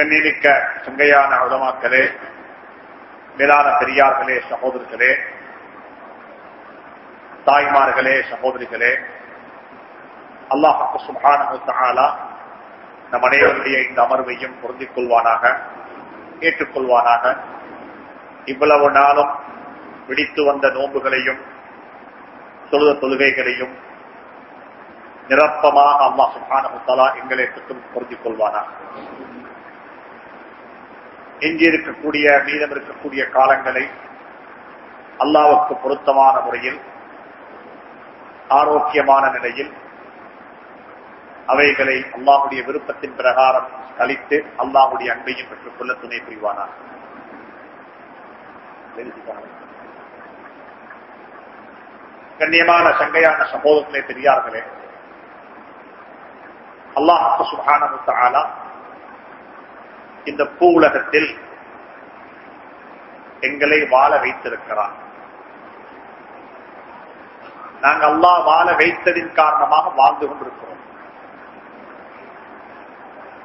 கண்ணிமிக்க சங்கையான உலமாக்களே மேலான பெரியார்களே சகோதரர்களே தாய்மார்களே சகோதரிகளே அல்லாஹு சுபானு நம் அனைவருடைய இந்த அமர்வையும் பொருந்திக் கொள்வானாக ஏற்றுக்கொள்வானாக. இவ்வளவு நாளும் விடித்து வந்த நோன்புகளையும் தொழுத தொழுகைகளையும் நிரப்பமாக அம்மா சுபானு முத்தலா எங்களை சுற்றும் பொருந்திக் கொள்வானாக. எஞ்சி இருக்கக்கூடிய மீதம் இருக்கக்கூடிய காலங்களை அல்லாவுக்கு பொருத்தமான முறையில் ஆரோக்கியமான நிலையில் அவைகளை அல்லாஹுடைய விருப்பத்தின் பிரகாரம் கழித்து அல்லாஹுடைய அன்பையும் பெற்றுக் கொள்ள துணை புரிவானார் கண்ணியமான சங்கையான சகோதரர்களே பெரியார்களே அல்லாஹு சுகான இந்த பூ உலகத்தில் எங்களை வாழ வைத்திருக்கிறார். நாங்கள் அல்லாஹ் வாழ வைத்ததின் காரணமாக வாழ்ந்து கொண்டிருக்கிறோம்.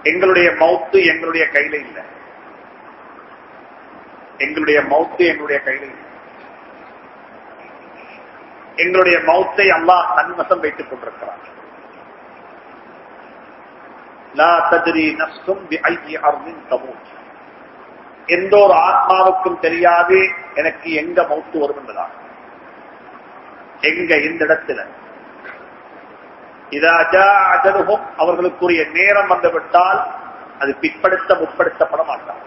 எங்களுடைய மௌத்து எங்களுடைய கையில இல்லை. எங்களுடைய மௌத்து எங்களுடைய கையில இல்லை. எங்களுடைய மௌத்தை அல்லாஹ் தன்வசம் வைத்துக் கொண்டிருக்கிறார். எந்த ஒரு ஆத்மாவுக்கும் தெரியாது எனக்கு எங்க மௌத்து வரும் என்பதா எங்க இந்த இடத்துல? அஜலுகும் அவர்களுக்குரிய நேரம் வந்துவிட்டால் அது பிற்படுத்த முற்படுத்தப்பட மாட்டார்.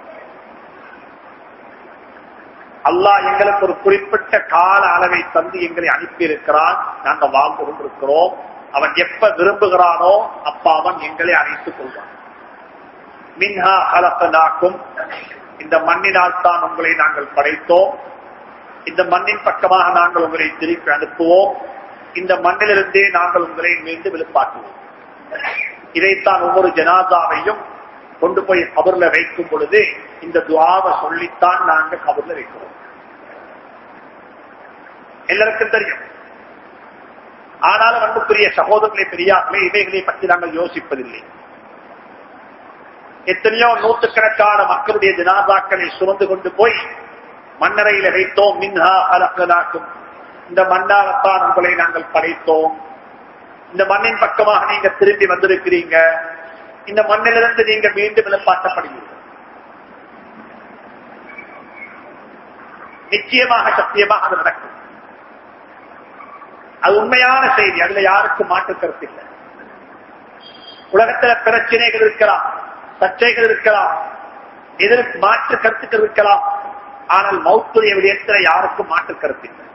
அல்லாஹ் எங்களுக்கு ஒரு குறிப்பிட்ட கால அளவை தந்து எங்களை அனுப்பி இருக்கிறான் நாங்க வாழ்ந்து கொண்டிருக்கிறோம். அவன் எப்ப விரும்புகிறானோ அப்ப அவன் எங்களை அழைத்துக் கொள்வான். மின்ஹா இந்த மண்ணினால் தான் உங்களை நாங்கள் படைத்தோம். இந்த மண்ணின் பக்கமாக நாங்கள் உங்களை திருப்பி அனுப்புவோம். இந்த மண்ணிலிருந்தே நாங்கள் உங்களை மீண்டும் எழுப்பாட்டுவோம் இதைத்தான் ஒவ்வொரு ஜனாதாவையும் கொண்டு போய் கபர்ல வைக்கும் பொழுது இந்த துவாவை சொல்லித்தான் நாங்கள் கபர்ல வைக்கிறோம். எல்லாருக்கும் தெரியும். ஆனாலும் அன்புக்குரிய சகோதரர்களை பெரியார்களே இவைகளை பற்றி நாங்கள் யோசிப்பதில்லை. எத்தனையோ நூற்றுக்கணக்கான மக்களுடைய ஜனாதாக்களை சுமந்து கொண்டு போய் மண்ணறையில வைத்தோம். மின்ஹா அலக்கலாக்கும் இந்த மண்ணாகத்தான் உங்களை நாங்கள் படைத்தோம். இந்த மண்ணின் பக்கமாக நீங்க திரும்பி வந்திருக்கிறீங்க. இந்த மண்ணிலிருந்து நீங்க மீண்டும் எழுப்பாட்டப்படுவீர்கள் நிச்சயமாக சத்தியமாக அது நடக்கும். அது உண்மையான செய்தி. அதுல யாருக்கும் மாற்று கருத்து இல்லை. உலகத்துல பிரச்சனைகள் இருக்கலாம் சர்ச்சைகள் இருக்கலாம் எதற்கு மாற்று கருத்துக்கள் இருக்கலாம். ஆனால் மௌத்துடைய விடயத்தில் யாருக்கும் மாற்று கருத்து இல்லை.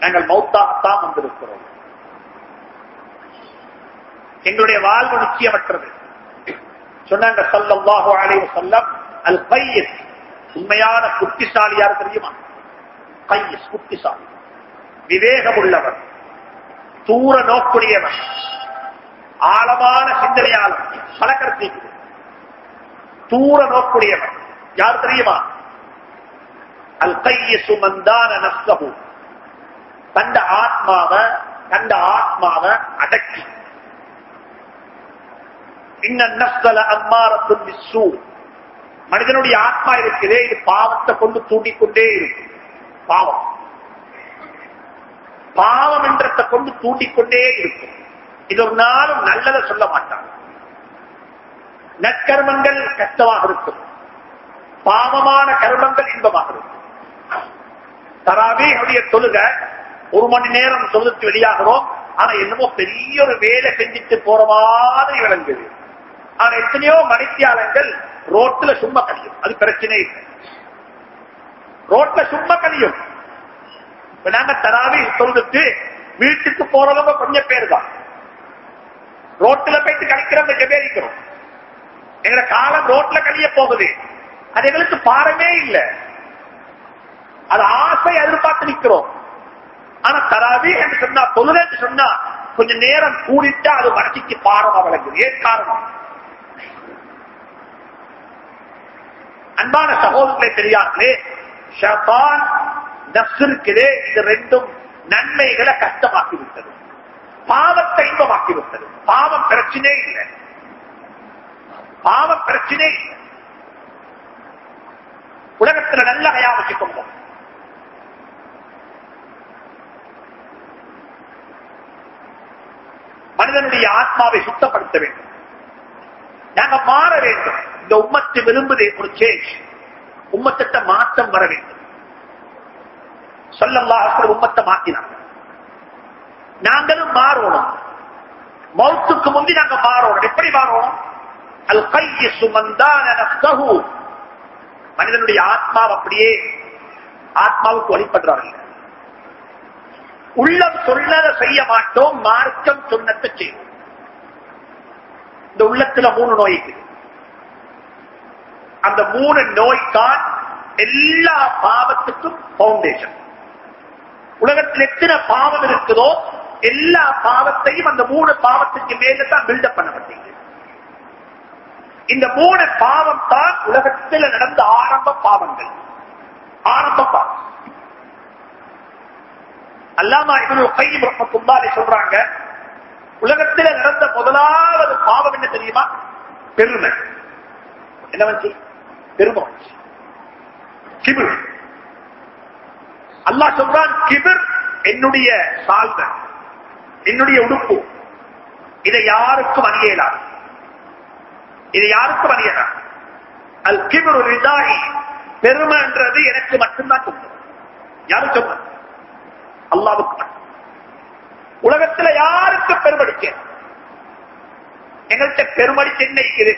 நாங்கள் மௌத்தாகத்தான் வந்திருக்கிறோம். எங்களுடைய வாழ்வு நிச்சயமற்றது. சொன்னாங்க சல்லாஹு அலைவ சொல்லம் அல் கையஸ். உண்மையான புத்திசாலி யார் தெரியுமா? கையஸ் புத்திசாலி. விவேகம் உள்ளவர். தூர நோக்குடையவன். ஆழமான சிந்தனையாளர் பழக்கத்தை தூர நோக்குடையவன். யார் தெரியுமா? அல் கைய சுமந்தான நஸ்தகு தண்ட ஆத்மாவ தண்ட ஆத்மாவ அடக்கி. மனிதனுடைய ஆத்மா இருக்குதே இது பாவத்தை கொண்டு தூண்டிக்கொண்டே இருக்கும். பாவம். பாவம் என்றத்தை கொண்டு தூண்டிக்கொண்டே இருக்கும். இது ஒரு நாளும் நல்லதை சொல்ல மாட்டான். நற்கர்மங்கள் கஷ்டமாக இருக்கும். பாவமான கர்மங்கள் இன்பமாக இருக்கும். தராவே தொழுக ஒரு மணி நேரம் சொல்லுக்கு வெளியாகிறோம். ஆனா என்னமோ பெரிய ஒரு வேலை செஞ்சுட்டு போற மாதிரி விளங்குது. ஆனா எத்தனையோ மணித்தியாலங்கள் ரோட்ல சும்மா கழியும். அது பிரச்சனை இல்லை. ரோட்ல சும்மா கழியும். இப்ப நாங்க தராவி தொழுதுட்டு வீட்டுக்கு போறவங்க கொஞ்சம் பேர் தான் ரோட்ல போயிட்டு கழிக்கிறோம் கொஞ்சம் பேர் இருக்கிறோம். எங்க காலம் ரோட்ல கழிய போகுது. அது எங்களுக்கு பாரமே இல்லை. அது ஆசை எதிர்பார்த்து நிற்கிறோம் ஆனா தராவி என்று சொன்னா தொழுது என்று சொன்னா கொஞ்சம் நேரம் கூடிட்டா அது வளர்ச்சிக்கு பாரமா வழங்குது ஏன் காரணம்? அன்பான சகோதரர்களை தெரியாமலே ஷபான் இது ரெண்டும் நன்மைகளை கஷ்டமாக்கி விட்டது பாவத்தை இன்பமாக்கி விட்டது பாவம் பிரச்சனை இல்லை. பாவம் பிரச்சனை இல்லை. உலகத்துல நல்ல கையா வச்சுக்கொண்டோம் மனிதனுடைய ஆத்மாவை சுத்தப்படுத்த வேண்டும். நாங்க மாற வேண்டும். இந்த உம்மத்து விரும்புதே ஒரு சேஞ்ச் உம்மத்திட்ட மாற்றம் வர வேண்டும். சொல்லல்லாஹ் உம்மத்தை மாத்தினாங்க நாங்களும் மாறணும். மௌத்துக்கு முந்தி நாங்க மாறணும். எப்படி மாறணும்? அல் கைய சுமந்தான மனிதனுடைய ஆத்மாவை அப்படியே ஆத்மாவுக்கு வழிபடுறார்கள். உள்ளம் சொன்னதை செய்ய மாட்டோம் மார்க்கம் சொன்னதை செய்வோம். இந்த உள்ளத்துல மூணு நோய் அந்த மூணு நோய்தான் எல்லா பாவத்துக்கும் பவுண்டேஷன் உலகத்தில் எத்தனை பாவம் இருக்குதோ எல்லா பாவத்தையும் அந்த மூணு பாவத்துக்கு மேல தான் பில்டப் பண்ணப்பட்டீங்க இந்த மூணு பாவம் தான் உலகத்தில் நடந்த ஆரம்ப பாவங்கள். ஆரம்ப பாவம். அல்லாமா இவரு கையும் தும்பாலே சொல்றாங்க உலகத்தில் நடந்த முதலாவது பாவம் என்ன தெரியுமா? பெருமை. என்ன வந்து பெருமை அல்லா சொல்றான் கிபிர் என்னுடைய சால்வ என்னுடைய உடுப்பு. இதை யாருக்கும் அணியலாம் இதை யாருக்கும் அணியலாம் அல் கிபிர் ரிதாயி பெருமைன்றது எனக்கு மட்டும்தான் சொந்தம் யாரும் சொன்ன அல்லாவுக்கு மட்டும். உலகத்துல யாருக்கு பெருமடிக்க எங்கள்கிட்ட பெருமடிச்ச என்ன இருக்குது?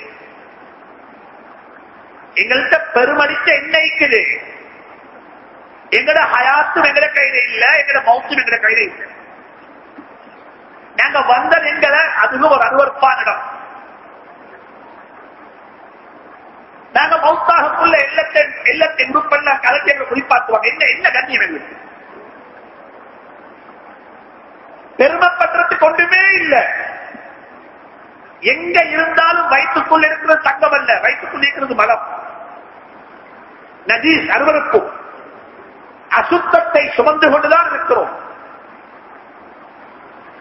எங்கள்கிட்ட பெருமடிச்ச என்ன இருக்குது? எங்கட ஹயாத்தும் எங்கட கையில இல்ல எங்கட மௌத்தும் எங்கட கையில இல்ல. நாங்க வந்த எங்களை அதுவும் ஒரு அருவறுப்பான இடம் நாங்க மௌத்தாகக்குள்ள எல்லத்தை எல்லத்தை உறுப்பெல்லாம் கலட்டி எங்களை குறிப்பாக்குவாங்க என்ன என்ன கண்ணியம் எங்களுக்கு பெருமைப்படுறதுக்கு ஒன்றுமே இல்ல. எங்க இருந்தாலும் வயிற்றுக்குள் இருக்கிறது தங்கம் அல்ல வயிற்றுக்குள் இருக்கிறது மலம். நதீஸ் அருவருக்கும் அசுத்தத்தை சுமந்து கொண்டுதான் இருக்கிறோம்.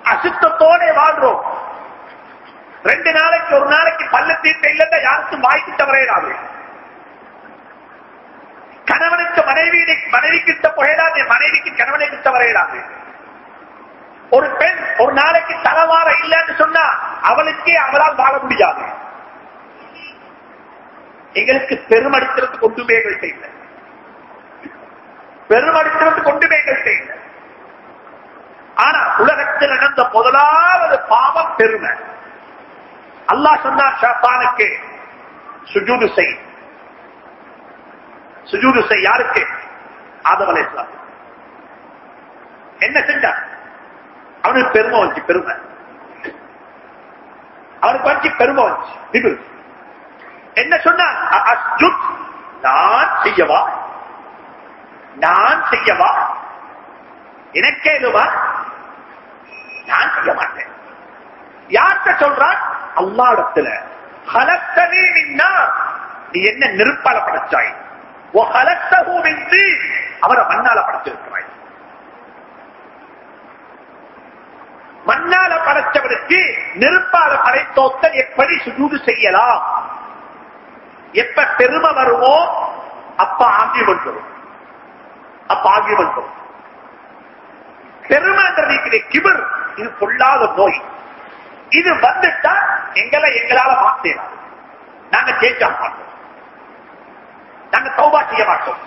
அசுத்தத்தோட வாழ்றோம். ரெண்டு நாளைக்கு ஒரு நாளைக்கு பல்ல தீட்ட இல்லைன்னா யாருக்கும் வாய்க்கு தவறையிடாது கணவனுக்கு மனைவி மனைவி கிட்ட புகையிடாது மனைவிக்கு கணவனை கிட்ட வரையிடாது ஒரு பெண் ஒரு நாளைக்கு தலைவார இல்லைன்னு சொன்னா அவளுக்கே அவளால் வாழ முடியாது. எங்களுக்கு பெருமடிக்கிறதுக்கு ஒன்றுமே இல்லை. பெருமடிக்கிறதுக்கு ஒன்றுமே எங்கள்கிட்ட ஆனா உலகத்தில் நடந்த முதலாவது பாவம் பெருமை. அல்லாஹ் சொன்னார் ஷாத்தானுக்கு சுஜூது செய். சுஜூது செய் யாருக்கு? ஆதம் அலைஹிஸ்ஸலாம் என்ன செஞ்சார் அவனுக்கு பெருமை வந்துச்சு பெருமை. அவனுக்கு வந்து பெருமை வந்துச்சு. என்ன சொன்னார் அ- நான் செய்யவா? நான் செய்யவா? எனக்கேதுவா நான் செய்ய மாட்டேன். யார்கிட்ட சொல்றான்? அல்லாடத்துல ஹலத்தனே நின்னா நீ என்ன நெருப்பால படைச்சாய்? ஓ ஹலத்தகு என்று அவரை மண்ணால படைச்சிருக்கிறாய். மண்ணால படைச்சவருக்கு நெருப்பால படைத்தோத்தல் எப்படி சுஜூது செய்யலாம்? எப்ப பெருமை வருமோ அப்ப ஆங்கியம் வரும் அப்ப ஆங்கியம் வரும் பெருமைன்றது கிபர் இது பொல்லாத நோய். இது வந்துட்டா எங்களை எங்களால மாத்தேன் நாங்க சேஞ்ச் ஆக மாட்டோம். நாங்க சௌபா செய்ய மாட்டோம்.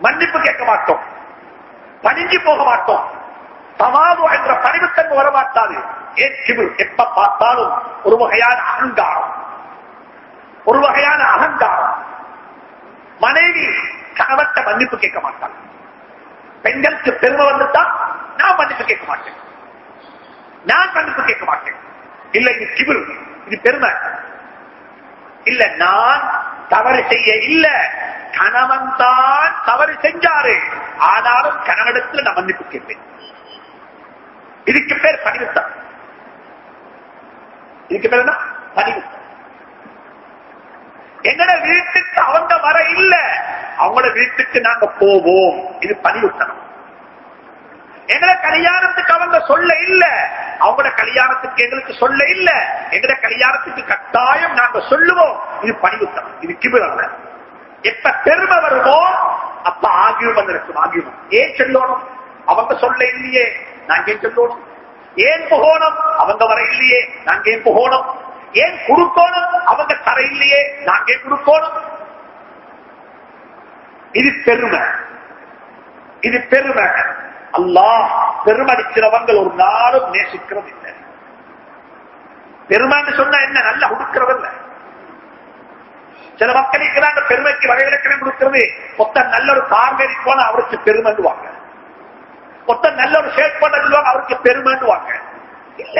மன்னிப்பு கேட்க மாட்டோம். பணிஞ்சு போக மாட்டோம். தவாது என்ற பணிவுத்தன்மை வரமாட்டாது ஏன் கிபிர்? எப்ப பார்த்தாலும் ஒரு வகையான அகங்காரம். ஒரு வகையான அகங்காரம். மனைவி கணவர்கிட்ட மன்னிப்பு கேட்க மாட்டாங்க. பெண்களுக்கு பெருமை வந்துட்டா நான் மன்னிப்பு கேட்க மாட்டேன். நான் மன்னிப்பு கேட்க மாட்டேன். இல்ல இது கிபிர் இது பெருமை. இல்ல நான் தவறு செய்ய இல்ல. கணவன் தான் தவறு செஞ்சாரு. ஆனாலும் கணவனிடத்தில் நான் மன்னிப்பு கேட்பேன். இதுக்கு பேர் பணிவுத்தான் இதுக்கு பேர் என்ன? பணிவு. எங்கட வீட்டுக்கு அவங்க வர இல்ல. அவங்களோட வீட்டுக்கு நாங்க போவோம். இது பணிவுத்தனம் எங்கட கல்யாணத்துக்கு அவங்க சொல்ல இல்ல. அவங்களோட கல்யாணத்துக்கு எங்களுக்கு சொல்ல இல்ல. எங்கட கல்யாணத்துக்கு கட்டாயம் நாங்க சொல்லுவோம். இது பணிவுத்தனம் இது கிபிரல்ல எப்ப பெருமை வருமோ அப்ப ஆகியும் வந்திருக்கும் ஆகியும் ஏன் சொல்லணும்? அவங்க சொல்ல இல்லையே. நாங்க ஏன் சொல்லணும்? ஏன் புகோணம்? அவங்க வர இல்லையே. நாங்க ஏன் புகோணம்? ஏன் குடுக்கோணும்? அவங்க தர இல்லையே நாங்க கொடுக்கணும் குடுக்கோணும்? இது பெருமை. இது பெருமை. அல்லாஹ் பெருமடிக்கிறவங்க ஒரு நாளும் நேசிக்கிறது இல்லை. பெருமைன்னு சொன்னா என்ன? நல்லா உடுக்கிறவல்ல சில மக்கள் இருக்கிறாங்க பெருமைக்கு வரைவிலக்கணம் கொடுக்கிறது. மொத்தம் நல்ல ஒரு கார்மேரி போனா அவருக்கு பெருமைண்டுவாங்க மொத்தம் நல்ல ஒரு ஷேட் பண்ண சொல்லுவாங்க அவருக்கு பெருமைண்டுவாங்க இல்ல.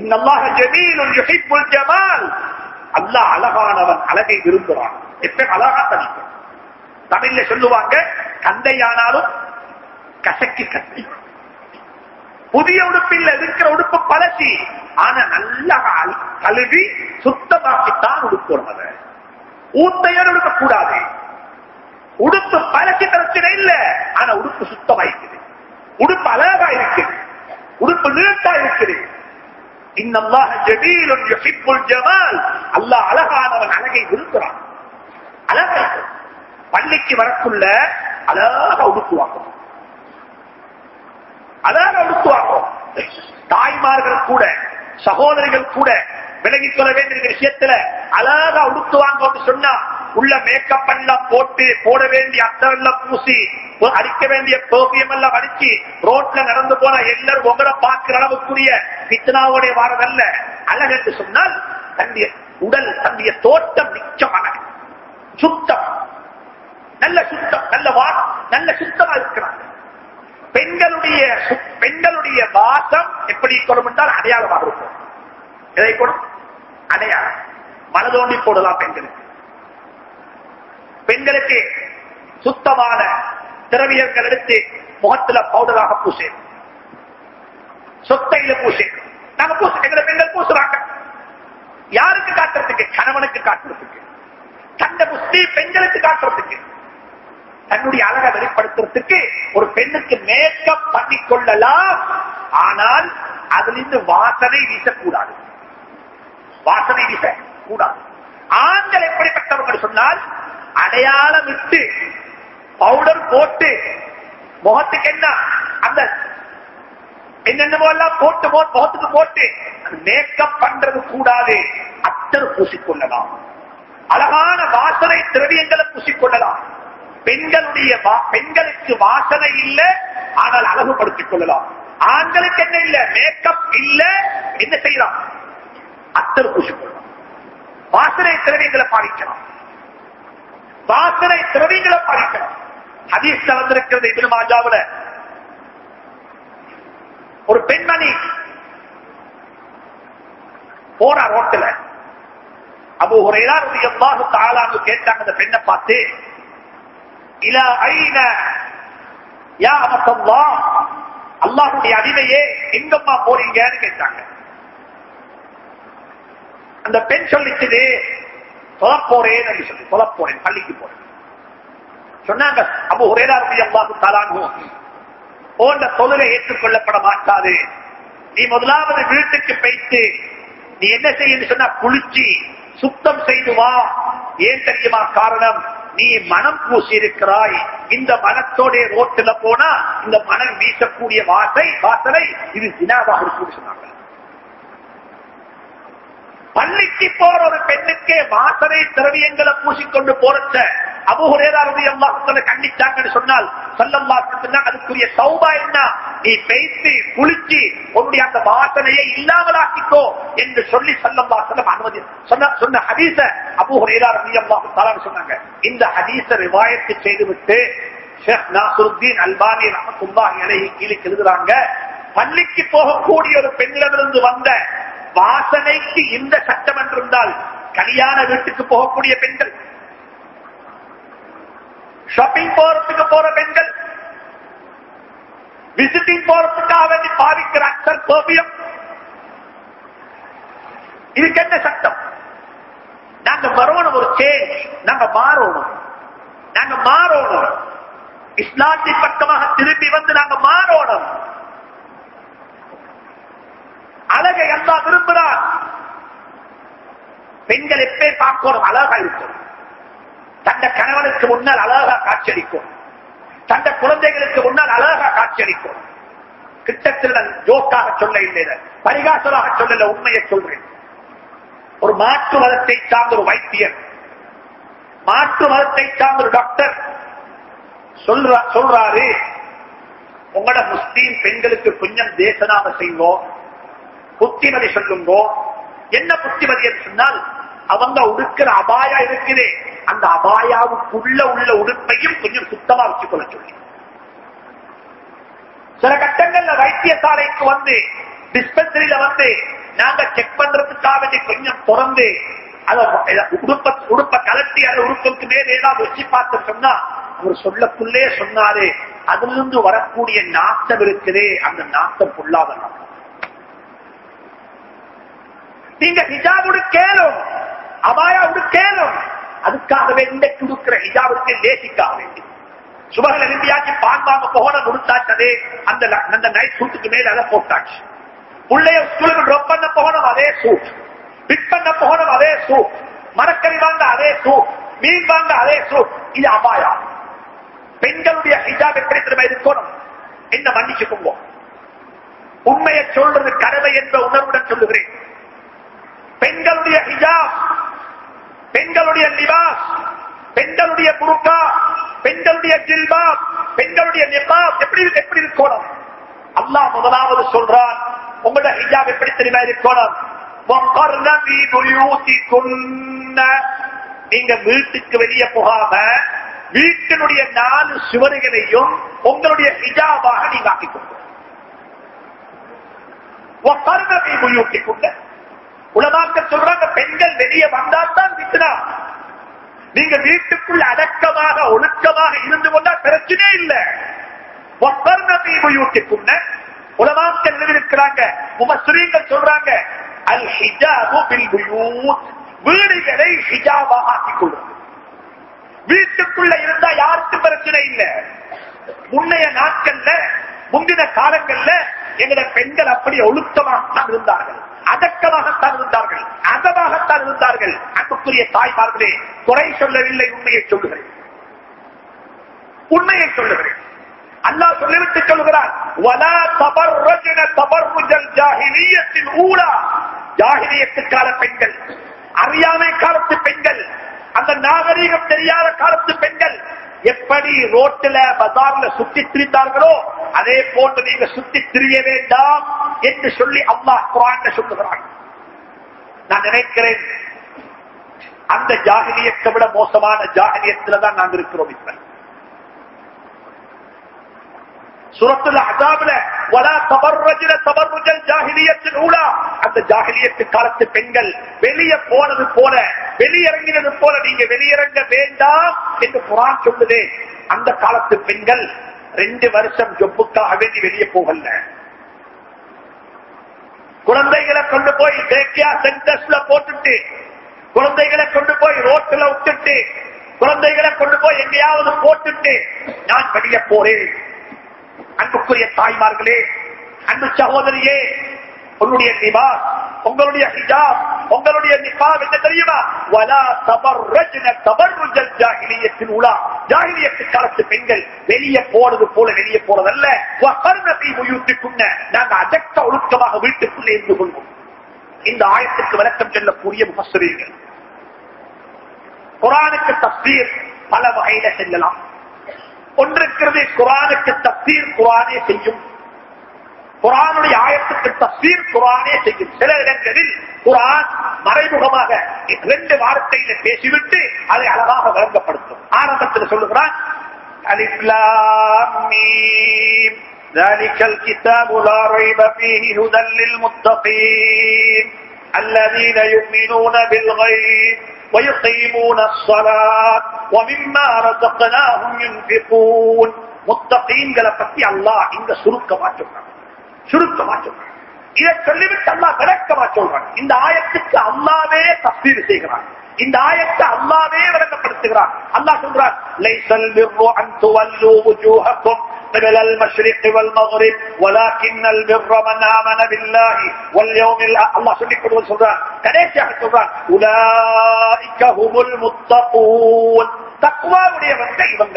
இன்னல்லாக ஜமீல் யுஹிப்புல் ஜமால். அல்லாஹ் அழகானவன் அழகை விரும்புகிறான். எப்ப அழகா தனிக்கும் தமிழ்ல சொல்லுவாங்க கந்தையானாலும் கசக்கி கட்டி புதிய உடுப்பில் இருக்கிற உடுப்பு பழசி. ஆனா நல்லா கழுவி சுத்தமாக்கித்தான் உடுக்கணும் அதை ஊத்தையோடு உடுக்க கூடாது உடுப்பு பழசி பிரச்சனை இல்ல ஆனா உடுப்பு சுத்தமாயிருக்குது உடுப்பு அழகா இருக்குது. உடுப்பு நீட்டா இருக்குது. இன்னல்லாஹ ஜமீலுன் யுஹிப்புல் ஜமால். அல்லாஹ் அழகானவன் அழகை விரும்புறான் அழகா பள்ளிக்கு வரக்குள்ள அழகா உடுக்குவாங்க அழகா உடுக்குவாங்க தாய்மார்கள் கூட சகோதரிகள் கூட விலகிக் கொள்ள வேண்டிய விஷயத்துல அழகா உடுத்துவாங்க சொன்னா உள்ள மேக்கப் எல்லாம் போட்டு போட வேண்டிய அத்தரெல்லாம் பூசி அடிக்க வேண்டிய பெர்பியம் எல்லாம் அடிச்சு ரோட்ல நடந்து போன எல்லாரும் உங்களை பார்க்கிற அளவுக்குரிய பித்னாவுடைய வாரதல்ல அழகு என்று சொன்னால் தன்னுடைய உடல் தன்னுடைய தோட்டம் மிச்சமான சுத்தம். நல்ல சுத்தம் நல்ல வா நல்ல சுத்தமா இருக்கிறாங்க. பெண்களுடைய பெண்களுடைய வாசம் எப்படி கொள்ளும் என்றால் அடையாளமாக இருக்கும். எதை கொடும் அடையாளம். மனதோண்டி போடலாம் பெண்களுக்கு. பெண்களுக்கு சுத்தமான திரவியங்கள் எடுத்து முகத்துல பவுடராக பூசே. சொத்தையில பூசே. நாங்க பூச எங்களை பெண்கள் பூசுறாங்க. யாருக்கு காட்டுறதுக்கு? கணவனுக்கு காட்டுறதுக்கு. தந்த புத்தி பெண்களுக்கு காட்டுறதுக்கு. தன்னுடைய அழகை வெளிப்படுத்துறதுக்கு ஒரு பெண்ணுக்கு மேக்கப் பண்ணி கொள்ளலாம். ஆனால் அதிலிருந்து வாசனை வீசக்கூடாது. வாசனை வீச கூடாது ஆண்கள் எப்படிப்பட்டவர்கள் சொன்னால் அடையாளம் விட்டு பவுடர் போட்டு முகத்துக்கு என்ன? அந்த என்னென்னமோ எல்லாம் போட்டு முகத்துக்கு போட்டு மேக்கப் பண்றது கூடாது. அத்தர் பூசிக்கொள்ளலாம். அழகான வாசனை திரவியங்களை பூசிக்கொள்ளலாம். பெண்களுடைய பெண்களுக்கு வாசனை இல்லை ஆனால் அழகுபடுத்திக் கொள்ளலாம். ஆண்களுக்கு என்ன இல்ல? மேக்கப் இல்ல. என்ன செய்யலாம்? அத்தர் பூசிக்கொள்ளலாம். வாசனை திரவியங்களை பாதிக்கலாம் வாசனை திரவியங்களை பாதிக்கலாம் ஹதீஸ்ல வந்திருக்கிறது இபின் மாஜாவுல. ஒரு பெண்மணி போற ரோட்டுல ஒரு ஹுரைரா எவ்வாறு தஆலா கேட்டாங்க அந்த பெண்ணை பார்த்து இல ஐன யா அமத்தல்லாஹ் அல்லாஹுடைய அடிமையே எங்கம்மா போறீங்கன்னு கேட்டாங்க. அந்த பெண் சொல்லிச்சது தொலப்போறேன் என்று சொல்லி தொலைப்போறேன் பள்ளிக்கு போறேன். சொன்னாங்க அப்போ ஒரே அம்மாவுக்கு தஆலா போன்ற தொழிலை ஏற்றுக்கொள்ளப்பட மாட்டாது. நீ முதலாவது வீட்டுக்கு போயிட்டு நீ என்ன செய்ய சொன்னா குளிச்சு சுத்தம் செய்து வா. ஏன் தெரியுமா காரணம்? நீ மனம் பூசி இருக்கிறாய் இந்த மனத்தோடைய ரோட்டில் போனா இந்த மனம் வீசக்கூடிய வாசை வாசலை இது தினாவாக இருக்கும் சொன்னாங்க. பள்ளிக்கு போற ஒரு பெண்ணுக்கே வாசனை திரவியங்களை பூசிக்கொண்டு போறச்ச அபுஹுரேராரதி அல்லாஹுல கண்டிச்சாங்கன்னு சொன்னால் சல்லல்லா சொன்னாங்க அதுக்குரிய சௌபா என்ன? நீ பேசி குளிச்சு உன்னுடைய அந்த வாசனையை இல்லாமலாக்கிக்கோ என்று சொல்லி சல்லல்லா சொல்லம் அனுமதி சொன்ன சொன்ன ஹதீச அபுஹுரேரா ரதி அல்லாஹு தாலான்னு சொன்னாங்க. இந்த ஹதீச ரிவாயத்து செய்துவிட்டு ஷேக் நாசுருத்தீன் அல்பானி ரஹமத்துல்லாஹி அலைஹி கீழே எழுதுறாங்க பள்ளிக்கு போகக்கூடிய ஒரு பெண்ணிடமிருந்து வந்த வாசனைக்கு இந்த சட்டம் என்றிருந்தால் கல்யாண வீட்டுக்கு போகக்கூடிய பெண்கள் ஷாப்பிங் போறதுக்கு போற பெண்கள் விசிட்டிங் போறதுக்காக வேண்டி பாவிக்கிற அக்சர் கோபியம். இதுக்கு என்ன சட்டம்? நாங்க வரணும் ஒரு சேஞ்ச் நாங்க மாறணும். நாங்க மாறணும். இஸ்லாத்தின் பக்கமாக திரும்பி வந்து நாங்க மாறணும். அழகை அல்லா விரும்புகிறார். பெண்கள் எப்பே பார்க்கணும் அழகா இருக்கும். தந்த கணவனுக்கு முன்னால் அழகா காட்சியளிக்கும். தந்த குழந்தைகளுக்கு முன்னால் அழகா காட்சியளிக்கும். கிட்டத்தில் நான் ஜோக்காக சொல்ல இல்லை. பரிகாசலாக சொல்லல உண்மையை சொல்றேன். ஒரு மாற்று மதத்தை சார்ந்த ஒரு வைத்தியர் மாற்று மதத்தை சார்ந்த ஒரு டாக்டர் சொல்றாரு உங்களோட முஸ்லீம் பெண்களுக்கு கொஞ்சம் தேசநாம செய்வோம். புத்திமதி சொல்லுங்கோ. என்ன புத்திமதி என்று சொன்னால் அவங்க உடுக்கிற அபாயா இருக்குதே. அந்த அபாயாவுக்குள்ள உள்ள உடுப்பையும் கொஞ்சம் சுத்தமா வச்சுக்கொள்ள சொல்லி. சில கட்டங்கள்ல வைத்தியசாலைக்கு வந்து டிஸ்பென்சரியில வந்து நாங்க செக் பண்றதுக்காக வேண்டி கொஞ்சம் திறந்து அத உடுப்ப உடுப்ப கலட்டி அதை உடுப்புக்கு மேல ஏதாவது வச்சு பார்த்து சொன்னா அவர் சொல்லக்குள்ளே சொன்னாரு. அதிலிருந்து வரக்கூடிய நாட்டம் இருக்குதே. அந்த நாட்டம் பொல்லாத நாட்டம் நீங்க ஹிஜாப் உடுக்கேலும் அபாயா உடுக்கேலும் அதுக்காகவே இன்றைக்கு உடுக்கிற ஹிஜாபுக்கு லேசிக்காக வேண்டி சுபகல் எழுந்தியாச்சு பாம்பாம போன முடித்தாச்சதே அந்த அந்த நைட் சூட்டுக்கு மேல அதை போட்டாச்சு பிள்ளைய ஸ்கூலுக்கு ட்ரப் பண்ண போகணும் அதே சூட் பிக் பண்ண போகணும் அதே சூட் மரக்கறி வாங்க அதே சூட் மீன் வாங்க அதே சூட் இது அபாயா பெண்களுடைய ஹிஜாப் எப்படி திரும்ப இருக்கணும் என்ன மன்னிச்சுக்கோங்க உண்மையை சொல்றது கடமை என்ற உணர்வுடன் சொல்லுகிறேன் பெண்களுடைய ஹிஜாப் பெண்களுடைய லிபாஸ் பெண்களுடைய புருக்கா பெண்களுடைய ஜில்பாப் பெண்களுடைய நிபாப் எப்படி எப்படி இருக்கணும் அல்லா முதலாவது சொல்றான் உங்களோட ஹிஜாப் எப்படி தெரியுமா இருக்கணும் நீங்க வீட்டுக்கு வெளியே போகாம வீட்டினுடைய நாலு சுவர்களையும் உங்களுடைய ஹிஜாபாக நீங்க ஆக்கிக் கொண்டு உலமாக்க சொல்றாங்க பெண்கள் வெளியே வந்தால்தான் விட்டுனா நீங்க வீட்டுக்குள்ள அடக்கமாக ஒழுக்கமாக இருந்து கொண்டா பிரச்சனையே இல்லை. உலமாக்கள் இருக்கிறாங்க உமஸ்ரீங்கள் சொல்றாங்க. அல் ஹிஜாபு பில் வீடுகளை ஹிஜாபாக ஆக்கிக் கொள்வது வீட்டுக்குள்ள இருந்தா யாருக்கும் பிரச்சனை இல்லை. முன்னைய நாட்கள்ல முந்தின காலங்கள்ல எங்களை பெண்கள் அப்படி ஒழுக்கமாகத்தான் இருந்தார்கள். அதக்கமாகத்தான் இருந்தார்கள். அதமாகத்தான் இருந்தார்கள். அன்புக்குரிய தாய்மார்களே குறை சொல்லவில்லை உண்மையை சொல்லுகிறேன். உண்மையை சொல்லுகிறேன். அல்லா சொல்லிவிட்டு சொல்லுகிறார் வலா ஊழா ஜாகிலியத்து கால பெண்கள் அறியாமை காலத்து பெண்கள் அந்த நாகரீகம் தெரியாத காலத்து பெண்கள் எப்படி ரோட்டில் பஜார்ல சுத்தி திரிந்தார்களோ அதே போன்று நீங்க சுத்தி திரிய வேண்டாம் என்று சொல்லி அல்லாஹ் குரான் சொல்லுகிறான். நான் நினைக்கிறேன் அந்த ஜாகிலியத்தை விட மோசமான ஜாகிலியத்துல தான் நாங்கள் இருக்கிறோம் இப்ப. சுரத்துல அசாபில வலா தபர்ரஜில தபர்ருஜல் ஜாகிலியத்தின் ஊழா அந்த ஜாகிலியத்து காலத்து பெண்கள் வெளியே போனது போல வெளியிறங்கினது போல நீங்க வெளியிறங்க வேண்டாம் என்று குரான் சொல்லுதே. அந்த காலத்து பெண்கள் ரெண்டு வருஷம் ஜொப்புக்காக வேண்டி வெளியே போகல. குழந்தைகளை கொண்டு போய் தேக்கியா சென்டர்ஸ்ல போட்டுட்டு குழந்தைகளை கொண்டு போய் ரோட்டுல விட்டுட்டு குழந்தைகளை கொண்டு போய் எங்கேயாவது போட்டுட்டு நான் வெளியே போறேன். அன்புக்குரிய தாய்மார்களே அன்பு சகோதரியே உன்னுடைய நிபா உங்களுடைய ஹிஜாப் உங்களுடைய நிபாப் என்ன தெரியுமா? வலா தபர்ரஜ்ன தபர்ருஜல் ஜாஹிலியத்தின் உலா. ஜாகிலியத்து காலத்து பெண்கள் வெளியே போறது போல வெளியே போறதல்ல வகர்ணத்தை உயுத்திக்குன்ன நாங்க அடக்க ஒழுக்கமாக வீட்டுக்குள்ளே இருந்து கொள்வோம். இந்த ஆயத்துக்கு விளக்கம் செல்லக்கூடிய முகஸ்தரீர்கள் குரானுக்கு தப்சீர் பல வகையில செல்லலாம். ஒன்றிருக்கிறது குரானுக்கு தப்சீர் குரானே செய்யும் குரானுடைய ஆயத்துக்கு தப்சீர் குரானே செய்யும் சில இடங்களில் குரான் மறைமுகமாக ரெண்டு வார்த்தையில பேசிவிட்டு அதை அழகாக விளங்கப்படுத்தும் ஆரம்பத்தில் சொல்லுகிறான் ذلك الكتاب لا ريب فيه هدى للمتقين الذين يؤمنون بالغيب ويقيمون الصلاة ومما رزقناهم ينفقون. متقين قال فتي الله إن سرق كما تقول. سرق كما تقول. إذا سلمت الله فلك كما تقول. إن آياتك الله به تفسير سيقران إن آياتك الله به ولك فلسيقران الله سيقران ليس البر أن تولوا وجوهكم قبل المشرق والمغرب ولكن البر من آمن بالله واليوم الآخر الله سنك قدوة سلطان كنيش يحد سلطان أولئك هم المتقون. تقوى وليه من كيف من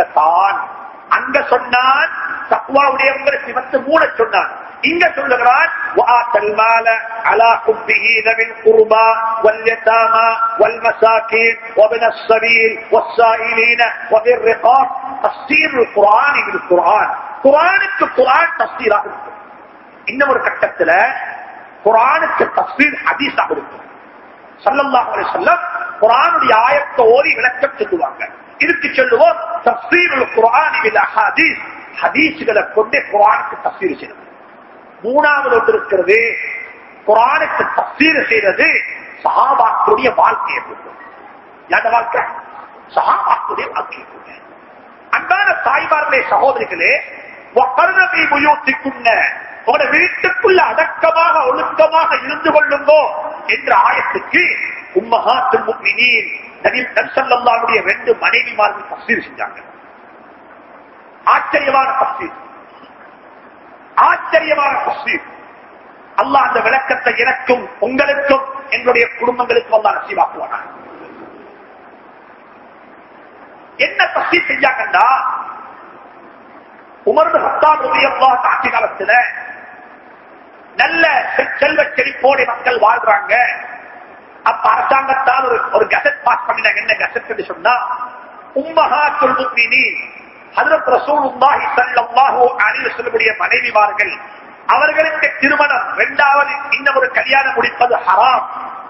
அங்க சொன்னான் தக்குவாவுடையவங்க சிவத்து மூட சொன்னான் இங்க சொல்லுகிறான் وآتى المال على حبه ذوي القربى واليتامى والمساكين وابن السبيل والسائلين وفي الرقاب تفسير القرآن بالقرآن குரானுக்கு குரான் தஸ்தீராக இருக்கும் இன்னும் ஒரு கட்டத்துல குரானுக்கு தஸ்தீர் ஹதீஸாக இருக்கும் சல்லல்லாஹு அலைஹி வஸல்லம் குரானுடைய ஆயத்தை ஓதி விளக்கம் சொல்லுவாங்க இதுக்கு சொல்லுவோம் தஸ்தீருல் குர்ஆன் பில் அஹாதீஸ். ஹதீஸ்களை கொண்டு குரானுக்கு தஸ்தீர் செய்யணும் மூணாவது ஒன்று இருக்கிறது குரானுக்கு தஸ்தீர் செய்யறது சஹாபாக்களுடைய வாழ்க்கையை கொண்டு யாத வாழ்க்கை? சஹாபாக்களுடைய வாழ்க்கையை கொண்டு அன்பான தாய்மார்களே சகோதரிகளே ஒப்பர்ணத்தை முயோசிக்குன்ன உங்களோட வீட்டுக்குள்ள அடக்கமாக ஒழுக்கமாக இருந்து கொள்ளுங்கோ என்ற ஆயத்துக்கு உம்மஹாத்துல் முக்மினீன் நபிசல்லாவுடைய ரெண்டு மனைவிமார்கள் தப்சீர் செஞ்சாங்க. ஆச்சரியமான தப்சீர். ஆச்சரியமான தப்சீர். அல்லாஹ் அந்த விளக்கத்தை எனக்கும் உங்களுக்கும் எங்களுடைய குடும்பங்களுக்கும் அல்லா நசீவாக்குவானா? என்ன தப்சீர் செஞ்சாங்கண்டா? உமர்ந்து ஹத்தாப் ரலியல்லாஹு ஆட்சி காலத்துல நல்ல செல்வ செழிப்போட மக்கள் வாழ்றாங்க. அப்ப அரசாங்கத்தால் ஒரு ஒரு கசட் பாஸ் பண்ணினாங்க என்ன கசட் சொன்னா உம்மஹா சொல்முக்மினி ஹதரத் ரசூலுல்லாஹி ஸல்லல்லாஹு அலைஹி வஸல்லமுடைய மனைவிமார்கள் அவர்களுக்கு திருமணம் இரண்டாவது இன்னும் ஒரு கல்யாணம் முடிப்பது ஹராம்.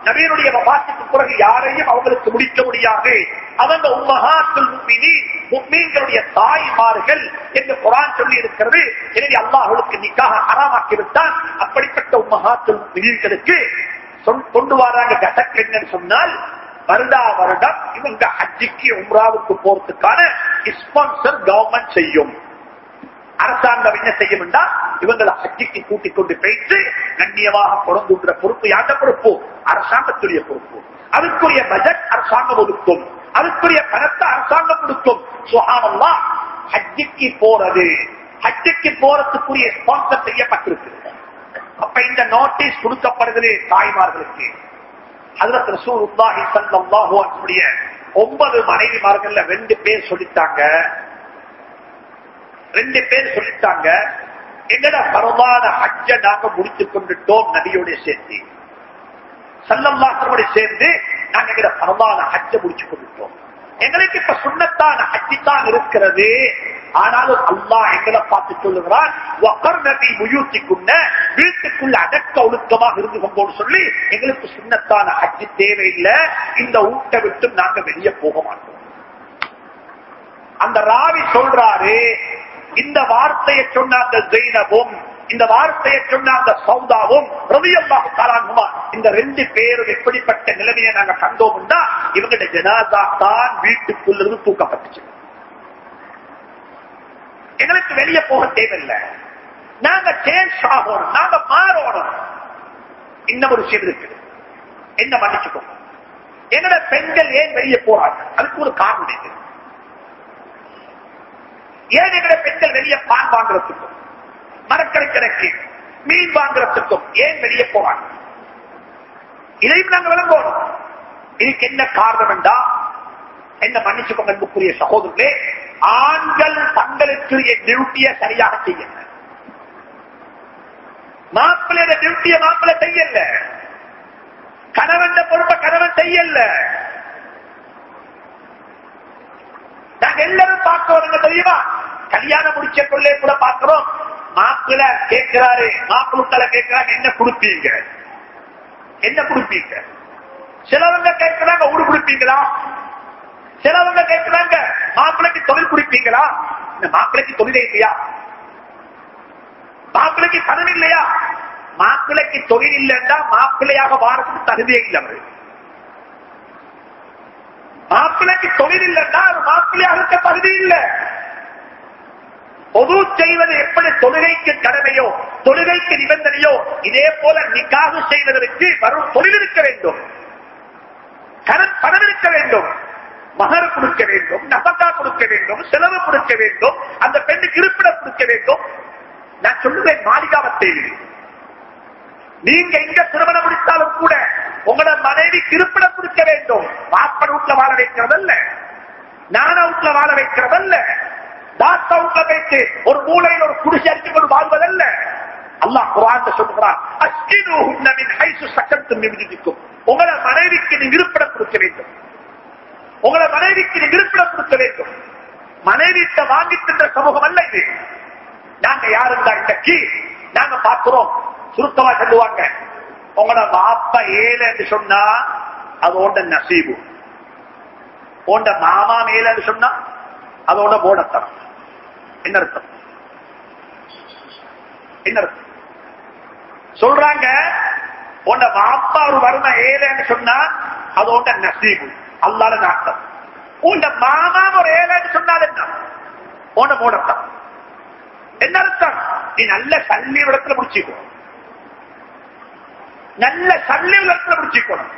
நபீனுடைய வபாத்துக்கு பிறகு யாரையும் அவங்களுக்கு முடிக்க முடியாது. அவங்க உம்மகாத்துல் முக்மினி முக்மீன்களுடைய தாய்மார்கள் என்று குரான் சொல்லி இருக்கிறது. எனவே அல்லாஹ் அவளுக்கு நிக்காக ஹராமாக்கிவிட்டான். அப்படிப்பட்ட உம்மகாத்துல் முக்மினீன்களுக்கு கொண்டு வராங்க. கசக் என்னன்னு சொன்னால் வருடா வருடம் இவங்க அஜிக்கு உம்ராவுக்கு போறதுக்கான ஸ்பான்சர் கவர்மெண்ட் செய்யும். அரசாங்கம் என்ன செய்யும் இவங்களை ஹஜ்ஜிக்கு கூட்டிக் கொண்டு போயிட்டு கண்ணியமாக கொண்டு பொறுப்பு யாண்ட பொறுப்பு? அரசாங்கத்துடைய பொறுப்பு. அதுக்குரிய பட்ஜெட் அரசாங்கம் ஒதுக்கும். அதுக்குரிய பணத்தை அரசாங்கம் கொடுக்கும். சுகானல்லா ஹஜ்ஜிக்கு போறது. ஹஜ்ஜிக்கு போறதுக்குரிய ஸ்பான்சர் செய்யப்பட்டிருக்கு. அப்ப இந்த நோட்டீஸ் கொடுக்கப்படுகிறது தாய்மார்களுக்கு. அதுல ரசூலுல்லாஹி ஸல்லல்லாஹு ஒன்பது மனைவிமார்கள்ல ரெண்டு பேர் சொல்லிட்டாங்க. ரெண்டு பேர் சொல்லிட்டாங்க. எங்கட பரவான ஹஜ்ஜ நாங்க முடித்து கொண்டுட்டோம் நபியோட சேர்த்து. சல்லல்லாஹோட சேர்ந்து நாங்க எங்கட பரவான ஹஜ்ஜ முடிச்சு கொண்டுட்டோம். எங்களுக்கு இப்ப சுண்ணத்தான ஹஜ்ஜி தான் இருக்கிறது. ஆனாலும் அல்லா எங்களை பார்த்து சொல்லுகிறான் வீட்டுக்குள்ள அடக்க ஒழுக்கமாக இருந்து கொண்டோம் சொல்லி எங்களுக்கு சின்னத்தான அச்சு தேவையில்லை. இந்த ஊட்ட விட்டு நாங்க வெளியே போக மாட்டோம். அந்த ராவி சொல்றாரு இந்த வார்த்தையை சொன்ன அந்த ஜெயினவும் இந்த வார்த்தையை சொன்ன அந்த சௌதாவும் ரவியல்லாஹு தாலாங்குமா இந்த ரெண்டு பேரும் எப்படிப்பட்ட நிலைமையை நாங்க கண்டோம்னா இவங்களுடைய ஜனாதா தான் வீட்டுக்குள்ள இருந்து தூக்கப்பட்டுச்சு. எங்களுக்கு வெளியே போக தேவையில்லை. நாங்க சேஞ்ச் ஆகணும் நாங்க மாறணும் இன்னும் ஒரு விஷயம் இருக்கு? என்ன மன்னிச்சுக்கோ. எங்களை பெண்கள் ஏன் வெளியே போறாங்க அதுக்கு ஒரு காரணம் இருக்கு ஏன் எங்களை பெண்கள் வெளியே பான் வாங்குறதுக்கும் மரக்கடை கிடக்கு மீன் வாங்குறதுக்கும் ஏன் வெளியே போவாங்க இதையும் நாங்கள் விளங்குவோம். இதுக்கு என்ன காரணம் என்றா என்ன மன்னிச்சுக்கோங்க அன்புக்குரிய சகோதரர்களே ஆண்கள் தங்களுக்குரிய டியூட்டிய சரியாக செய்யல. மாப்பிள்ளையோட டியூட்டிய மாப்பிள்ள செய்யல. கணவன் பொறுப்ப கணவன் செய்யல. நாங்க எல்லாரும் பார்க்கிறோம் தெரியுமா? கல்யாணம் முடிச்ச கொள்ளே கூட பார்க்கிறோம். மாப்பிள்ள கேட்கிறாரு மாப்பிள்ளைகளை கேட்கிறாங்க என்ன கொடுப்பீங்க? என்ன கொடுப்பீங்க? சிலவங்க கேட்கிறாங்க ஊடு கொடுப்பீங்களா? சிலவங்க கேட்கிறாங்க மாப்பிள்ளைக்கு தொழில் குடிப்பீங்களா? இந்த மாப்பிளைக்கு தொழிலே இல்லையா? மாப்பிள்ளைக்கு பணம் இல்லையா? மாப்பிள்ளைக்கு தொழில் இல்லைன்னா மாப்பிள்ளையாக வாரத்துக்கு தகுதியே இல்லை அவரு. மாப்பிள்ளைக்கு தொழில் இல்லைன்னா மாப்பிள்ளையாக இருக்க தகுதி இல்லை. பொது செய்வது எப்படி தொழுகைக்கு கடமையோ தொழுகைக்கு நிபந்தனையோ இதே போல நிக்காக செய்வதற்கு வரும் தொழில் இருக்க வேண்டும். பணம் இருக்க வேண்டும். மகர் கொடுக்க வேண்டும் நபக்கா கொடுக்க வேண்டும் செலவு கொடுக்க வேண்டும் அந்த பெண்ணுக்கு இருப்பிடம் கொடுக்க வேண்டும். நான் சொல்லுவேன் மாளிகாவத்தை நீங்க எங்க திருமணம் முடித்தாலும் கூட உங்களோட மனைவி திருப்பிடம் கொடுக்க வேண்டும். பாப்பன் வீட்டுல வாழ வைக்கிறதல்ல. நான வீட்டுல வாழ வைக்கிறதல்ல. தாத்தா வீட்டுல வைத்து ஒரு மூலையில் ஒரு குடிசை அடித்துக் கொண்டு வாழ்வதல்ல. அல்லாஹ் குரான் சொல்கிறான் உங்களோட மனைவிக்கு நீ இருப்பிடம் கொடுக்க வேண்டும். உங்களை மனைவிக்கு நீங்க இருப்பிடம் கொடுக்க வேண்டும். மனைவிட்ட வாங்கி தின்ற சமூகம் அல்ல இது. நாங்க யாருந்தா இன்றைக்கு நாங்க பார்க்கிறோம். சுருக்கமா சொல்லுவாங்க. உங்களோட வாப்பா ஏழைன்னு சொன்னா அதோட நசீபு. உண்ட மாமா மேலன்னு சொன்னா அதோட போடத்தனம். என்ன அர்த்தம்? என்ன அர்த்தம்? சொல்றாங்க உன்ட பாப்பா ஒரு வறுமை ஏழைன்னு சொன்னா அதோட நசீபு. அல்லாத நாட்டம். உண்ட மாமான் ஒரு ஏழைன்னு சொன்னால் என்ன? உன போடத்தான் என்ன அர்த்தம்? நீ நல்ல சல்லி விடத்துல முடிச்சுக்கோ. நல்ல சல்லி விடத்துல முடிச்சுக்கணும்.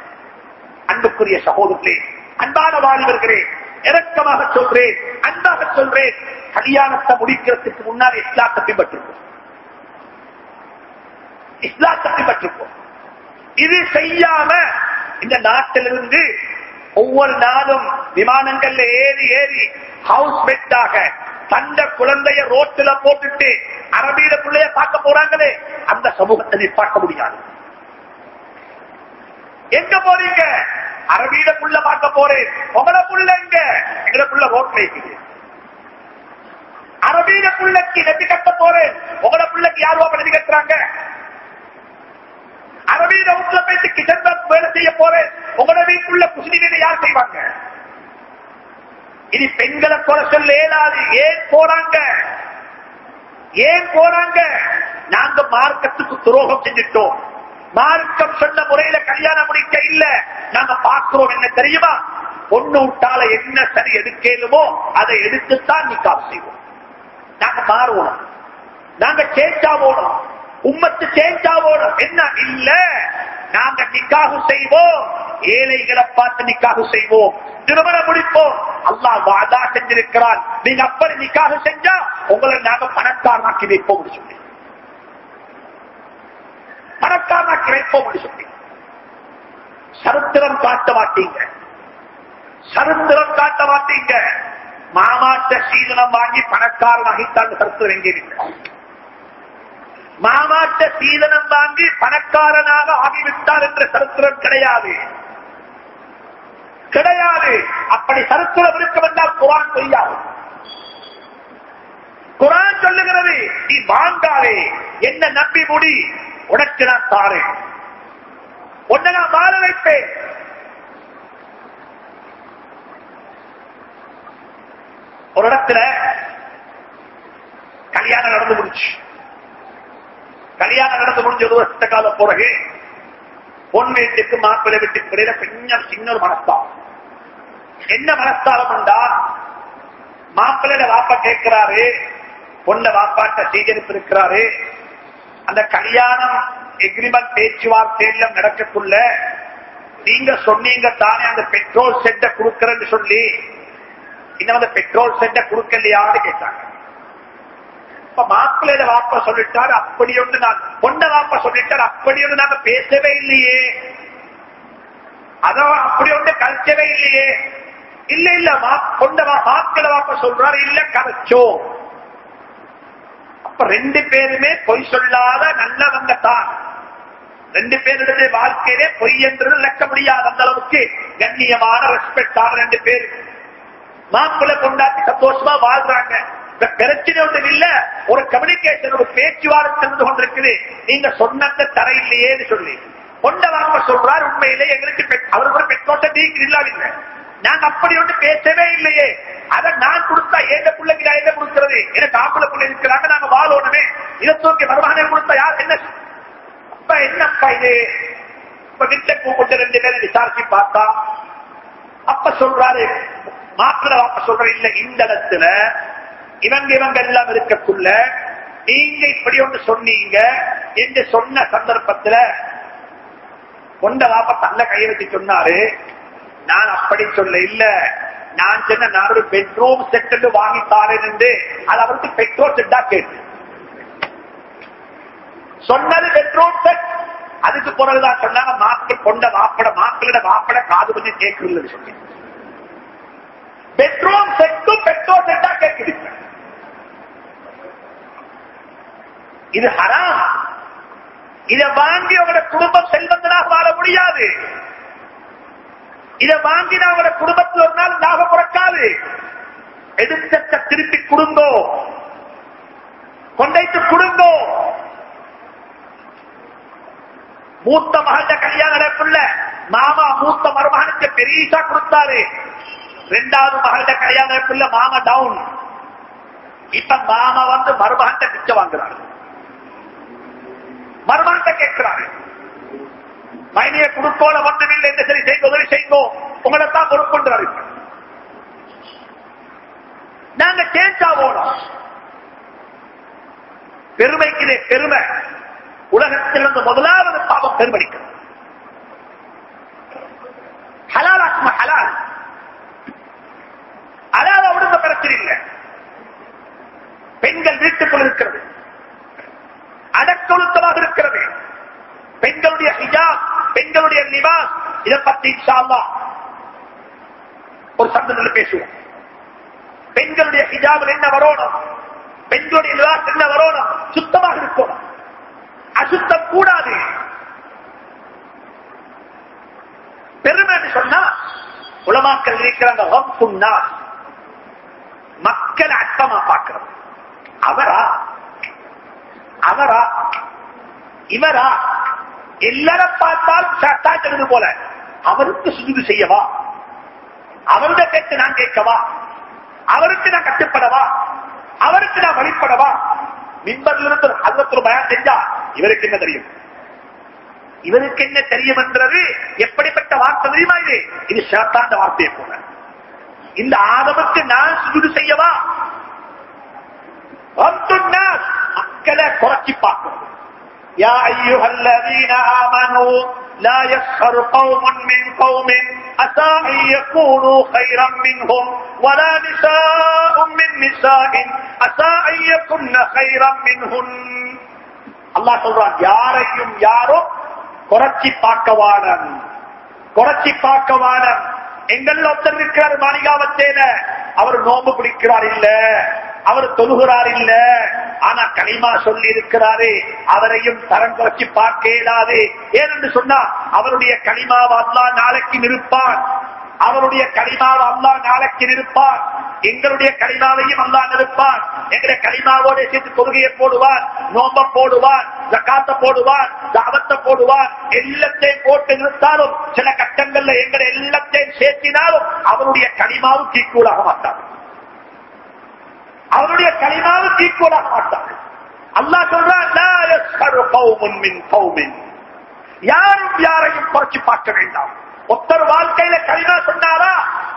அன்புக்குரிய சகோதரர்களே அன்பான வாலிபர்களே இறக்கமாக சொல்றேன் அன்பாக சொல்றேன். கல்யாணத்தை முடிக்கிறதுக்கு முன்னால் இஸ்லாத்தை பின்பற்றுவோம் இஸ்லாத்தை பின்பற்றுவோம் இது செய்யாம இந்த நாட்டிலிருந்து ஒவ்வொரு நாளும் விமானங்கள்ல ஏறி ஏறி ஹவுஸ் பெட்டாக தந்த குழந்தைய ரோட்டுல போட்டுட்டு அரபியில பிள்ளைய பார்க்க போறாங்களே அந்த சமூகத்தை பார்க்க முடியாது. எங்க போறீங்க? அரபியில புள்ள பார்க்க போறேன். உங்களை புள்ள எங்க? எங்களை புள்ள ரோட்ல இருக்குது அரபியில புள்ளைக்கு நெத்தி கட்ட போறேன். உங்களை புள்ளைக்கு யாருவா பணி கட்டுறாங்க? அரபியில வீட்டுல போயிட்டு கிச்சன் வேலை செய்ய போறேன். உங்களோட வீட்டுள்ள குசினிகளை யார் செய்வாங்க? இனி பெண்களை குறை சொல்ல இயலாது ஏன் போறாங்க? ஏன் போறாங்க? நாங்க மார்க்கத்துக்கு துரோகம் செஞ்சிட்டோம். மார்க்கம் சொன்ன முறையில கல்யாணம் முடிக்க இல்ல. நாங்க பார்க்கிறோம் என்ன தெரியுமா? பொண்ணு விட்டால என்ன சரி எடுக்கலுமோ அதை எடுத்துத்தான் நிக்காப் செய்வோம். நாங்க மாறுவோம். நாங்க சேஞ்சா போனோம் உம்மத்து சேஞ்ச் என்ன? இல்ல. நாங்க நிக்காகு செய்வோம். ஏழைகளை பார்த்து நிக்காகு செய்வோம். திருமணம் முடிப்போம். அல்லாஹ் வாதா செஞ்சிருக்கிறான். நீங்க அப்படி நிக்காக செஞ்சா உங்களை நாங்க பணக்காரனாக்கி வைப்போம் சொல்லி. பணக்காரனாக்கி வைப்போம் சொல்லி. சரித்திரம் காட்ட மாட்டீங்க. சரித்திரம் காட்ட மாட்டீங்க. மாமாட்ட சீதனம் வாங்கி பணக்காரனாகித்தான் சரித்திரம் எங்கே இல்லை மாமாட்ட சீதனம் வாங்கி பணக்காரனாக ஆகிவிட்டார் என்ற சரித்திரம் கிடையாது. கிடையாது. அப்படி சரித்திரம் இருக்க வந்தால் குரான் பொய்யாது குரான் சொல்லுகிறது நீ வாங்காதே. என்ன நம்பி முடி? உனக்கு நான் தாரேன். உன்னை நான் வாழ வைப்பேன். ஒரு இடத்துல கல்யாணம் நடந்து முடிச்சு கல்யாணம் நடந்து முடிஞ்ச ஒரு வருஷத்த காலம் பிறகு பொன் வீட்டுக்கு மாப்பிள்ளை வீட்டுக்கு இடையில கொஞ்சம் சின்ன ஒரு மனஸ்தாபம். என்ன மனஸ்தாபம் உண்டா? மாப்பிள்ளைய வாப்பா கேட்கிறாரு பொண்ண வாப்பாட்ட சீகரிப்பு இருக்கிறாரு அந்த கல்யாணம் எக்ரிமெண்ட் பேச்சுவார்த்தையில நடக்கக்குள்ள நீங்க சொன்னீங்க தானே அந்த பெட்ரோல் செட்டை கொடுக்கறேன்னு சொல்லி இன்னும் அந்த பெட்ரோல் செட்டை கொடுக்கலையான்னு கேட்டாங்க. இப்ப மாப்பிள்ளையில வாப்ப சொல்லிட்டார் அப்படி ஒன்று நான் பொண்ண வாப்ப சொல்லிட்டார் அப்படி ஒன்று நாங்க பேசவே இல்லையே. அதோ அப்படி ஒன்று கழிச்சவே இல்லையே. இல்ல இல்ல பொண்ண மாப்பிள்ள வாப்பா சொல்றாரு இல்ல கரைச்சோம் அப்ப ரெண்டு பேருமே பொய் சொல்லாத நல்லவங்க தான். ரெண்டு பேருடைய வாழ்க்கையிலே பொய் என்று இழக்க முடியாத அந்த அளவுக்கு கண்ணியமான ரெஸ்பெக்டான ரெண்டு பேர். மாப்பிள்ளை கொண்டாட்டி சந்தோஷமா வாழ்றாங்க. பிரச்சனை ஒன்றும் இல்ல. ஒரு கம்யூனிகேஷன் ஒரு பேச்சுவார்த்தை இருந்து கொண்டிருக்குது. நீங்க சொன்னத தரையில்லையேன்னு சொல்லி. கொண்ட வாங்க சொல்றாரு உண்மையிலே எங்களுக்கு அவருக்கு ஒரு பெற்றோட்ட நீங்க இல்லாதில்லை நாங்க அப்படி ஒன்று பேசவே இல்லையே. அதை நான் கொடுத்தா ஏந்த பிள்ளைக்கு நான் எங்க கொடுக்கிறது? எனக்கு ஆப்பிள பிள்ளை இருக்கிறாங்க? நாங்க வாழணுமே. இதை தூக்கி வருமானம் கொடுத்தா யார் என்ன அப்ப என்னப்பா இது? இப்ப வீட்டை கூப்பிட்டு ரெண்டு பேரும் விசாரிச்சு பார்த்தா அப்ப சொல்றாரு மாப்பிள்ள வாப்ப சொல்ற இல்ல இந்த இடத்துல இவங்க இவங்க எல்லாம் இருக்கக்குள்ள நீங்க இப்படி ஒன்று சொன்னீங்க என்று சொன்ன சந்தர்ப்பத்துல கொண்ட வாப்ப தள்ள கை வச்சு சொன்னாரு நான் அப்படி சொல்ல இல்ல. நான் சொன்ன நான் ஒரு பெட்ரூம் செட்டு வாங்கித்தாரேன் என்று. அது அவருக்கு பெட்ரோல் செட்டா கேட்டு. சொன்னது பெட்ரோல் செட் அதுக்கு பிறகுதான் சொன்னாங்க மாப்பிள் கொண்ட வாப்பட மாக்களோட வாப்பட காது பண்ணி கேட்கறது சொல்லி பெட்ரோல் செட்டும் பெட்ரோல் செட்டா கேட்குது. இது ஹராம். இதை வாங்கி அவங்களோட குடும்பம் செல்வந்தனாக வாழ முடியாது. இதை வாங்கினா அவங்களோட குடும்பத்தில் ஒரு நாள் லாபம் பிறக்காது எடுத்த திருப்பி குடும்போ கொண்டைத்து குடும்போ மூத்த மகள்கிட்ட கல்யாணம் மாமா மூத்த மருமகனுக்கு பெரியசா கொடுத்தாரு. ரெண்டாவது மகள்கிட்ட கல்யாணம் நடப்புள்ள மாமா டவுன் இப்ப மாமா வந்து மருமகன் பிச்சை வாங்குறாரு. மருமகன்கிட்ட கேட்கிறாரு மைனிய குடுக்கோல ஒன்றுமில்லை என்று சரி செய்ய உதவி செய்யுங்கோ உங்களை தான் பொறுப்புன்றாரு நாங்க சேஞ்ச் ஆகணும் பெருமைக்கு பெருமை உலகத்திலிருந்து முதலாவது பாவம் பெருமடிக்கும் ஹலால் ஆத்ம ஹலால். அலாத உடம்ப பிரச்சனை இல்லை. பெண்கள் வீட்டுக்குள் இருக்கிறது. அடக்கொழுக்கமாக இருக்கிறது. பெண்களுடைய ஹிஜாப் பெண்களுடைய நிவாஸ் இதை பத்தி ஒரு சந்தத்தில் பேசுவோம். பெண்களுடைய ஹிஜாபில் என்ன வரணும்? பெண்களுடைய நிவாஸ் என்ன வரணும்? சுத்தமாக இருக்கணும். அசுத்தம் கூடாது. பெருமை சொன்னா உலமாக்கள் இருக்கிறாங்க மக்களை அட்டமா பார்க்கிறது அவரா அவரா? இவரா? எல்லாரும் பார்த்தாலும் சட்டாச்சது போல அவருக்கு சுஜுது செய்யவா? அவருடைய பேச்சு நான் கேட்கவா? அவருக்கு நான் கட்டுப்படவா? அவருக்கு நான் வழிபடவா? மின்பதிலிருந்து இருந்து அதற்கு பயம் செஞ்சா இவருக்கு என்ன தெரியும்? இவருக்கு என்ன தெரியும் என்றது எப்படிப்பட்ட வார்த்தை தெரியுமா இது? இது சேத்தாண்ட வார்த்தையை போல. இந்த ஆதமுக்கு நான் சுஜுது செய்யவா? மக்களை குறைச்சி பார்க்கணும் يا أيها الذين آمنوا لا يسخر قوم من قوم أسى أن يكونوا خيرا منهم ولا نساء من نساء أسى أن يكن خيرا منهن الله சொல்றான் யாரையும் யாரும் குறைச்சி பார்க்கவானன் குறைச்சி பார்க்கவானன் எங்கள் ஒருத்தர் இருக்கிறார் மாளிகாவத்தேல அவர் நோம்பு பிடிக்கிறார் இல்ல அவர் தொழுகிறார் இல்ல. ஆனா களிமா சொல்லி இருக்கிறாரு அவரையும் தரம் குறைச்சி பார்க்க இயலாது ஏனென்று சொன்னா அவருடைய களிமாவை அல்லா நாளைக்கு நிற்பான் அவருடைய களிமாவை அல்லா நாளைக்கு நிற்பான் எங்களுடைய களிமாவையும் அல்லா நிற்பான் எங்களுடைய களிமாவோட சேர்த்து தொழுகையை போடுவார் நோம்ப போடுவார் ஜக்காத்த போடுவார் தாவத்தை போடுவார். எல்லாத்தையும் போட்டு நிறுத்தாலும் சில கட்டங்கள்ல எங்களை எல்லாத்தையும் சேர்த்தினாலும் அவருடைய களிமாவும் தீக்கூலாக மாட்டார். அவருடைய களிமாவும் தீக்கூலாக மாட்டார்கள் அல்லா சொல்றான் யாரும் யாரையும் குறைச்சு பார்க்க வேண்டாம். ஒத்தர் வாழ்க்கையில களிமா சொன்னாரா?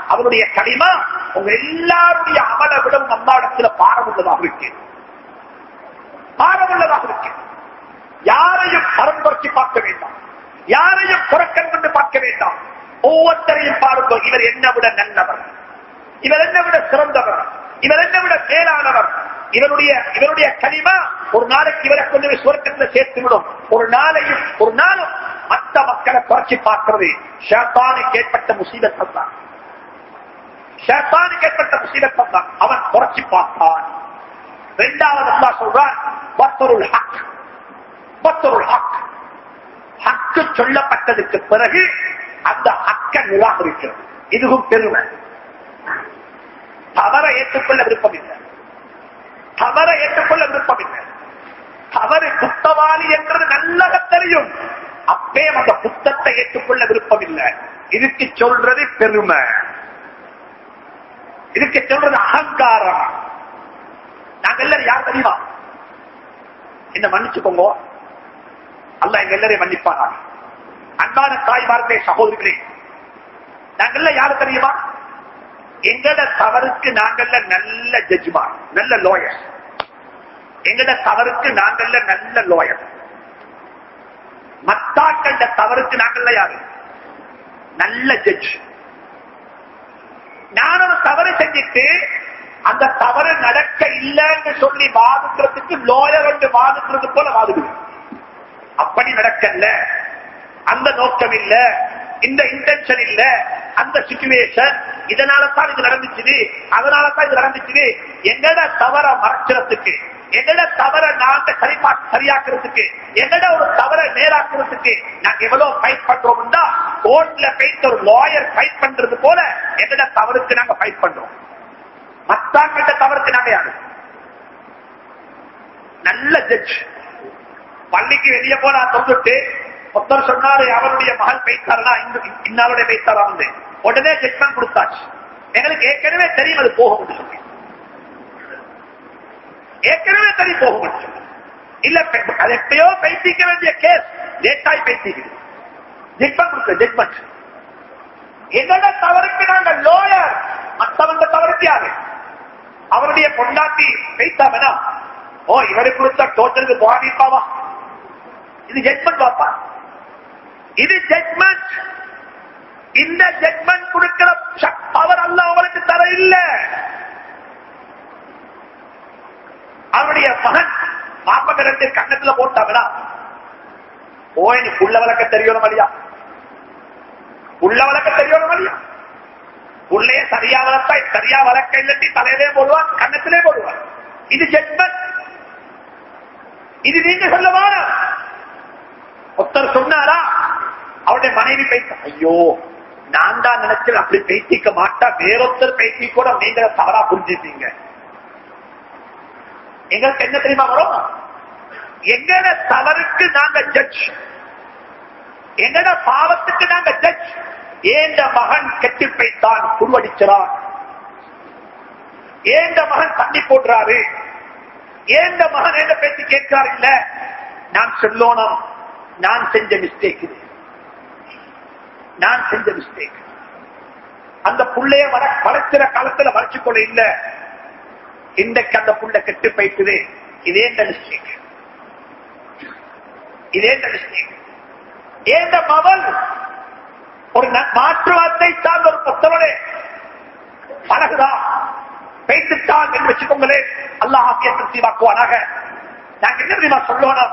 அவருடைய களிமா உங்க எல்லாருடைய அமல விடவும் அம்மாடத்துல பாரம் உள்ளதாக இருக்கு. பாரம் உள்ளதாக இருக்கு. யாரையும் பரம் குறைச்சு பார்க்க வேண்டாம். யாரையும் புறக்கண் கொண்டு பார்க்க வேண்டாம். ஒவ்வொருத்தரையும் பாருங்கள் இவர் என்ன விட நல்லவர். இவர் என்ன விட சிறந்தவர்? இவர் என்ன விட மேலானவர்? இவருடைய இவருடைய கனிமா ஒரு நாளைக்கு இவரை கொஞ்சம் சுவர்க்கத்தில் சேர்த்து விடும். ஒரு நாளையும் ஒரு நாளும் மற்ற மக்களை குறைச்சி பார்க்கிறது. ஷேத்தானுக்கு ஏற்பட்ட முசீதத்தம் தான். ஷேத்தானுக்கு ஏற்பட்ட முசீதத்தம் தான். அவன் குறைச்சி பார்த்தான் இரண்டாவது அல்லா சொல்றான் பத்தருள் ஹக். பத்தருள் ஹக். ஹக்கு சொல்லப்பட்டதுக்கு பிறகு அந்த ஹக்க நிராகரிக்கிறது. இதுவும் பெருமை. தவற ஏற்றுக்கொள்ள விருப்பம் இல்லை தவற ஏற்றுக்கொள்ள விருப்பம் இல்லை தவறு குத்தவாளி என்றது நல்லக தெரியும். அப்பே அந்த புத்தத்தை ஏற்றுக்கொள்ள விருப்பம் இல்லை இதுக்கு சொல்றது பெருமை. இதுக்கு சொல்றது அகங்காரம். நாங்க எல்லாரும் யார் தெரியுமா? என்ன மன்னிச்சுக்கோங்க. அல்ல எங்க எல்லாரையும் மன்னிப்பாங்க அன்பான தாய்மார்களே சகோதரிகளே நாங்கள்ல யாரு தெரியுமா? எங்கட தவறுக்கு நாங்கள்ல நல்ல ஜட்ஜ்மா நல்ல லோயர் எங்கட தவறுக்கு நாங்கள்ல நல்ல லோயர் மத்தாக்கள தவறுக்கு நாங்கள்ல யாரு? நல்ல ஜட்ஜ் நான் ஒரு தவறு செஞ்சுட்டு அந்த தவறு நடக்க இல்லைன்னு சொல்லி வாதுக்கிறதுக்கு லோயர் வந்து வாதுக்கிறது போல வாதுகுது அப்படி நடக்கல அந்த நோக்கம் இல்லை. இந்த இன்டென்ஷன் இல்ல. அந்த சுச்சுவேஷன் இதனால தான் இது நடந்துச்சு அதனால தான் இது நடந்துச்சு எங்கட தவற மறைக்கிறதுக்கு எங்கட தவற நாங்க சரிபா சரியாக்குறதுக்கு எங்கட ஒரு தவற நேராக்குறதுக்கு நாங்க எவ்வளவு ஃபைட் பண்றோம்னா கோர்ட்ல போயிட்டு ஒரு லாயர் ஃபைட் பண்றது போல எங்கட தவறுக்கு நாங்க ஃபைட் பண்றோம். மத்தாங்கிட்ட தவறுக்கு நாங்க யாரு? நல்ல ஜட்ஜ் பள்ளிக்கு வெளியே போனா தொந்துட்டு ஒருத்தர் சொன்னாரு அவருடைய மகள் பேசாரா இன்னாருடைய பேசாரா வந்து உடனே ஜட்மெண்ட் கொடுத்தாச்சு. எங்களுக்கு ஏற்கனவே தெரியும் அது போகும் சொல்லி. ஏற்கனவே தெரியும் போகும் சொல்லி. இல்ல அது எப்பயோ பேசிக்க வேண்டிய கேஸ் லேட்டாய் பேசிக்கிறது ஜட்மெண்ட் கொடுத்த ஜட்மெண்ட் எங்களோட தவறுக்கு நாங்கள் லோயர் மற்றவங்க தவறுக்கு யாரு? அவருடைய பொண்டாட்டி பெய்தாமனா ஓ இவரை கொடுத்த டோட்டலுக்கு போகாமீப்பாவா இது ஜட்மெண்ட் பாப்பா. இது ஜட்மெண்ட் இந்த ஜட்மெண்ட் கொடுக்கிற பவர் அல்ல அவருக்கு தர இல்ல. அவருடைய மகன் மாப்பக ரெண்டு கண்ணத்துல போட்டாங்களா? ஓ உள்ள வழக்க தெரியணும் இல்லையா? உள்ள வழக்க தெரியணும் இல்லையா? உள்ளே சரியா வளர்த்தா சரியா வளர்க்க இல்லட்டி தலையிலே போடுவான் கண்ணத்திலே போடுவான் இது ஜட்மெண்ட் இது நீங்க சொல்லவான ஒருத்தர் சொன்னாரா? அவருடைய மனைவி பேச ஐயோ நான் தான் நினைச்சேன் அப்படி பேசிக்க மாட்டா. வேறொருத்தர் பேசி கூட நீங்க தவறா புரிஞ்சுப்பீங்க. எங்களுக்கு என்ன தெரியுமா வரும்? எங்கட தவறுக்கு நாங்க ஜட்ஜ் எங்கட பாவத்துக்கு நாங்க ஜட்ஜ் ஏந்த மகன் கெட்டி பைத்தான் புருவடிச்சான் ஏந்த மகன் தண்ணி போடுறாரு? ஏந்த மகன் என்ன பேசி கேட்கிறார் இல்ல? நான் சொல்லணும். நான் செஞ்ச மிஸ்டேக் இது. நான் செஞ்ச மிஸ்டேக் அந்த புள்ளைய வர வளர்க்கிற காலத்துல வளர்ச்சிக்கொள்ள இல்ல. இன்றைக்கு அந்த புள்ள கெட்டு போயிட்டுது. இதே மிஸ்டேக் இதே மிஸ்டேக் ஏந்த மவல் ஒரு மாற்று வார்த்தை சார்ந்த ஒரு புத்தவனே. பழகுதா பேசிட்டான் என்று வச்சுக்கோங்களேன். அல்ல திருப்தி வாக்குவானாக நாங்க என்ன தெரியுமா சொல்லணும்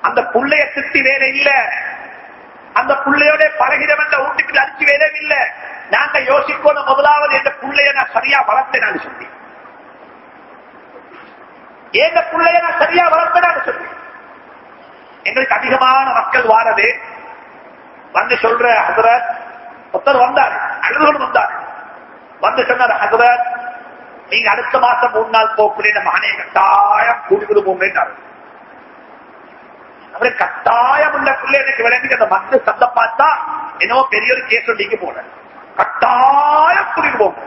அந்த புள்ளைய திருப்தி வேலை இல்ல. அந்த புள்ளையோட பழகிடம் என்ற வீட்டுக்கு அடிச்சு வேலை இல்ல. நாங்க யோசிக்கணும் முதலாவது எந்த புள்ளைய நான் சரியா வளர்த்தேன் சொல்லி. எந்த பிள்ளைய நான் சரியா வளர்த்தேன் சொல்லி. எங்களுக்கு அதிகமான மக்கள் வாரது வந்து சொல்ற ஹசரத் ஒருத்தர் வந்தார் அழுதுகொண்டு வந்தார். வந்து சொன்னார் ஹசரத் நீங்க அடுத்த மாசம் மூணு நாள் போகக்கூடிய மகனை கட்டாயம் கூட்டிட்டு போங்கன்னாரு அவரு கட்டாயம் உள்ள பிள்ளை எனக்கு விளங்கி அந்த மந்த சந்த பார்த்தா என்னவோ பெரிய ஒரு கேஸ் நீங்க போன கட்டாயம் கூட்டிட்டு போங்க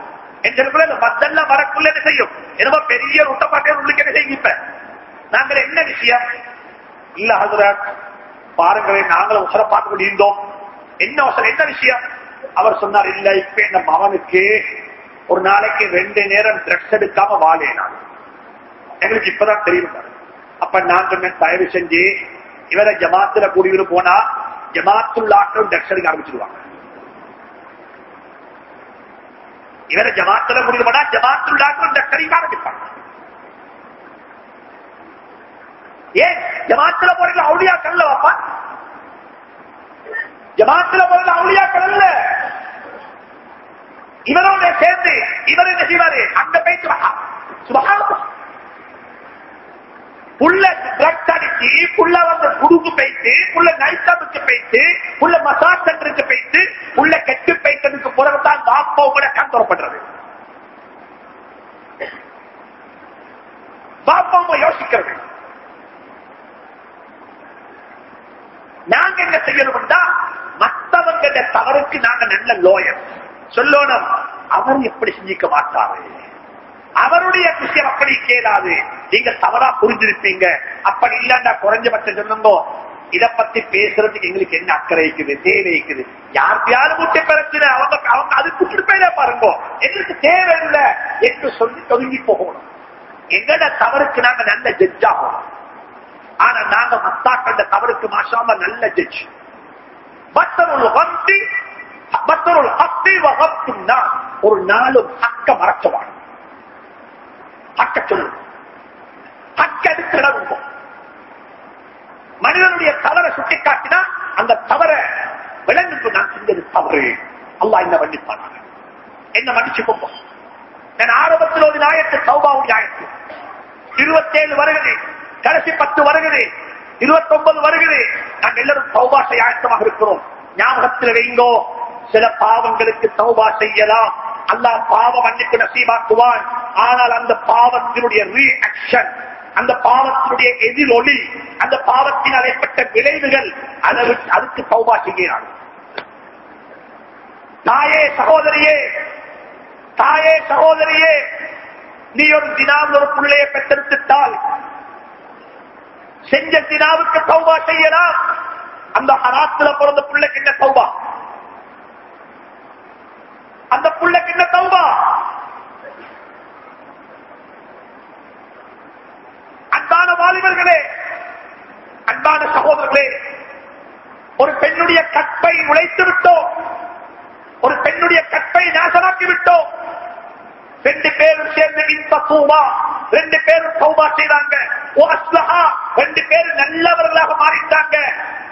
எங்களுக்குள்ள இந்த மத்தெல்லாம் வரக்குள்ள என்ன செய்யும்? என்னவோ பெரிய உட்டப்பாட்டே உங்களுக்கு என்ன செய்யும்? இப்ப நாங்கள் என்ன விஷயம்? இல்ல ஹசரத் பாருங்களேன் நாங்களும் உசர பார்க்க முடிந்தோம் என்ன அவசரம் என்ன விஷயம்? அவர் சொன்னார் இல்ல இப்ப இந்த மகனுக்கு ஒரு நாளைக்கு ரெண்டு நேரம் ட்ரக்ஸ் எடுக்காம வாழேனா எங்களுக்கு இப்பதான் தெரியும். அப்ப நான் சொன்னேன் தயவு செஞ்சு இவரை ஜமாத்துல கூடிவிட்டு போனா ஜமாத்துள்ளாட்டம் ட்ரக்ஸ் ஆரம்பிச்சிருவாங்க இவரை ஜமாத்துல கூடிட்டு போனா ஜமாத்துள்ளாட்டம் ட்ரக்ஸ் ஆரம்பிப்பாங்க ஏன் ஜமாத்துல போறது அவுளியா கல்ல வாப்பா ஜமாத்துல போறது அவுளியா அல்ல இவரோட சேர்ந்து இவர் என்ன செய்வாரு அந்த பேச்சு சுபகாரம் புள்ள ட்ரக்ஸ் அடிச்சு புள்ள வந்து குடுக்கு போயிட்டு புள்ள நைட்டாவுக்கு போயிட்டு புள்ள மசாஜ் சென்டருக்கு போயிட்டு புள்ள கெட்டு போயிட்டதுக்கு பிறகுதான் பாப்பாவோட கூட தரப்படுறது பாப்பாவை யோசிக்கிறது. நாங்க என்ன செய்யணும்னா மற்றவங்க தவறுக்கு நாங்க நல்ல லோயர் சொல்லணும். அவர் எப்படி சிந்திக்க மாட்டாரு? அவருடைய விஷயம் அப்படி கேளாது. நீங்க தவறா புரிஞ்சிருப்பீங்க. அப்படி இல்லன்னா குறைஞ்சபட்சம் சொல்லுங்க. இத பத்தி பேசுறதுக்கு எங்களுக்கு என்ன அக்கறை இருக்குது தேவை இருக்குது. யார் முட்டை பிரச்சனை அவங்க அவங்க அது குட்டிருப்பேல பாருங்க. எங்களுக்கு தேவை இல்லை என்று சொல்லி தொதுங்கி போகணும். எங்கட தவறுக்கு நாங்க நல்ல ஜட்ஜ் ஆகணும். ஆனா நாங்க மத்தாக்கண்ட தவறுக்கு மாசாம நல்ல ஜட்ஜ் பத்தருள் வந்தி பத்தருள் ஹத்தி வகத்தும் நான் ஒரு நாளும் அக்க மறக்கவாங்க அக்க சொல்லு அக்க மனிதனுடைய தவறை சுட்டிக்காட்டினா அந்த தவறை விளங்குக்கு நான் செஞ்சது தவறு. அல்லா என்ன மன்னிப்பானாங்க என்ன மன்னிச்சு கொடுப்போம் நான் ஆரம்பத்தில் ஒரு நாயத்து சௌபாவுடைய ஆயத்து. இருபத்தேழு வருகிறது கடைசி பத்து வருகிறது இருபத்தி ஒன்பது வருகிறது நாங்கள் எல்லாரும் சௌபா செய்ய ஆயத்தமாக இருக்கிறோம். ஞாபகத்தில் வைங்கோ சில பாவங்களுக்கு சௌபா செய்யலாம். அல்லாஹ் பாவ மன்னிப்பு நசீமாக்குவான் ஆனால் அந்த பாவத்தினுடைய ரீஆக்ஷன் அந்த பாவத்தினுடைய எதிரொலி அந்த பாவத்தினால் ஏற்பட்ட விளைவுகள் அளவு அதுக்கு சௌபா செய்கிறான் தாயே சகோதரியே தாயே சகோதரியே நீ ஒரு தினாவில் ஒரு பிள்ளையை பெற்றெடுத்துட்டால் செஞ்ச தினாவுக்கு சௌபா செய்யலாம். அந்த ஹராத்துல பிறந்த பிள்ளைக்கு என்ன சௌபா அந்த பிள்ளைக்கு என்ன தௌபா. அன்பான வாலிபர்களே அன்பான சகோதரர்களே ஒரு பெண்ணுடைய கற்பை உழைத்து விட்டோம். ஒரு பெண்ணுடைய கற்பை நாசமாக்கி விட்டோம். ரெண்டு பேரும் சேர்ந்து இந்த சூவா ரெண்டு பேரும் சௌபா செய்தாங்க. ரெண்டு பேரும் நல்லவர்களாக மாறிட்டாங்க.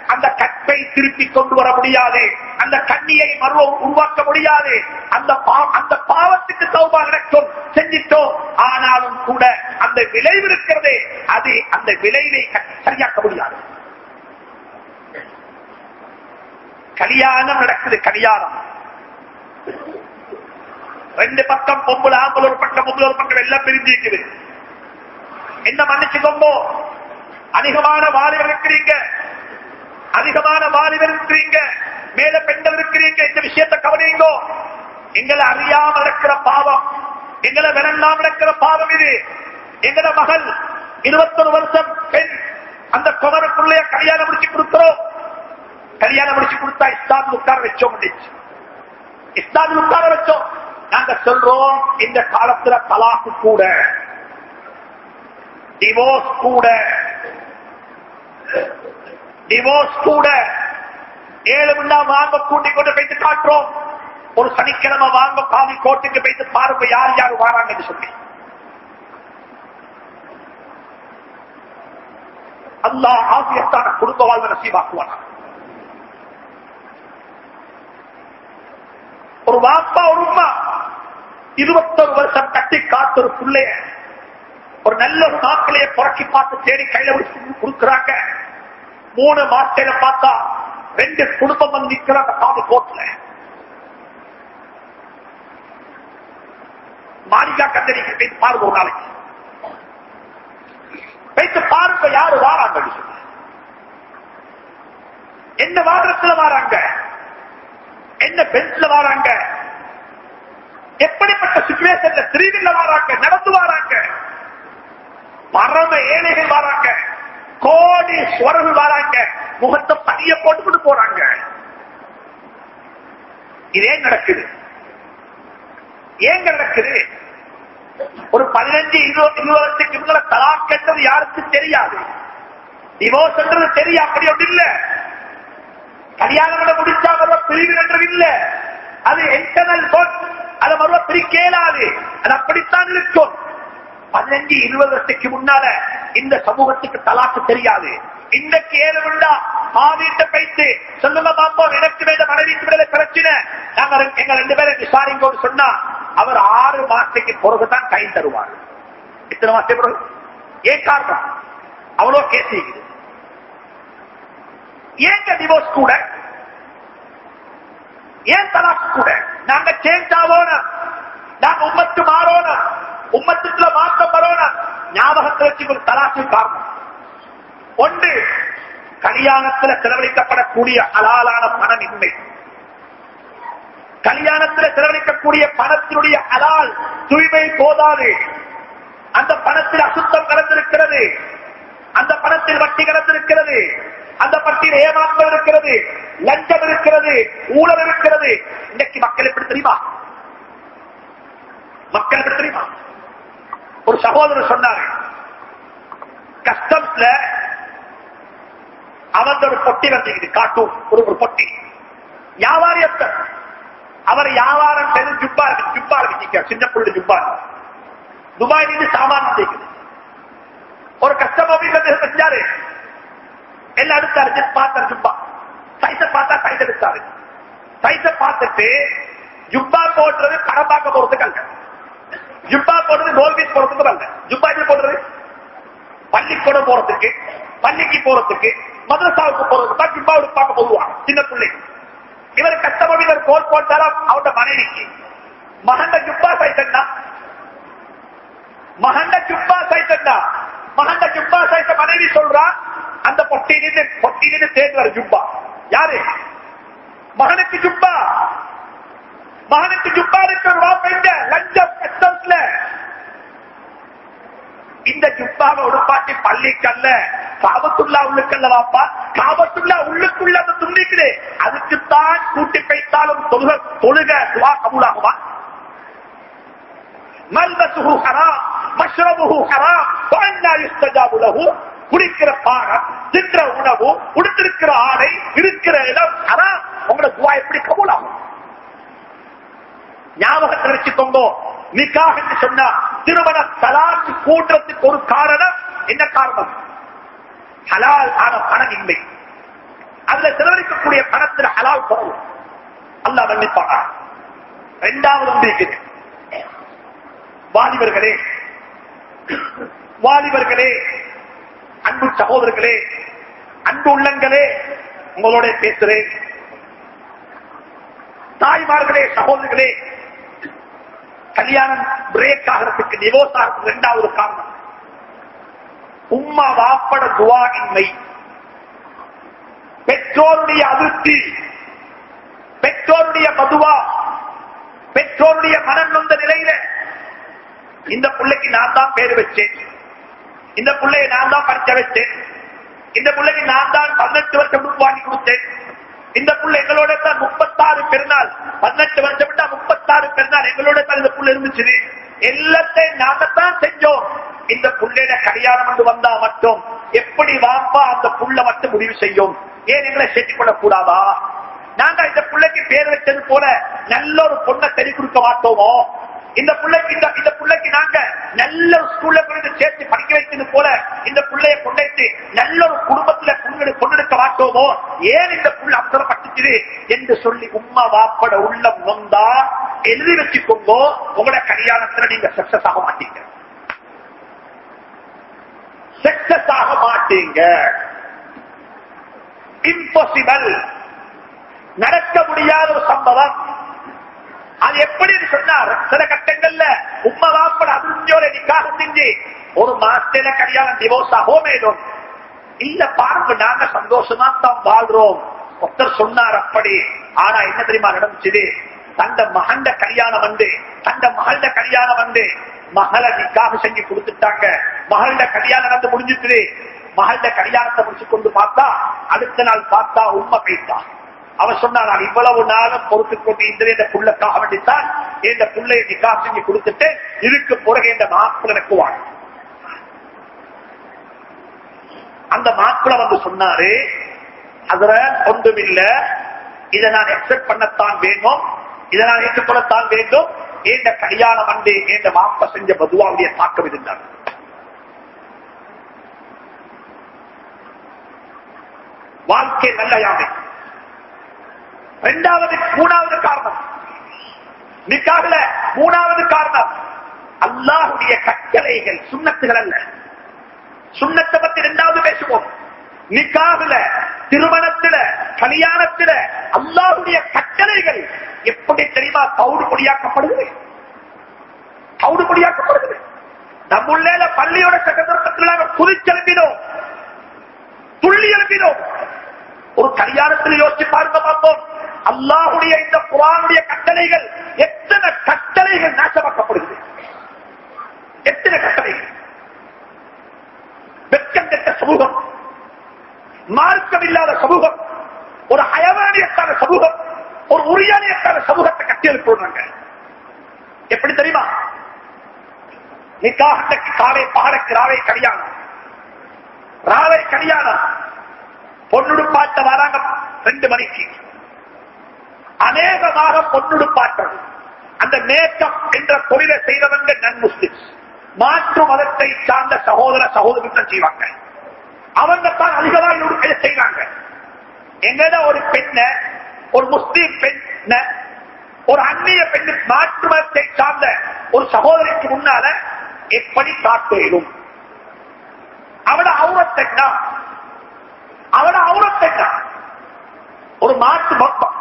அந்த கற்பை திருப்பி கொண்டு வர முடியாது. அந்த கண்ணியை மறுவ உருவாக்க முடியாது. அந்த பா- அந்த பாவத்துக்கு சௌபா கிடைக்கும். செஞ்சிட்டோம் ஆனாலும் கூட அந்த விளைவு இருக்கிறது அது அந்த விளைவை சரியாக்க முடியாது. கல்யாணம் நடக்குது கல்யாணம். ரெண்டு பக்கம் பொம்புல ஆம்பல் ஒரு பக்கம் பொம்புல ஒரு பக்கம் எல்லாம் பிரிஞ்சிருக்குது என்ன மன்னிச்சுக்கோங்க? அதிகமான வாலிபர் இருக்கிறீங்க. அதிகமான வாலிபர் இருக்கிறீங்க. மேல பெண்கள் இருக்கிறீங்க இந்த விஷயத்தை கவனிங்கோ எங்களை அறியாம இருக்கிற பாவம். எங்களை வேணாம் இருக்கிற பாவம் இது. எங்கள மகள் இருபத்தொரு வருஷம் பெண் அந்த குமரக்குள்ளே கல்யாணம் முடிச்சு கொடுக்கிறோம். கல்யாணம் முடிச்சு கொடுத்தா இஸ்லாமில் உட்கார வச்சோம் முடிச்சு இஸ்லாமில் உட்கார வச்சோம். நாங்க சொல்றோம் இந்த காலத்துல தலாக்கு கூட. டிவோர்ஸ் கூட. டிவோர்ஸ் கூட. ஏழு மணி வாங்க கூட்டிக் கொண்டு போயிட்டு காட்டுறோம். ஒரு சனிக்கிழமை வாங்க காவி கோட்டுக்கு போயிட்டு பாருங்க யார் யார் வாராங்க சொல்லி. அல்லாஹ் ஆசியத்தான குடும்ப வாழ்வு நசீவாக்குவானா? ஒரு வாப்பா ஒரு உமா இருபத்தொரு வருஷம் கட்டி காத்து ஒரு பிள்ளைய ஒரு நல்ல ஒரு மாப்பிளைய புறக்கி பார்த்து தேடி கையில பிடிச்சு கொடுக்குறாங்க. மூணு மாசையில பார்த்தா ரெண்டு குடும்பம் வந்து அந்த காது கோட்டுல மாளிகா கந்தரிக்கு போய் பாருங்க ஒரு நாளைக்கு. போயிட்டு பாருங்க யாரு வாராங்க என்ன வாகனத்துல வாராங்க? என்ன பெஞ்சில் வாராங்க? எப்படிப்பட்ட சுச்சுவேஷன்ல திருவில்ல வாராங்க நடந்து வாராங்க? பரம ஏழைகள் வாராங்க. கோடி சுவர்கள் வராங்க. முகத்தை பதிய போட்டுக்கிட்டு போறாங்க. இதே நடக்குது. ஏங்க நடக்குது? ஒரு பதினஞ்சு இருபது இருபதுக்கு முன்னால தலாக்கன்றது யாருக்கும் தெரியாது. டிவோர்ஸ்ன்றது தெரியும் அப்படி அப்படி இல்ல. கல்யாணம் முடிச்சா வருவ பிரிவு என்றது இல்ல. அது இன்டர்னல் பொட் அதை வருவ பிரிக்கேலாது அது அப்படித்தான் இருக்கும். பதினஞ்சு இருபது வருஷத்துக்கு முன்னால இந்த சமூகத்துக்கு தலாக்கு தெரியாது. இன்றைக்கு ஏழு விண்டா பைத்து சொல்லுங்க பாப்போம் எனக்கு மேல மனைவிக்கு மேல பிரச்சனை. நாங்க எங்க ரெண்டு பேரும் விசாரிங்கோடு சொன்னா அவர் ஆறு மாசத்துக்கு பிறகுதான் கை தருவார். இத்தனை மாசத்துக்கு பிறகு? ஏன் காரணம்? அவ்வளவு கேஸ் ஏங்க டிவோர்ஸ் கூட? ஏன் தலாக் கூட? நாங்க சேஞ்ச் ஆவோம் நாங்க உமத்து மாறோம் உம்மத்துக்குள்ள மாற்றம் வரணும் ஞாபகத்தை வச்சு ஒரு தலாக்கு காரணம் ஒன்று கல்யாணத்தில் செலவழிக்கப்படக்கூடிய அலாலான பணம் இன்மை. கல்யாணத்தில் செலவழிக்கக்கூடிய பணத்தினுடைய அலால் தூய்மை போதாது. அந்த பணத்தில் அசுத்தம் கலந்திருக்கிறது. அந்த பணத்தில் வட்டி கலந்திருக்கிறது. அந்த பட்டியல் ஏமாற்றம் இருக்கிறது. லஞ்சம் இருக்கிறது. ஊழல் இருக்கிறது. இன்னைக்கு மக்கள் எப்படி தெரியுமா? மக்கள் எப்படி தெரியுமா? ஒரு சகோதரர் சொன்னார் கஸ்டம்ஸ்ல அவங்க ஒரு பொட்டி வந்திருக்குது காட்டும் ஒரு ஒரு பொட்டி. வியாபாரியத்தை அவர் வியாபாரம் செய்து ஜுப்பா இருக்கு ஜுப்பா இருக்கு சின்ன புள்ளி ஜுப்பா துபாய் இருந்து சாமான் வந்திருக்குது. ஒரு கஸ்டமர் செஞ்சாரு எல்லாம் எடுத்தாரு பார்த்தாரு ஜுப்பா சைஸ பார்த்தா சைஸ் எடுத்தாரு சைஸ பார்த்துட்டு ஜுப்பா போடுறது கடப்பாக்க போறதுக்கு அல்ல. ஜுப்பா போடுறது டோல்கேட் போறதுக்கு அல்ல ஜுப்பா எப்படி போடுறது பள்ளிக்கூடம் போறதுக்கு பள்ளிக்கு போறதுக்கு மதரசாவுக்கு போறதுக்கு தான் ஜுப்பாவுக்கு பார்க்க போடுவான் சின்ன பிள்ளை. இவர் கஷ்டமா இவர் கோல் போட்டாரா அவட மனைவிக்கு மகண்ட ஜுப்பா சைத்தா மகண்ட ஜுப்பா சைத்தா மகண்ட ஜுப்பா சைத்த மனைவி சொல்றா அந்த பொட்டியிலிருந்து பொட்டியிலிருந்து தேடுவார் ஜுப்பா யாரு? மகனுக்கு ஜுப்பா மகனுக்கு ஜுப்பா இருக்கிற வாப்ப லஞ்சம் கஸ்டம்ஸ்ல இந்த ஜுப்பாவை உடுப்பாட்டி பள்ளிக்கல்ல காபத்துள்ளா உள்ளுக்கல்ல வாப்பா. காபத்துள்ளா உள்ளுக்குள்ள அதை துண்டிக்குது அதுக்குத்தான் கூட்டி பைத்தாலும் தொழுக தொழுக துவா கபூலாகுமா? மல்பசுஹு ஹராம் மஷ்ரபுகு ஹராம். வஅன்னா யுஸ்தஜாபு லஹு. குடிக்கிற பாடம் தின்ற உணவு உடுத்திருக்கிற ஆடை இருக்கிற இடம் ஹராம். உங்களோட துவா எப்படி கபூலாகும்? ஞாபகத்தில் வச்சுக்கோங்க நிக்காக என்று சொன்னா திருமண தலாக்கு கூட்டத்துக்கு ஒரு காரணம் என்ன காரணம்? ஹலால் ஆன பணம் இல்லை அதுல செலவழிக்கக்கூடிய பணத்தில் ஹலால் குறவு. அல்ல மன்னிப்பாங்க இரண்டாவது ஒன்று இருக்குது வாலிபர்களே வாலிபர்களே அன்பு சகோதரர்களே அன்பு உள்ளங்களே உங்களோட பேசுறேன். தாய்மார்களே சகோதரர்களே கல்யாணம் பிரேக் ஆகிறதுக்கு டிவோர்ஸ் ஆகிறதுக்கு இரண்டாவது காரணம். உம்மா வாப்பட துவா இன்மை. பெற்றோருடைய அதிருப்தி பெற்றோருடைய மதுவா பெற்றோருடைய மனம் வந்த நிலையில இந்த பிள்ளைக்கு நான் தான் பேர் வச்சேன். இந்த பிள்ளையை நான் தான் படிக்க வச்சேன். இந்த பிள்ளைக்கு நான் தான் பதினெட்டு வருஷம் வாங்கி கொடுத்தேன். இந்த புள்ள எங்களோட தான் முப்பத்தாறு பெருநாள். பதினெட்டு வருஷம் விட்டா முப்பத்தாறு பெருநாள் எங்களோட தான் இந்த புள்ள இருந்துச்சு எல்லாத்தையும் நாங்கத்தான் செஞ்சோம். இந்த புள்ளையில கல்யாணம் என்று வந்தா மட்டும் எப்படி வாப்பா அந்த புள்ள மட்டும் முடிவு செய்யும்? ஏன் எங்களை சேர்த்துக் கொள்ளக்கூடாதா நாங்க இந்த பிள்ளைக்கு பேர் வச்சது போல நல்ல ஒரு பொண்ணை தெரி கொடுக்க மாட்டோமோ? இந்த பிள்ளைக்கு இந்த இந்த பிள்ளைக்கு நாங்க நல்ல ஒரு ஸ்கூல்ல கொண்டு சேர்த்து படிக்க வைத்தது போல இந்த பிள்ளைய கொண்டு நல்ல ஒரு குடும்பத்துல கொண்டெடுக்க மாட்டோமோ? ஏன் இந்த புள்ள அப்புறப்பட்டுச்சு என்று சொல்லி உம்மா வாப்பட உள்ளம் நொந்தா எழுதி வச்சுக்கோங்கோ. உங்களோட கல்யாணத்துல நீங்க சக்சஸ் ஆக மாட்டீங்க. சக்சஸ் ஆக மாட்டீங்க. இம்பாசிபிள் நடக்க முடியாத ஒரு சம்பவம். அது எப்படி சொன்னார்? சில கட்டங்கள்ல உண்மை வாப்பட அதிர்ச்சியோட நிக்காக செஞ்சு ஒரு மாசத்துல கல்யாணம் டிவோர்ஸ் ஆகோமேடும் இல்ல பாருங்க நாங்க சந்தோஷமா தான் வாழ்றோம். ஒருத்தர் சொன்னார் அப்படி. ஆனா என்ன தெரியுமா நடந்துச்சு? தந்த மகண்ட கல்யாணம் வந்து தந்த மகள்ட கல்யாணம் வந்து மகளை நிக்காக செஞ்சு கொடுத்துட்டாங்க. மகள கல்யாணம் வந்து முடிஞ்சிட்டு மகள கல்யாணத்தை முடிச்சு கொண்டு பார்த்தா அடுத்த நாள் பார்த்தா உண்மை போயிட்டா அவர் சொன்னா நான் இவ்வளவு நாளும் பொறுத்து கொண்டு இந்த இந்த புள்ளக்காக வேண்டித்தான் இந்த புள்ளைய நிக்கா செஞ்சு கொடுத்துட்டு இதுக்கு பிறகு இந்த மாப்பிள்ள எனக்கு அந்த மாப்பிள்ள வந்து சொன்னாரு அதுல ஒன்றும் இல்ல. இதை நான் எக்ஸெப்ட் பண்ணத்தான் வேண்டும். இதை நான் ஏற்றுக்கொள்ளத்தான் வேண்டும். ஏண்ட கல்யாணம் வந்து ஏண்ட மாப்ப செஞ்ச பதுவாவுடைய தாக்கம் இருந்தார் வாழ்க்கை நல்ல யானை. இரண்டாவது மூணாவது காரணம். நிக்காகல மூணாவது காரணம். அல்லாஹுடைய கட்டளைகள் சுண்ணத்துகள் அல்ல. சுண்ணத்தை பத்தி இரண்டாவது பேசுவோம். நிக்காகல திருமணத்தில கல்யாணத்துல அல்லாஹுடைய கட்டளைகள் எப்படி தெரியுமா கவுடு பொடியாக்கப்படுது கவுடு பொடியாக்கப்படுது நம்முள்ள பள்ளியோட சட்டத்திட்டத்தில் நாங்கள் குதிச்செலும்பினோம் துள்ளி எழுப்பினோம். ஒரு கல்யாணத்தில் யோசிச்சு பார்க்க பார்ப்போம். அல்லாஹுடைய இந்த புறானுடைய கட்டளைகள் எத்தனை கட்டளைகள் நாசமாக்கப்படுகிறது? எத்தனை கட்டளைகள்? வெட்கம் கெட்ட சமூகம் மார்க்கம் இல்லாத சமூகம் ஒரு அயவானியத்தான சமூகம் ஒரு உரியானியத்தான சமூகத்தை கட்டி எப்படி தெரியுமா? நிக்காக காலை பாடக்கு ராவை கல்யாணம். ராவை கல்யாணம். பொண்ணுடு பார்த்த வராங்க ரெண்டு மணிக்கு. அநேகமாக பொன்னுடுப்பாற்றது அந்த மேக்கப் என்ற தொழிலை செய்தவங்க நன் முஸ்லிம் மாற்று மதத்தை சார்ந்த சகோதர சகோதரர்கள் செய்வாங்க. அவங்க தான் அதிகமாக செய்வாங்க. எங்கட ஒரு பெண்ண ஒரு முஸ்லீம் பெண்ண ஒரு அந்நிய பெண்ணு மாற்று மதத்தை சார்ந்த ஒரு சகோதரிக்கு முன்னால எப்படி காட்டேனும் அவட அவுரத்தென்னா அவட அவுரத்தென்னா ஒரு மாற்று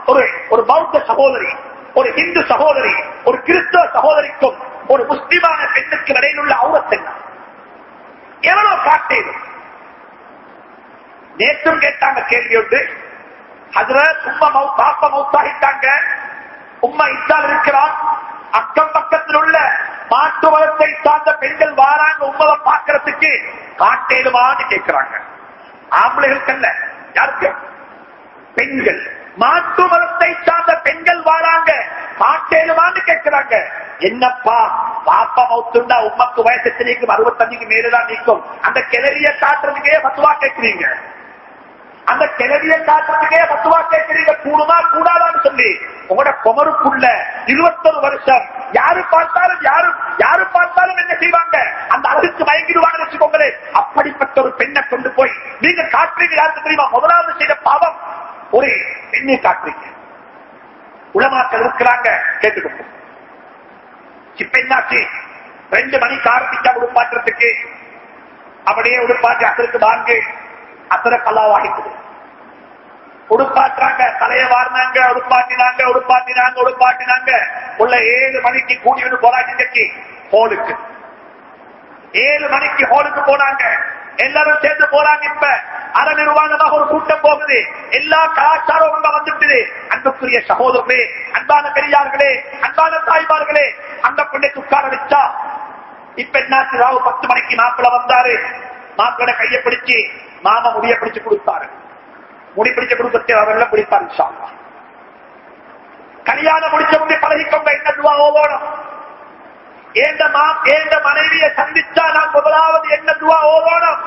ஒரு ஒரு பௌத்த சகோதரி ஒரு இந்து சகோதரி ஒரு கிறிஸ்தவ சகோதரிக்கும் ஒரு முஸ்லிமான பெண்ணுக்கு இடையில் உள்ள அவுரத்தென்னா எவ்வளவு காட்டேனும் நேற்றும் கேட்டாங்க கேள்வி ஒன்று அதுல உம்மா பாப்ப மௌத்தாகிட்டாங்க. உம்மா இத்தால் இருக்கிறான். அக்கம் பக்கத்தில் உள்ள மாற்று வளத்தை சார்ந்த பெண்கள் வாராங்க உங்களை பார்க்கறதுக்கு. காட்டேடுமான்னு கேட்கிறாங்க. ஆம்பளைகளுக்கு அல்ல யாருக்கு? பெண்கள். மாட்டு மதத்தை சார்ந்த பெண்கள் வாழாங்க. காட்டேடுமான்னு கேட்கிறாங்க. என்னப்பா பாப்பா மௌத்துண்டா உமக்கு வயசு நீக்கும் அறுபத்தஞ்சுக்கு மேலதான் நீக்கும். அந்த கிளறிய காட்டுறதுக்கே பத்துவா கேட்கிறீங்க. அந்த கிளவிய காட்டுறதுக்கே பத்துவா கேட்கிறீங்க கூடுமா கூடாதான்னு சொல்லி உங்களோட குமருக்குள்ள இருபத்தொரு வருஷம். யாரு பார்த்தாலும் யாரு யாரு பார்த்தாலும் என்ன செய்வாங்க? அந்த அழகுக்கு மயங்கிடுவாங்க வச்சுக்கோங்களே அப்படிப்பட்ட ஒரு பெண்ணை கொண்டு போய் நீங்க காட்டுறீங்க யாருக்கு தெரியுமா? முதலாவது செய்த பாவம் ஒரு பெண்ணை காட்டுறீங்க. உளமாக்கள் இருக்கிறாங்க கேட்டுக்கணும் இப்ப என்னாச்சு? ரெண்டு மணிக்கு ஆரம்பிச்சா உடுப்பாட்டுறதுக்கு அப்படியே உடுப்பாட்டி அதற்கு வாங்க. அத்தனை கல்லாவாகிக்குது உடுப்பாட்டுறாங்க தலையை வாரினாங்க உடுப்பாட்டினாங்க உடுப்பாட்டினாங்க உடுப்பாட்டினாங்க. உள்ள ஏழு மணிக்கு கூட்டிட்டு போராட்டி இன்னைக்கு ஹோலுக்கு. ஏழு மணிக்கு ஹோலுக்கு போனாங்க. எல்லாரும் சேர்ந்து போறாங்க இப்ப. அற நிர்வாகமாக ஒரு கூட்டம் போகுது. எல்லா கலாச்சாரம் அங்க வந்துட்டு அன்புக்குரிய சகோதரர்களே அன்பான பெரியார்களே அன்பான தாய்மார்களே அந்த பிள்ளைக்கு உட்கார வச்சா இப்ப என்னாச்சு? ராவு பத்து மணிக்கு மாப்பிள்ள வந்தாரு. மாப்பிள்ள கையை பிடிச்சு மாமா முடிய பிடிச்சு கொடுத்தாரு முடி பிடிச்ச கொடுக்கத்தை அவர்கள் பிடிப்பார் கல்யாணம் முடிச்ச முடி பழகிக்கொண்ட என்ன துவா ஏந்த மனைவியை சந்திச்சா நான் முதலாவது என்ன துவா ஓதோணும்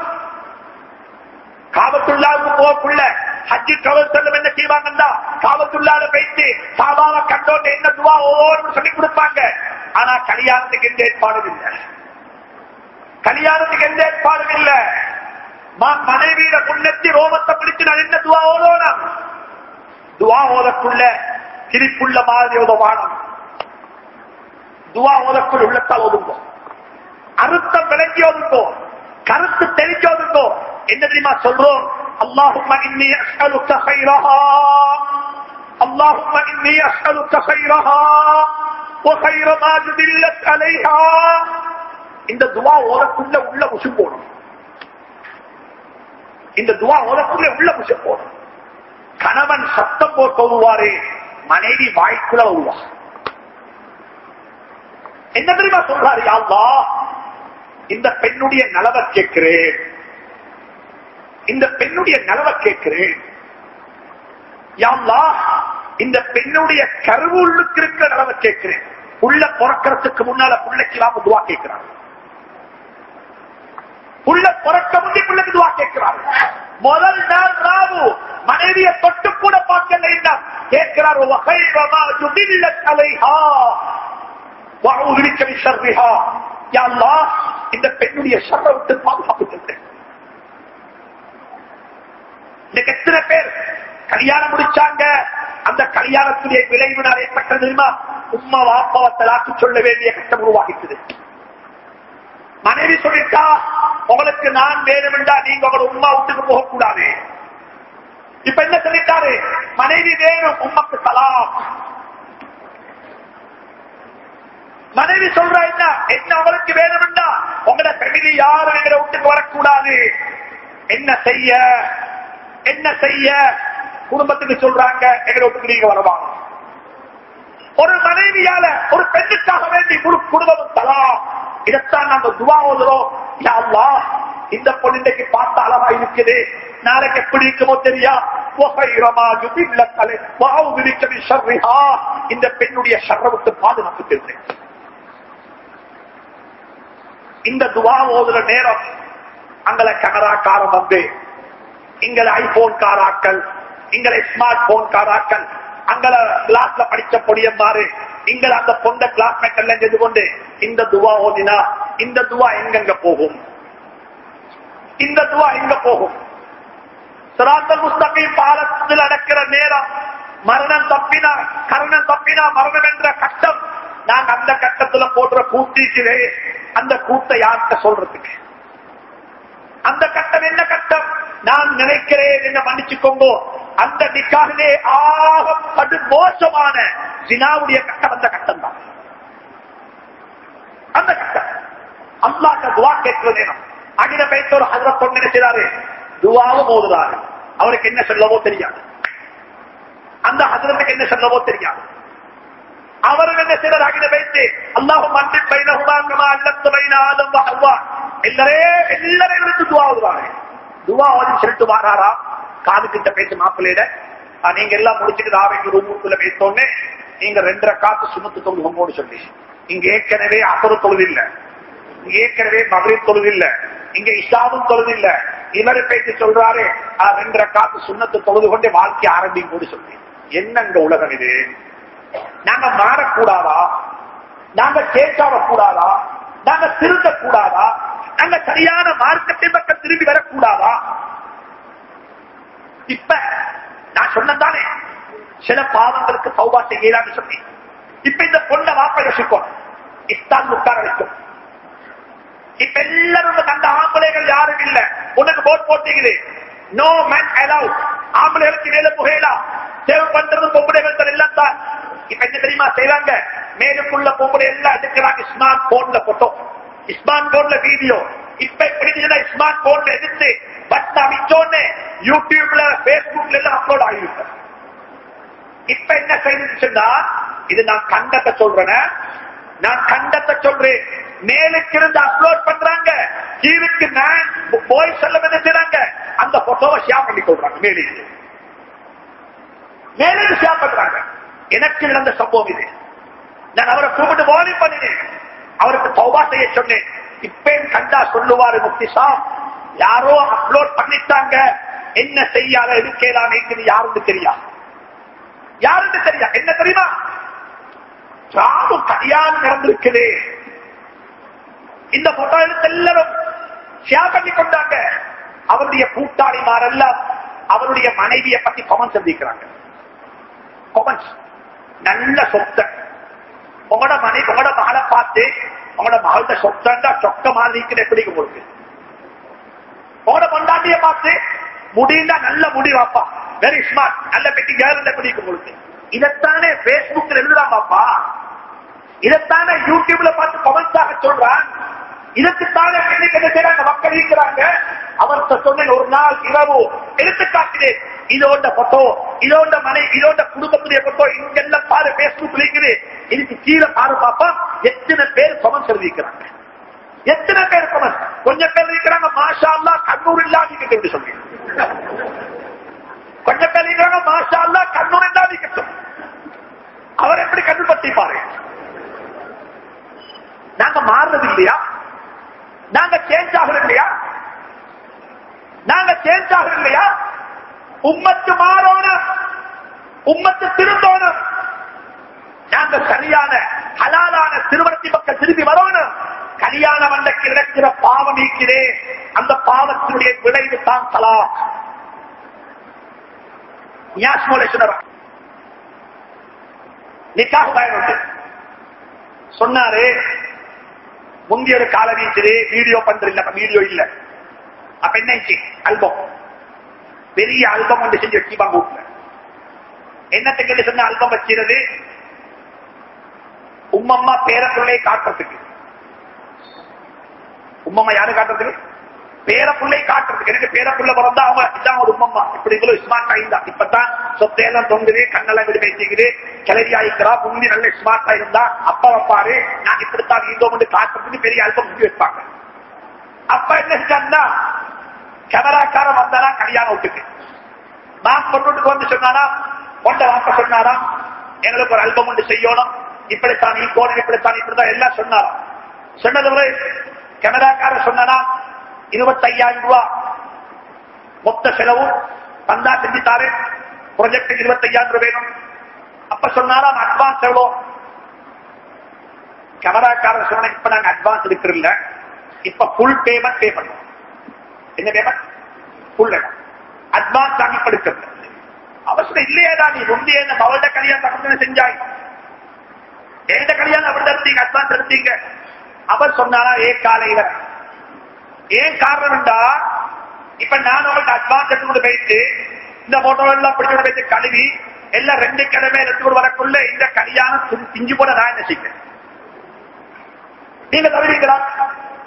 காபத்துள்ளாவுக்கு போக்குள்ள ஹஜ்ஜி கவல் செல்லும் என்ன செய்வாங்கன்னா காபத்துள்ளால போயிட்டு சாபாவை கண்டோன்னு என்ன துவா ஓவோன்னு சொல்லி கொடுப்பாங்க. ஆனா கல்யாணத்துக்கு எந்த ஏற்பாடும் இல்லை. கல்யாணத்துக்கு எந்த ஏற்பாடும் இல்ல. ம- மனைவியிட முன்னெத்தி ரோமத்தை பிடிச்சு நான் என்ன துவா ஓதோணும் துவா ஓதக்குள்ள சிரிப்புள்ள மாதிரி ஓதவானம் துவா ஓதக்குள் உள்ளத்தால் ஒதுங்கோ அறுத்தம் விளங்கி ஒதுங்கோ கருத்து தெரிஞ்சு ஒதுங்கோ என்ன தெரியுமா சொல்றோம் اللهم إني أسألك خيرها اللهم إني أسألك خيرها وخير ما جبلت عليها இந்த துவா ஓதக்குள்ள உள்ள உசு போடும் இந்த துவா ஓதக்குள்ள உள்ள புஷ போடும் கணவன் சத்தம் போட்டு ஓதுவாரு மனைவி வாய்க்குள்ள ஓதுவா என்ன தெரியுமா சொல்றாரு? யா இந்த பெண்ணுடைய நலவை கேட்கிறேன். இந்த பெண்ணுடைய நலவை கேட்கிறேன். யா இந்த பெண்ணுடைய கருவுள்ளுக்கு இருக்கிற நலவை கேட்கிறேன். உள்ள பிறக்கிறதுக்கு முன்னால பிள்ளைக்கு இல்லாம துவா கேட்கிறான். உள்ள பிறக்க முந்தி பிள்ளைக்கு துவா கேட்கிறார். முதல் நாள் ராவு மனைவியை தொட்டு கூட பார்க்கல கேட்கிறார் வகைரமா ஜுபில்ல தலைஹா வாழ்விக்க ஷர்ரிஹா. யா இந்த பெண்ணுடைய ஷர்ரை விட்டு பாதுகாப்பு இன்னைக்கு எத்தனை பேர் கல்யாணம் முடிச்சாங்க? அந்த கல்யாணத்துடைய விளைவு நான் தெரியுமா? உம்மா வாப்பாவை தலாக்கு சொல்ல வேண்டிய கட்டம் உருவாகிக்குது மனைவி சொல்லிட்டா உங்களுக்கு நான் வேணுமெண்டா நீங்க உங்களோட உம்மா வீட்டுக்கு போகக்கூடாது. இப்ப என்ன சொல்லிட்டாரு? மனைவி வேணும் உமக்கு சலாம். மனைவி சொல்றா என்ன? என்ன உங்களுக்கு வேணும்னா உங்களோட பெமிலி யாரும் எங்களை வீட்டுக்கு வரக்கூடாது? என்ன செய்ய? என்ன செய்ய? குடும்பத்துக்கு சொல்றாங்க எங்களை வீட்டுக்கு நீங்க வரவாங்க ஒரு மனைவியால ஒரு பெண்ணுக்காக வேண்டி குடும்பம் தலாம் இதைத்தான் நாங்க துவா ஓதுறோம். இந்த பொண்ணுக்கு பார்த்த அளவா இருக்குது நாளைக்கு எப்படி இருக்குமோ தெரியா? இந்த பெண்ணுடைய சர்வத்தை பாதுகாப்பு தெரியும் இந்த துவா ஓதுற நேரம் அங்களை கனராக்காரம் வந்து எங்களை ஐபோன் காராக்கள் எங்களை ஸ்மார்ட் போன் காராக்கள் அங்களை கிளாஸ்ல படிச்ச பொடியம்மாறு நீங்கள் அந்த பொண்ட கிளாஸ்மேட் எல்லாம் செய்து கொண்டு இந்த துவா ஓதினா இந்த துவா எங்கெங்க போகும்? இந்த துவா எங்க போகும்? சிராத்தல் முஸ்தபி பாலத்தில் அடக்கிற நேரம் மரணம் தப்பினா கரணம் தப்பினா மரணம் என்ற கட்டம் நாங்க அந்த கட்டத்துல போடுற கூட்டிக்கிறே அந்த கூட்டை யார்கிட்ட சொல்றதுக்கு? அந்த கட்டம் என்ன கட்டம் நான் நினைக்கிறேன் என்ன மன்னிச்சுக்கோங்க. அந்த நிக்காகவே ஆக படு மோசமான ஜினாவுடைய கட்டம் அந்த கட்டம் தான் அந்த கட்டம். அல்லாட்ட துவா கேட்கிறது அகில பயத்தோர் அதுல பொண்ணு என்ன செய்றாரு துவாவும் ஓதுறாரு அவருக்கு என்ன சொல்லவோ தெரியாது. அந்த ஹசரத்துக்கு என்ன சொல்லவோ தெரியாது. அவரும் என்ன செய்யறார் அகில வைத்து அல்லாஹும் மண்டி பைனகுமாக்கமா அல்லத்து பைன ஆதம் எல்லாரே எல்லாரையும் துவா ஓதுறாரு துவா ஓதி சொல்லிட்டு வாராரா காது கிட்ட பேசி மாப்பிள்ளையிட நீங்க எல்லாம் முடிச்சுட்டு ஆவைக்கு ரூமுக்குள்ள பேசோன்னே நீங்க ரெண்டரை காத்து சுமத்து தொழுகோடு சொல்லி. இங்க ஏற்கனவே அசரு தொழுது இல்ல. இங்க ஏற்கனவே மகளிர் தொழுது இல்ல. இங்க இஷாவும் தொழுது இல்ல. இவரு பேசி சொல்றாரு ரெண்டரை காத்து சுண்ணத்து தொழுது கொண்டே வாழ்க்கை ஆரம்பிக்கும் கூட சொல்லி. என்னங்க உலகம் இது? நாங்க மாறக்கூடாதா? நாங்க கேட்காம கூடாதா நாங்க திருத்த கூடாதா நாங்க சரியான மார்க்கத்தை பக்கம் திரும்பி வரக்கூடாதா? இப்ப நான் சொன்னதானே சில பாவங்களுக்கு சௌபா செய்யலாம்னு சொல்லி. இப்ப இந்த பொண்ணை வாப்ப யோசிக்கும் இஸ்தான் உட்கார வைக்கும் இப்ப எல்லாரும் அந்த ஆம்பளைகள் யாரும் இல்ல. உனக்கு போட் போட்டீங்களே நோ மேன் அலவுட் ஆம்பளைகளுக்கு மேல புகையலாம் சேவை பண்றது பொம்பளைகள் எல்லாம் தான். இப்ப என்ன தெரியுமா செய்வாங்க மேலுக்குள்ள பொம்பளை எல்லாம் எடுக்கிறாங்க. ஸ்மார்ட் போன்ல போட்டோ ஸ்மார்ட் போன்ல வீடியோ இப்ப எப்படி ஸ்மார்ட் போன்ல எடுத்து பட் அமைச்சோன்னு யூடியூப்ல பேஸ்புக்ல எல்லாம் அப்லோட் ஆகிருக்கு இப்ப என்ன செய்யுதுன்னா இது நான் கண்டத்தை சொல்றேன். நான் கண்டத்தை சொல்றேன். மேலுக்கு இருந்து அப்லோட் பண்றாங்க. கீழுக்கு நான் போய் செல்ல என்ன செய்றாங்க? அந்த போட்டோவை ஷேர் பண்ணி கொள்றாங்க மேலே மேலே ஷேர் பண்றாங்க. எனக்கு நடந்த சம்பவம் இது. நான் அவரை கூப்பிட்டு வாலி பண்ணினேன். அவருக்கு தௌபா செய்ய சொன்னேன். இப்பேன் கண்டா சொல்லுவாரு முக்தி யாரோ அப்லோட் பண்ணிட்டாங்க. என்ன செய்யாத எடுக்கலாம் யாருன்னு தெரியா? யாருன்னு தெரியா? என்ன தெரியுமா? ராமு கல்யாணம் நடந்திருக்குது. இந்த போட்டோ எடுத்து எல்லாரும் ஷேர் பண்ணி கொண்டாங்க. அவருடைய கூட்டாளிமாரெல்லாம் அவருடைய மனைவியை பத்தி கொமன் சந்திக்கிறாங்க கொமன்ஸ் நல்ல சொத்த. உங்களோட மனை உங்களோட மகளை பார்த்து அவனோட மகள்கிட்ட சொத்தா சொக்க மாதிரி இருக்குது எப்படி உங்களுக்கு உங்களோட பொண்டாட்டிய பார்த்து முடிந்தா நல்ல முடி வாப்பா. வெரி ஸ்மார்ட் நல்ல பெட்டி கேர்ல எப்படி உங்களுக்கு இதைத்தானே பேஸ்புக்ல எழுதுறான் பாப்பா. இதைத்தானே யூடியூப்ல பார்த்து கமெண்ட்ஸாக சொல்றான். இதுக்குத்தானே இன்னைக்கு என்ன செய்யறாங்க மக்கள் இருக்கிறாங்க? அவர்கிட்ட சொன்னேன் ஒரு நாள் இரவு எடுத்து காட்டினேன் இதோட போட்டோ இதோட மனை இதோட குடும்பத்துடைய போட்டோ இங்கெல்லாம் பாரு பேஸ்புக் இருக்குது. இதுக்கு கீழே பாரு பாப்பா எத்தனை பேர் கமெண்ட்ஸ் எழுதிக்கிறாங்க எத்தனை பேர் கமெண்ட் கொஞ்சம் பேர் இருக்கிறாங்க மாஷா அல்லா கண்ணூர் இல்லாம எப்படி சொல்லி. கொஞ்சம் பேர் இருக்கிறாங்க மாஷா அல்லா கண்ணூர் இல்லாம அவர் எப்படி கண்ணு பத்தி நாங்க மாறுறது இல்லையா? நாங்க சேஞ்ச் ஆகுறது இல்லையா? நாங்க சேஞ்ச் ஆகுறது இல்லையா? உம்மத்து மாறணும் உம்மத்து திரும்பணும் நாங்க சரியான ஹலாலான திருமணத்தின் பக்கம் திரும்பி வரணும் கல்யாணம் அன்றைக்கு நடக்கிற பாவம் நீக்கிறே அந்த பாவத்தினுடைய விளைவு தான் தலா நிக்காக பயனுண்டு சொன்னாரு முந்தைய ஒரு கால வீச்சு வீடியோ பண்றது வீடியோ இல்ல. அப்ப என்ன அல்பம் பெரிய அல்பம் ஒன்று செஞ்சு வச்சுப்பாங்க வீட்டுல. என்னத்துக்கு சொன்ன அல்பம் வச்சிருது உம்மம்மா பேரப்புள்ளையை காட்டுறதுக்கு. உம்மம்மா யாரு காட்டுறதுக்கு? பேரப்புள்ளை காட்டுறதுக்கு. எனக்கு பேரப்புள்ள பிறந்தா அவங்க இதான் ஒரு உண்மம்மா இப்படி இவ்வளவு ஸ்மார்ட் ஆயிருந்தா இப்பதான் சொத்தையெல்லாம் தொங்குது கண்ணெல்லாம் விடு பேசிக்குது. கிளறி ஆயிக்கிறா முந்தி நல்ல ஸ்மார்ட் ஆயிருந்தா அப்பா வைப்பாரு. நான் இப்படித்தான் இருந்தோம் காட்டுறதுக்கு பெரிய அல்பம் முடி வைப்பாங்க. அப்ப என்ன செஞ்சா கேமராக்கார வந்தாரா கல்யாணம் விட்டுக்கு. நான் பொண்ணுக்கு வந்து சொன்னாரா கொண்ட வாக்க சொன்னாரா எங்களுக்கு ஒரு அல்பம் ஒன்று செய்யணும். இப்படித்தான் நீ போன இப்படித்தான் இப்படித்தான் எல்லாம் சொன்னாரா சொன்னது கேமராக்காரன் சொன்னாரா இருபத்தையாயிரம் ரூபாய் மொத்த செலவு தந்தா செஞ்சுட்டாரு ப்ரொஜெக்ட் இருபத்தையாயிரம் ரூபாய் வேணும். அப்ப சொன்னாலும் அட்வான்ஸ் எவ்வளோ? கனடாக்காரர் சொன்ன இப்ப நாங்க அட்வான்ஸ் எடுக்கிறோம் இப்ப ஃபுல் பேமெண்ட் பே பண்ணுவோம். என்ன பேமெண்ட் புல் அட்வான்ஸ் நாங்க இப்ப எடுக்கிறது அவசரம் இல்லையேடா நீ முந்தைய இந்த கல்யாணம் அப்படி செஞ்சாய்? எந்த கல்யாணம் அவர்கிட்ட எடுத்தீங்க அட்வான்ஸ் எடுத்தீங்க? அவர் சொன்னாரா ஏ காலையில ஏன் காரணம் என்றா இப்ப நான் உங்களுக்கு அட்வான்ஸ் எடுத்து கொண்டு போயிட்டு இந்த போட்டோ எல்லாம் பிடிச்சு கொண்டு போயிட்டு கழுவி எல்லாம் ரெண்டு கிழமை எடுத்துக்கொண்டு வரக்குள்ள இந்த கல்யாணம் திஞ்சு போட நான் என்ன நீங்க தருவீங்களா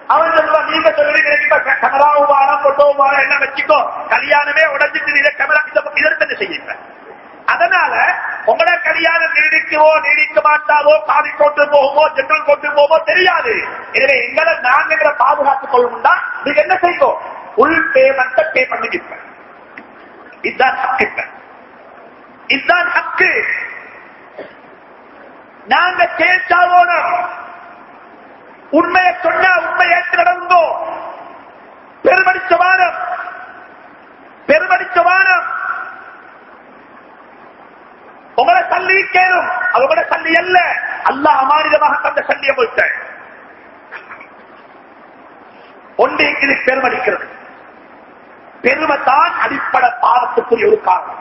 அவன் சொல்லுவா? நீங்க சொல்லுவீங்க இப்ப கமராவும் வாரம் போட்டோவும் எல்லாம் வச்சுக்கோ. கல்யாணமே உடஞ்சிட்டு இதை கமரா இதற்கு என்ன செய்யுங்க அதனால உங்களோட கல்யாணம் நீடிக்குவோ நீடிக்க மாட்டாவோ காவி கொண்டு போகுமோ ஜெட்டல் கொண்டு போகுமோ தெரியாது. எனவே எங்களை நாங்க பாதுகாத்துக் கொள்ளணும்னா நீங்க என்ன செய்வோம் உள் பேமெண்ட் பே பண்ணிக்கிட்ட இதுதான் ஹக்கு இதுதான் ஹக்கு நாங்க கேட்டாவோனம் உண்மையை சொன்னா உண்மை ஏற்று நடந்தோ பெருமடிச்ச வானம். பெருமடிச்ச வானம். உங்களை சல்லி கேளும். அது உங்களோட சல்லி அல்ல. அல்லா அமானிதமாக தந்த சல்லியை போயிட்ட. ஒன்று இது பெருமடிக்கிறது பெருமை தான் அடிப்படை பாவத்துக்குரிய ஒரு காரணம்.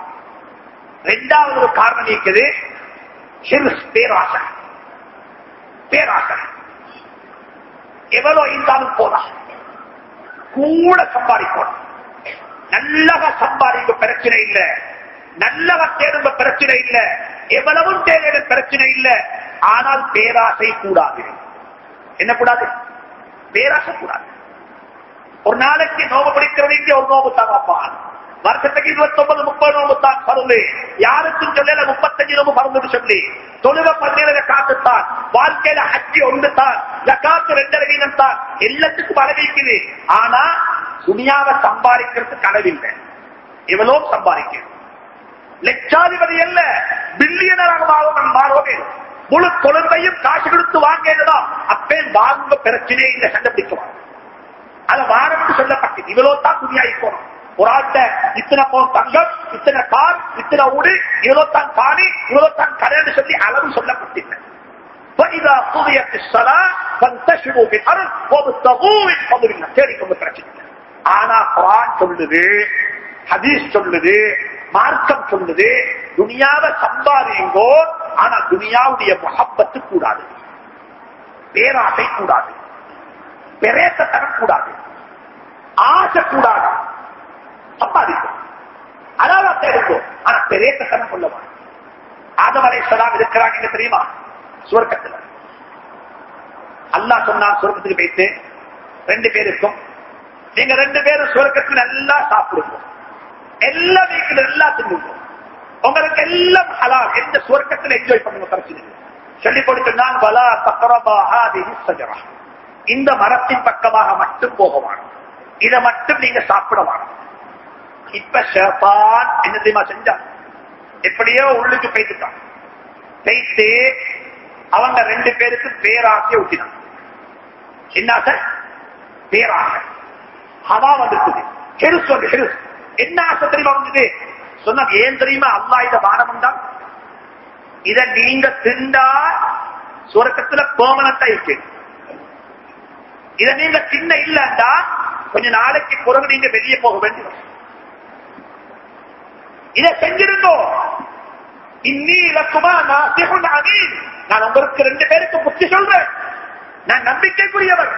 இரண்டாவது ஒரு காரணம் இருக்குது. பேராசை. பேராசை. எவ்வளவு இருந்தாலும் போதா கூட சம்பாதிக்கணும். நல்லா சம்பாதிக்க பிரச்சனை இல்ல. நல்லவர் தேடும் பிரச்சனை இல்ல. எவ்வளவும் தேவையான பிரச்சனை இல்ல. ஆனால் பேராசை கூடாது. என்ன கூடாது? பேராசை கூடாது. ஒரு நாளைக்கு நோவு பிடிக்கிறவங்க ஒரு நோவு தாங்கப்பான் வருஷத்துக்கு இருபத்தி ஒன்பது முப்பது நோம்பு தான் பருந்து யாருக்கும் சொல்லல முப்பத்தஞ்சு நோம்பு பருந்து சொல்லி. தொழுக பன்னீரக காத்துத்தான். வாழ்க்கையில அச்சி ஒன்று தான். ஜக்காத்து ரெண்டரை வீதம் தான். எல்லாத்துக்கும் அளவிக்குது ஆனா துணியாவை சம்பாதிக்கிறதுக்கு கடவில்லை எவ்வளவு சம்பாதிக்கிறது லட்சாதிபதி அல்ல பில்லியனராக மாறும் மாறுவோமே முழு கொழும்பையும் காசு கொடுத்து வாங்கியதுதான் அப்பே வாங்க பிரச்சனையே இல்லை கண்டுபிடிக்குவாங்க அது வாரம்னு சொல்லப்பட்டது இவ்வளவு தான் துணியாகி போனோம் ஒரு ஆட்ட இத்தனை பவுன் தங்கம் இத்தனை கார் இத்தனை ஊடு இவ்வளவு தான் காணி இவ்வளவு தான் கடன் சொல்லி அளவு சொல்லப்பட்டில்லை فإذا قضيت الصلاة فانتشروا في الأرض وابتغوا من فضل الله தேடிக்கொண்டு பிரச்சனை ஆனா குரான் சொல்லுது ஹதீஸ் சொல்லுது மார்க்கம் சொல்லுது துனியாவை சம்பாதிங்கோ ஆனா துனியாவுடைய முகப்பத்து கூடாது. பேராசை கூடாது. பெரேசத்தனம் கூடாது. ஆசை கூடாது. சம்பாதிக்கும். அதாவது இருக்கும் ஆனா பெரேசத்தனம் கொள்ளவா ஆதவரை சலாம் இருக்கிறாங்க தெரியுமா? சுவர்க்கத்தில். அல்லா சொன்னான் சுவர்க்கத்துக்கு போயிட்டு ரெண்டு பேருக்கும். நீங்க ரெண்டு பேரும் சுவர்க்கத்துக்கு நல்லா சாப்பிடுங்க. எல்லா வீட்டில் எல்லாத்துக்கும் உங்களுக்கு எல்லாம் ஹலால் எந்த சுவர்க்கத்தில் என்ஜாய் பண்ணுங்க பிரச்சனை சொல்லிக் சொல்லி நான் வலா இந்த மரத்தின் பக்கமாக மட்டும் போகவான் இதை மட்டும் நீங்க சாப்பிட இப்ப ஷேபான் என்ன தெரியுமா செஞ்சான் எப்படியோ உள்ளுக்கு பெய்துட்டான் போயிட்டு அவங்க ரெண்டு பேருக்கு பேராசைய ஊட்டினான் என்ன ஆசை பேராசை ஹவா வந்துருக்குது ஹெருஸ் வந்து ஹெருஸ் என்ன ஆசை தெரியுமா வந்தது சொன்ன ஏன் தெரியுமா? அல்லா இத பானம் தான் இத நீங்க திண்டா சுரக்கத்துல பெர்மனண்டா இருக்கு. இத நீங்க சின்ன இல்லண்டா கொஞ்ச நாளைக்கு பிறகு நீங்க வெளியே போக வேண்டும் இதை செஞ்சிருந்தோம் நான் நான் உங்களுக்கு ரெண்டு பேருக்கு புத்தி சொல்றேன். நான் நம்பிக்கைக்குரியவர்.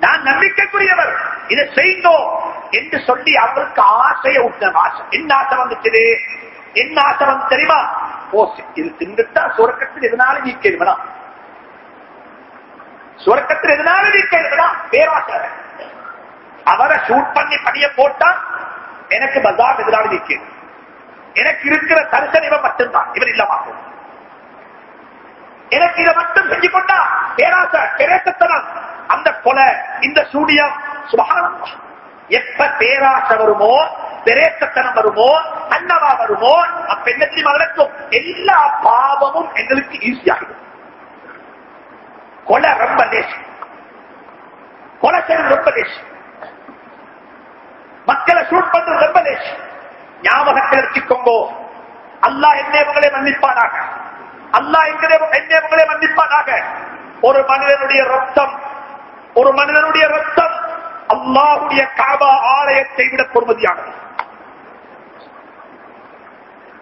நான் நம்பிக்கைக்குரியவர். இதை செய்தோம் என்று சொல்லி அவருக்கு ஆசையை விட்ட ஆசை. என்ன ஆசை வந்துச்சு? என்ன ஆசை வந்து தெரியுமா? ஓ இது திண்டுட்டா சுரக்கத்தில் எதனால நீக்க இருக்கலாம் சுரக்கத்தில் எதனால நீக்க இருக்கலாம் பேராசை. அவரை ஷூட் பண்ணி பணிய போட்டா எனக்கு பஜார் எதிராக நிற்கிறது எனக்கு இருக்கிற தரிசனம் இவன் மட்டும்தான். இவர் இல்லமாகும் எனக்கு இதை மட்டும் செஞ்சு கொண்டா பேராசை பெரேசத்தனம் அந்த கொலை இந்த சூடியம் சுபகாரம் எப்ப பேராசை வருமோ பெரேசத்தனம் வருமோ அன்னவா வருமோ அப்ப என்ன எல்லா பாவமும் எங்களுக்கு ஈஸியாகும் கொலை ரொம்ப லேசம் கொலை செய்வது ரொம்ப லேசம் மக்களை சூட் பண்றது ரொம்ப லேசம் ஞாபகத்தில் வச்சுக்கோங்கோ. அல்லா என்னை மன்னிப்பானாக. அல்லா எங்களை என்னவங்களே மன்னிப்பானாக. ஒரு மனிதனுடைய ரத்தம் ஒரு மனிதனுடைய ரத்தம் அல்லாவுடைய காபா ஆலயத்தை விட பொறுமதியானது.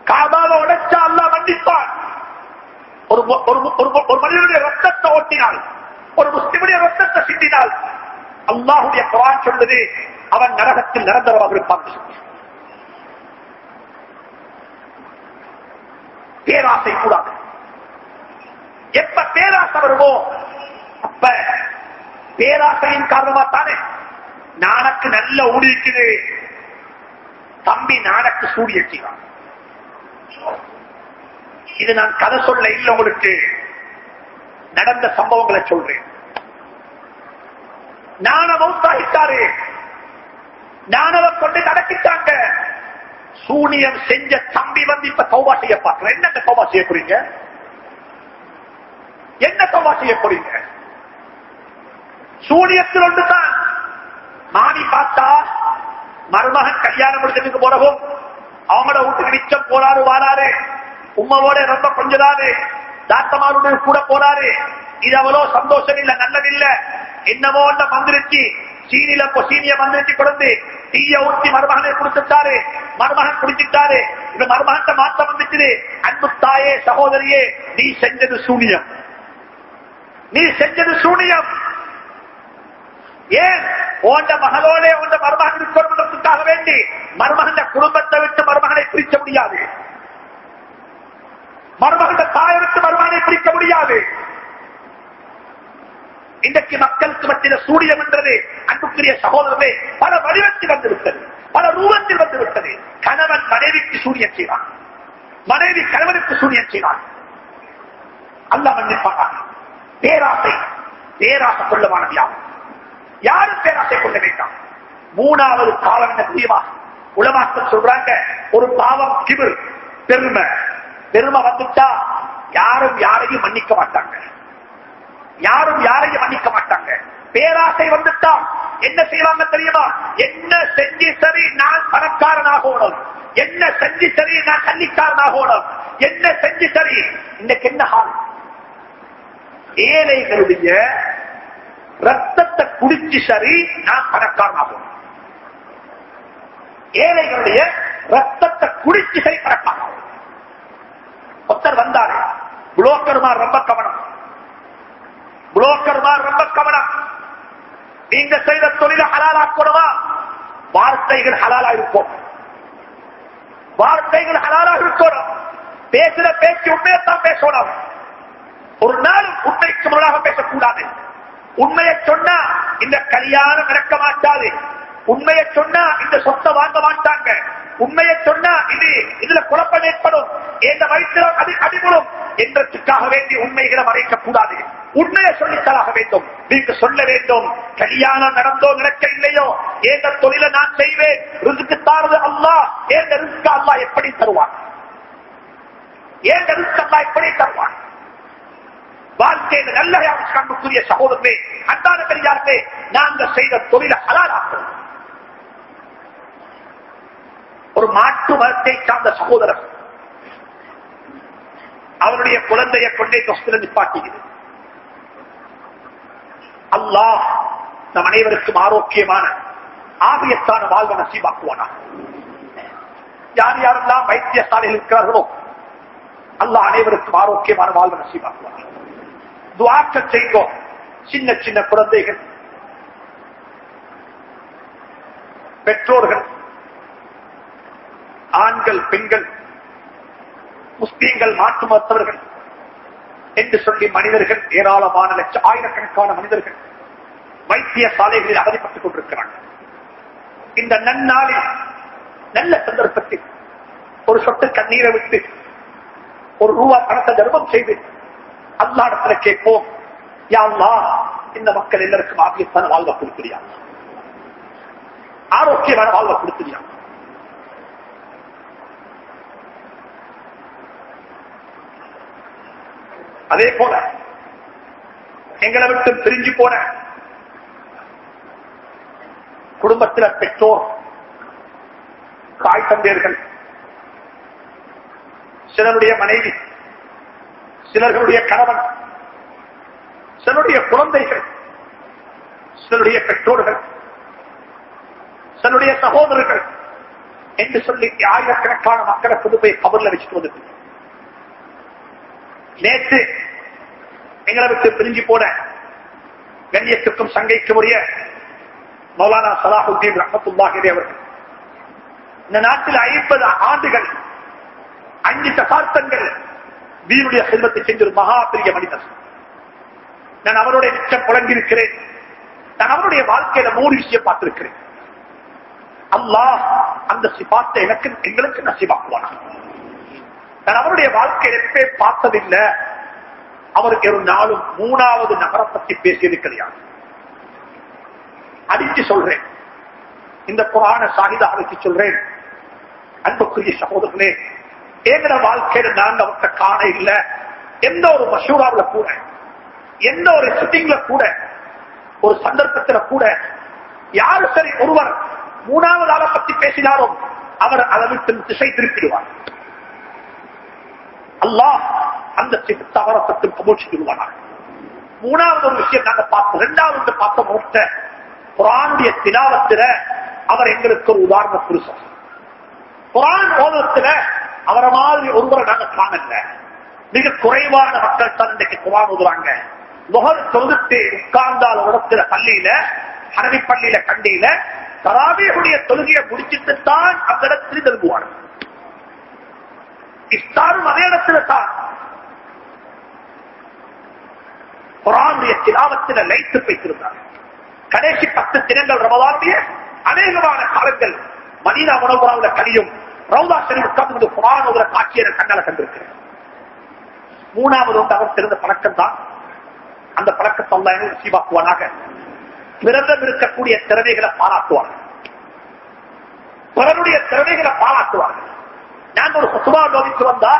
காபாவை உடைச்சா அல்லா மன்னிப்பான் ஒரு ஒரு ஒரு- மனிதனுடைய ரத்தத்தை ஓட்டினால் ஒரு முஸ்லிமுடைய ரத்தத்தை சிந்தினால் அல்லாஹுடைய குரான் சொல்வது அவன் நரகத்தில் நிரந்தரமாக இருப்பான் பேராசை கூடாது. எப்ப பேராசை வருமோ அப்ப பேராசையின் காரணமா தானே நானக்கு நல்ல ஊடிக்குது தம்பி நானக்கு சூடியட்டிதான் இது நான் கதை சொல்ல இல்ல உங்களுக்கு. நடந்த சம்பவங்களை சொல்றேன். ஞான மௌத்தாயிட்டாரு ஞானவ கொண்டு நடக்கிட்டாங்க சூனியம் செஞ்ச தம்பி வந்து இப்ப சௌபா செய்ய பார்க்கிறேன் என்ன சௌபா செய்ய போறீங்க? என்ன சௌபா செய்ய போறீங்க? சூனியத்தில் ஒன்றுதான். மாமி பார்த்தா மருமகன் கல்யாணம் முடிச்சதுக்கு போறவும் அவங்களோட வீட்டுக்கு மிச்சம் போறாரு வாராரு. உம்மவோட ரொம்ப கொஞ்சதாரு தாத்தமாருடைய கூட போறாரு இது அவ்வளோ சந்தோஷம் இல்ல நல்லதில்ல என்னவோ அந்த மந்திரிச்சு சீனில சீனிய மந்திரிச்சு கொடுத்து தீய ஊற்றி மருமகனை குடிச்சுட்டாரு மருமகன் குடிச்சிட்டாரு. இந்த மருமகன் மாற்றம் வந்துச்சு அன்பு தாயே சகோதரியே நீ செஞ்சது சூனியம். நீ செஞ்சது சூனியம். ஏன்? ஓண்ட மகளோட ஓண்ட மருமகன் இருக்கணுன்றதுக்காக வேண்டி மருமகன் குடும்பத்தை விட்டு மருமகனை பிரிக்க முடியாது. மருமகன் தாயை விட்டு மருமகனை பிரிக்க முடியாது. இன்றைக்கு மக்களுக்கு மத்திய சூரியம் என்றது அன்புக்குரிய சகோதரமே பல வடிவத்தில் வந்துவிட்டது பல ரூபத்தில் வந்துவிட்டது கணவன் மனைவிக்கு சூரியன் செய்வான். மனைவி கணவனுக்கு சூரியன் செய்வான். அல்ல மன்னிப்பாங்க பேராசை பேராசை கொள்ளமானது யாரும் யாரும் பேராசை கொள்ள வேண்டாம். மூணாவது பாவம் என்ன தெரியுமா? உலமாக்கள் சொல்றாங்க ஒரு பாவம் கிபிர் பெருமை. பெருமை வந்துட்டா யாரும் யாரையும் மன்னிக்க மாட்டாங்க. யாரும் யாரையும் மன்னிக்க மாட்டாங்க. பேராசை வந்துட்டா என்ன செய்வாங்க தெரியுமா? என்ன செஞ்சு சரி நான் பணக்காரனாகணும் என்ன செஞ்சு சரி நான் கல்விக்காரனாகணும் என்ன செஞ்சு சரி இன்னைக்கு என்ன ஹால்? ஏழைகளுடைய ரத்தத்தை குடிச்சு சரி நான் பணக்காரனாகும் ஏழைகளுடைய ரத்தத்தை குடிச்சு சரி பணக்காரனாகும் ஒருத்தர் வந்தாரு புரோக்கர்மார் ரொம்ப கவனம். புரோக்கர்மார் ரொம்ப கவனம். நீங்க செய்த தொழில ஹலாலாக்கணுமா வார்த்தைகள் ஹலாலா இருக்கும் வார்த்தைகள் ஹலாலா இருக்கணும். பேசுற பேச்சு உண்மையத்தான் பேசணும். ஒரு நாள் உண்மைக்கு முன்னாக பேசக்கூடாது. உண்மையை சொன்னா இந்த கல்யாணம் நடக்க மாட்டாது. உண்மையை சொன்னா இந்த சொத்தை வாங்க மாட்டாங்க. உண்மையை சொன்னா இது இதுல குழப்பம் ஏற்படும். எந்த வயிற்றுல அது அடிபடும். என்றதுக்காக வேண்டி உண்மைகளை மறைக்க கூடாது உண்மையை சொல்லித்தராக வேண்டும். நீங்க சொல்ல வேண்டும் கல்யாணம் நடந்தோ நடக்க இல்லையோ ஏந்த தொழிலை நான் செய்வேன் ரிசுக்கு தாரது அல்லா ஏந்த ரிஸ்க் அல்லா எப்படி தருவான்? ஏந்த ரிஸ்க் அல்லா எப்படி தருவான்? வாழ்க்கையில நல்ல கண்புக்குரிய சகோதரமே அன்பான பெரியார்களே நாங்கள் செய்த தொழிலை ஹலாலாக்கும் ஒரு மாற்று மரத்தை சார்ந்த சகோதரர் அவருடைய குழந்தையை கொண்டே தொஸ்தில நிப்பாட்டுகிறது அல்லாஹ் நம் அனைவருக்கும் ஆரோக்கியமான ஆபியத்தான வாழ்வை நசீவாக்குவானா? யார் யாரெல்லாம் வைத்தியசாலையில் இருக்கிறார்களோ அல்லாஹ் அனைவருக்கும் ஆரோக்கியமான வாழ்வை நசீவாக்குவானா? துவாக்க செய்தோம் சின்ன சின்ன குழந்தைகள் பெற்றோர்கள் ஆண்கள் பெண்கள் முஸ்லீம்கள் நாட்டு மருத்துவர்கள் என்று சொல்லி மனிதர்கள் ஏராளமான லட்சம் ஆயிரக்கணக்கான மனிதர்கள் வைத்திய சாலைகளில் அவதிப்பட்டுக் கொண்டிருக்கிறார்கள். இந்த நன்னாளில் நல்ல சந்தர்ப்பத்தில் ஒரு சொட்டு கண்ணீரை விட்டு ஒரு ரூபா பணத்தை தர்மம் செய்து அல்லாடத்துல கேட்போம் யாழ்லா இந்த மக்கள் எல்லாருக்கும் ஆகியத்தான வாழ்வை கொடுக்கிறியா? ஆரோக்கியமான வாழ்வை கொடுக்கிறியா? அதே போல எங்களை விட்டு பிரிஞ்சு போன குடும்பத்தில் பெற்றோர் தாய் தந்தையர்கள் சிலருடைய மனைவி சிலர்களுடைய கணவன் சிலருடைய குழந்தைகள் சிலருடைய பெற்றோர்கள் சிலருடைய சகோதரர்கள் என்று சொல்லி ஆயிரக்கணக்கான மக்களை கொண்டு போய் கபர்ல வச்சுட்டு வந்து நேற்று எங்களை விட்டு பிரிஞ்சு போன கண்ணியத்துக்கும் சங்கைக்கும் உரிய மௌலானா சலாஹுத்தீன் ரஹமத்துல்லாஹிரே அவர்கள் இந்த நாட்டில் ஐம்பது ஆண்டுகள் அஞ்சு தசாப்தங்கள் வீருடைய செல்வத்தை செஞ்ச ஒரு மகா பெரிய மனிதர் நான் அவருடைய நிச்சயம் புழங்கியிருக்கிறேன் நான் அவருடைய வாழ்க்கையில மூணு விஷயம் பார்த்திருக்கிறேன். அல்லாஹ் அந்த சிபாத்தை எனக்கு எங்களுக்கு நசிபாக்குவானா நான் அவருடைய வாழ்க்கையில எப்பே பார்த்ததில்லை. அவருக்கு ஒரு நாளும் மூணாவது நகரை பத்தி பேசியது கிடையாது. அடித்து சொல்றேன். இந்த புராண சாகிதாவுக்கு சொல்றேன். அன்புக்குரிய சகோதரனே எங்கட வாழ்க்கையில நாங்க அவர்கிட்ட காண இல்ல. எந்த ஒரு மஷூராவில கூட எந்த ஒரு சிட்டிங்ல கூட ஒரு சந்தர்ப்பத்துல கூட யாரு சரி ஒருவர் மூணாவது ஆளை பத்தி பேசினாலும் அவர் அளவிட்டு திசை திருப்பிடுவார். அல்லாஹ் அந்த தவறப்பட்டு கபூச்சி விடுவானார் மூணாவது ஒரு விஷயம் நாங்க பார்த்தோம். இரண்டாவது பார்த்த முகத்த குரானுடைய திலாவத்துல அவர் எங்களுக்கு ஒரு உதாரண புருஷன் குரான் ஓதத்துல அவரை மாதிரி ஒருவரை நாங்க காணல. மிக குறைவான மக்கள் தான் இன்றைக்கு குரான் ஓதுறாங்க முகல் தொழுத்து உட்கார்ந்தால் உடத்துல பள்ளியில அரபி பள்ளியில கண்டியில தராபியுடைய தொழுகையை முடிச்சிட்டு தான் அந்த இடத்தில் நல்குவார்கள் இஸ்தானும் அதே இடத்துல தான். குரானுடைய திலாவத்தில் லைத்து வைத்திருந்தார். கடைசி பத்து தினங்கள் ரமதானுடைய அநேகமான காலங்கள் மனித உணவுறாவில் கழியும். ரவுதா சரி உட்கார்ந்து குரான் ஒரு காட்சியை கண்ணால கண்டிருக்கிறேன். மூணாவது வந்து அவர் தெரிந்த பழக்கம் தான் அந்த பழக்கத்தை அல்ல சீவாக்குவானாக பிறந்தம் இருக்கக்கூடிய திறமைகளை பாராட்டுவார்கள் பிறருடைய திறமைகளை பாராட்டுவார்கள் நான் ஒரு சுத்துபா நோவிக்கு வந்தா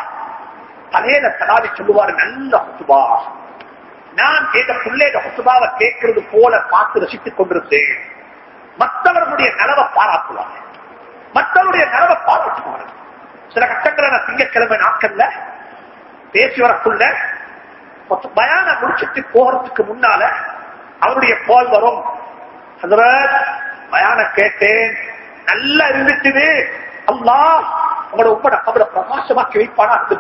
தலையில தடாவி சொல்லுவாரு நல்ல சுத்துபா நான் கேட்ட பிள்ளைக சுத்துபாவை கேட்கறது போல பார்த்து ரசித்துக் கொண்டிருந்தேன். மற்றவர்களுடைய நலவை பாராட்டுவாங்க மற்றவருடைய நலவை சில கட்டங்கள நான் திங்கக்கிழமை நாட்கள்ல பேசி வரக்குள்ள பயான முடிச்சுட்டு போகிறதுக்கு முன்னால அவருடைய போல் வரும். பயான கேட்டேன். நல்லா இருந்துச்சு அல்லா உங்களோட உப்பட அவரை பிரகாசமாக்கி வைப்பானா? அடுத்து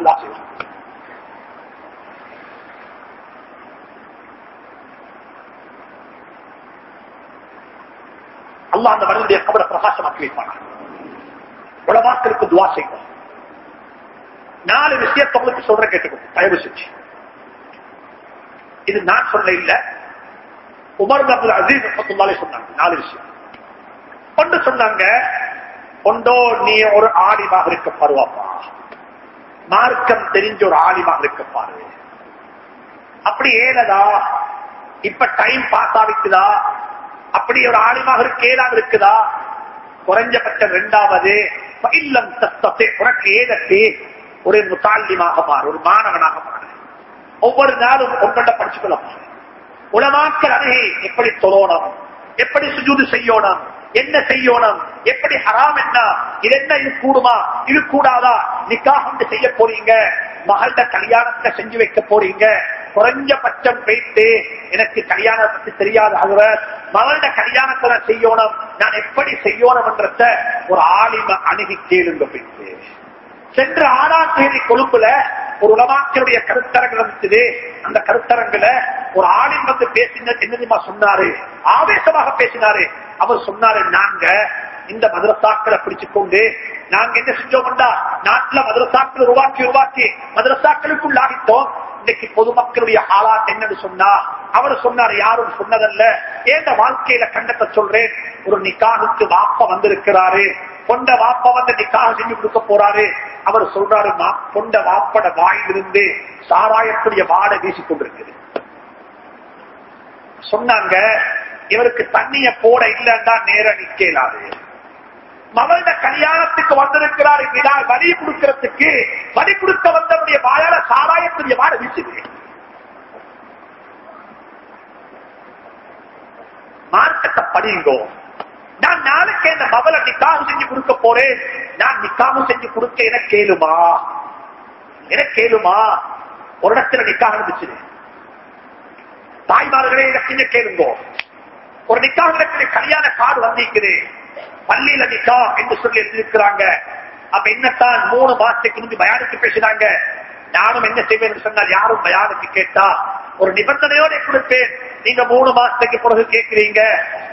அல்லா அந்த மனிதனுடைய கபரை பிரகாசமாக்கி வைப்பானா? உலமாக்களுக்கு துவா செய்வோம். நாலு விஷயத்தை உங்களுக்கு சொல்ற கேட்டுக்கோ தயவு செஞ்சு. இது நான் சொல்ல இல்ல. உமர் அப்துல் அசீஸ் சொன்னாங்க நாலு விஷயம். ஒன்று சொன்னாங்க ஒன்றோ நீ ஒரு ஆலிமாக இருக்க பாருவாப்பா மார்க்கம் தெரிஞ்ச ஒரு ஆலிமாக இருக்க பாரு. அப்படி ஏனதா இப்ப டைம் பாஸ் ஆகிக்குதா அப்படி ஒரு ஆலிமாக இருக்கேதான் இருக்குதா? குறைஞ்சபட்சம் இரண்டாவது இல்லம் சத்தத்தை உனக்கு ஏதற்கு ஒரு முத்தாலிமாக மாறு ஒரு மாணவனாக மாறு. ஒவ்வொரு நாளும் ஒன்றொண்ட படிச்சுக்கொள்ள உலமாக்கள் அருகே எப்படி தொழணும்? எப்படி சுஜூது செய்யணும்? என்ன செய்யணும்? எப்படி ஹராம் என்ன? இது என்ன இது கூடுமா? இது கூடாதா? நிக்காக செய்ய போறீங்க. மகள்கிட்ட கல்யாணத்தை செஞ்சு வைக்க போறீங்க. குறைஞ்சபட்சம் போயிட்டு எனக்கு கல்யாணம் பத்தி தெரியாத. அவர் மகள்கிட்ட கல்யாணத்தை செய்யணும். நான் எப்படி செய்யணும் என்றத ஒரு ஆலிம அணுகி கேளுங்க போயிட்டு. சென்ற ஆறாம் தேதி கொழும்புல ஒரு உலமாக்களுடைய கருத்தரங்கு இருந்தது அந்த கருத்தரங்குல ஒரு ஆளின் வந்து பேசின என்னதுமா சொன்னாரு? ஆவேசமாக பேசினாரு. அவர் சொன்னாரு நாங்க இந்த மதரசாக்களை பிடிச்சு கொண்டு நாங்க என்ன செஞ்சோம்டா நாட்டுல மதரசாக்கள் உருவாக்கி உருவாக்கி மதரசாக்களுக்குள் ஆகிட்டோம் இன்னைக்கு பொதுமக்களுடைய ஆளாட் என்னன்னு சொன்னா அவர் சொன்னார் யாரும் சொன்னதல்ல. ஏந்த வாழ்க்கையில கண்டத்தை சொல்றேன்? ஒரு நிக்காகுக்கு வாப்ப வந்திருக்கிறாரு. கொண்ட வாப்ப வந்து நிக்காக செஞ்சு கொடுக்க போறாரு. அவர் சொல்றாரு கொண்ட வாப்பட வாயிலிருந்து சாராயத்துடைய வாடை வீசி கொண்டிருக்குது. சொன்னாங்க இவருக்கு தண்ணிய போட இல்லைன்னா நேர நிக்கலாது. மகள கல்யாணத்துக்கு வந்திருக்கிறார் என்கிறார். வழி கொடுக்கிறதுக்கு வழி கொடுக்க வந்தவருடைய வாயால சாராயத்துடைய வாழ வீசுது. மார்க்கத்தை படியுங்கோ நான் நாளைக்கு இந்த மகளை நிக்காக செஞ்சு கொடுக்க போறேன். நான் நிக்காக செஞ்சு கொடுக்க என கேளுமா? என கேளுமா? ஒரு இடத்துல நிக்காக இருந்துச்சு தாய்மார்களே இடத்துல கேளுங்கோ. ஒரு நிக்காக இடத்துல கல்யாண கார்டு வந்திருக்கிறேன் பள்ளியில நிக்கா என்று சொல்லி எழுதியிருக்கிறாங்க. அப்ப என்னத்தான் மூணு மாசத்துக்கு முந்தி பயானுக்கு பேசினாங்க? நானும் என்ன செய்வேன் சொன்னால் யாரும் பயானுக்கு கேட்டா ஒரு நிபந்தனையோட கொடுப்பேன் நீங்க மூணு மாசத்துக்கு பிறகு கேட்கிறீங்க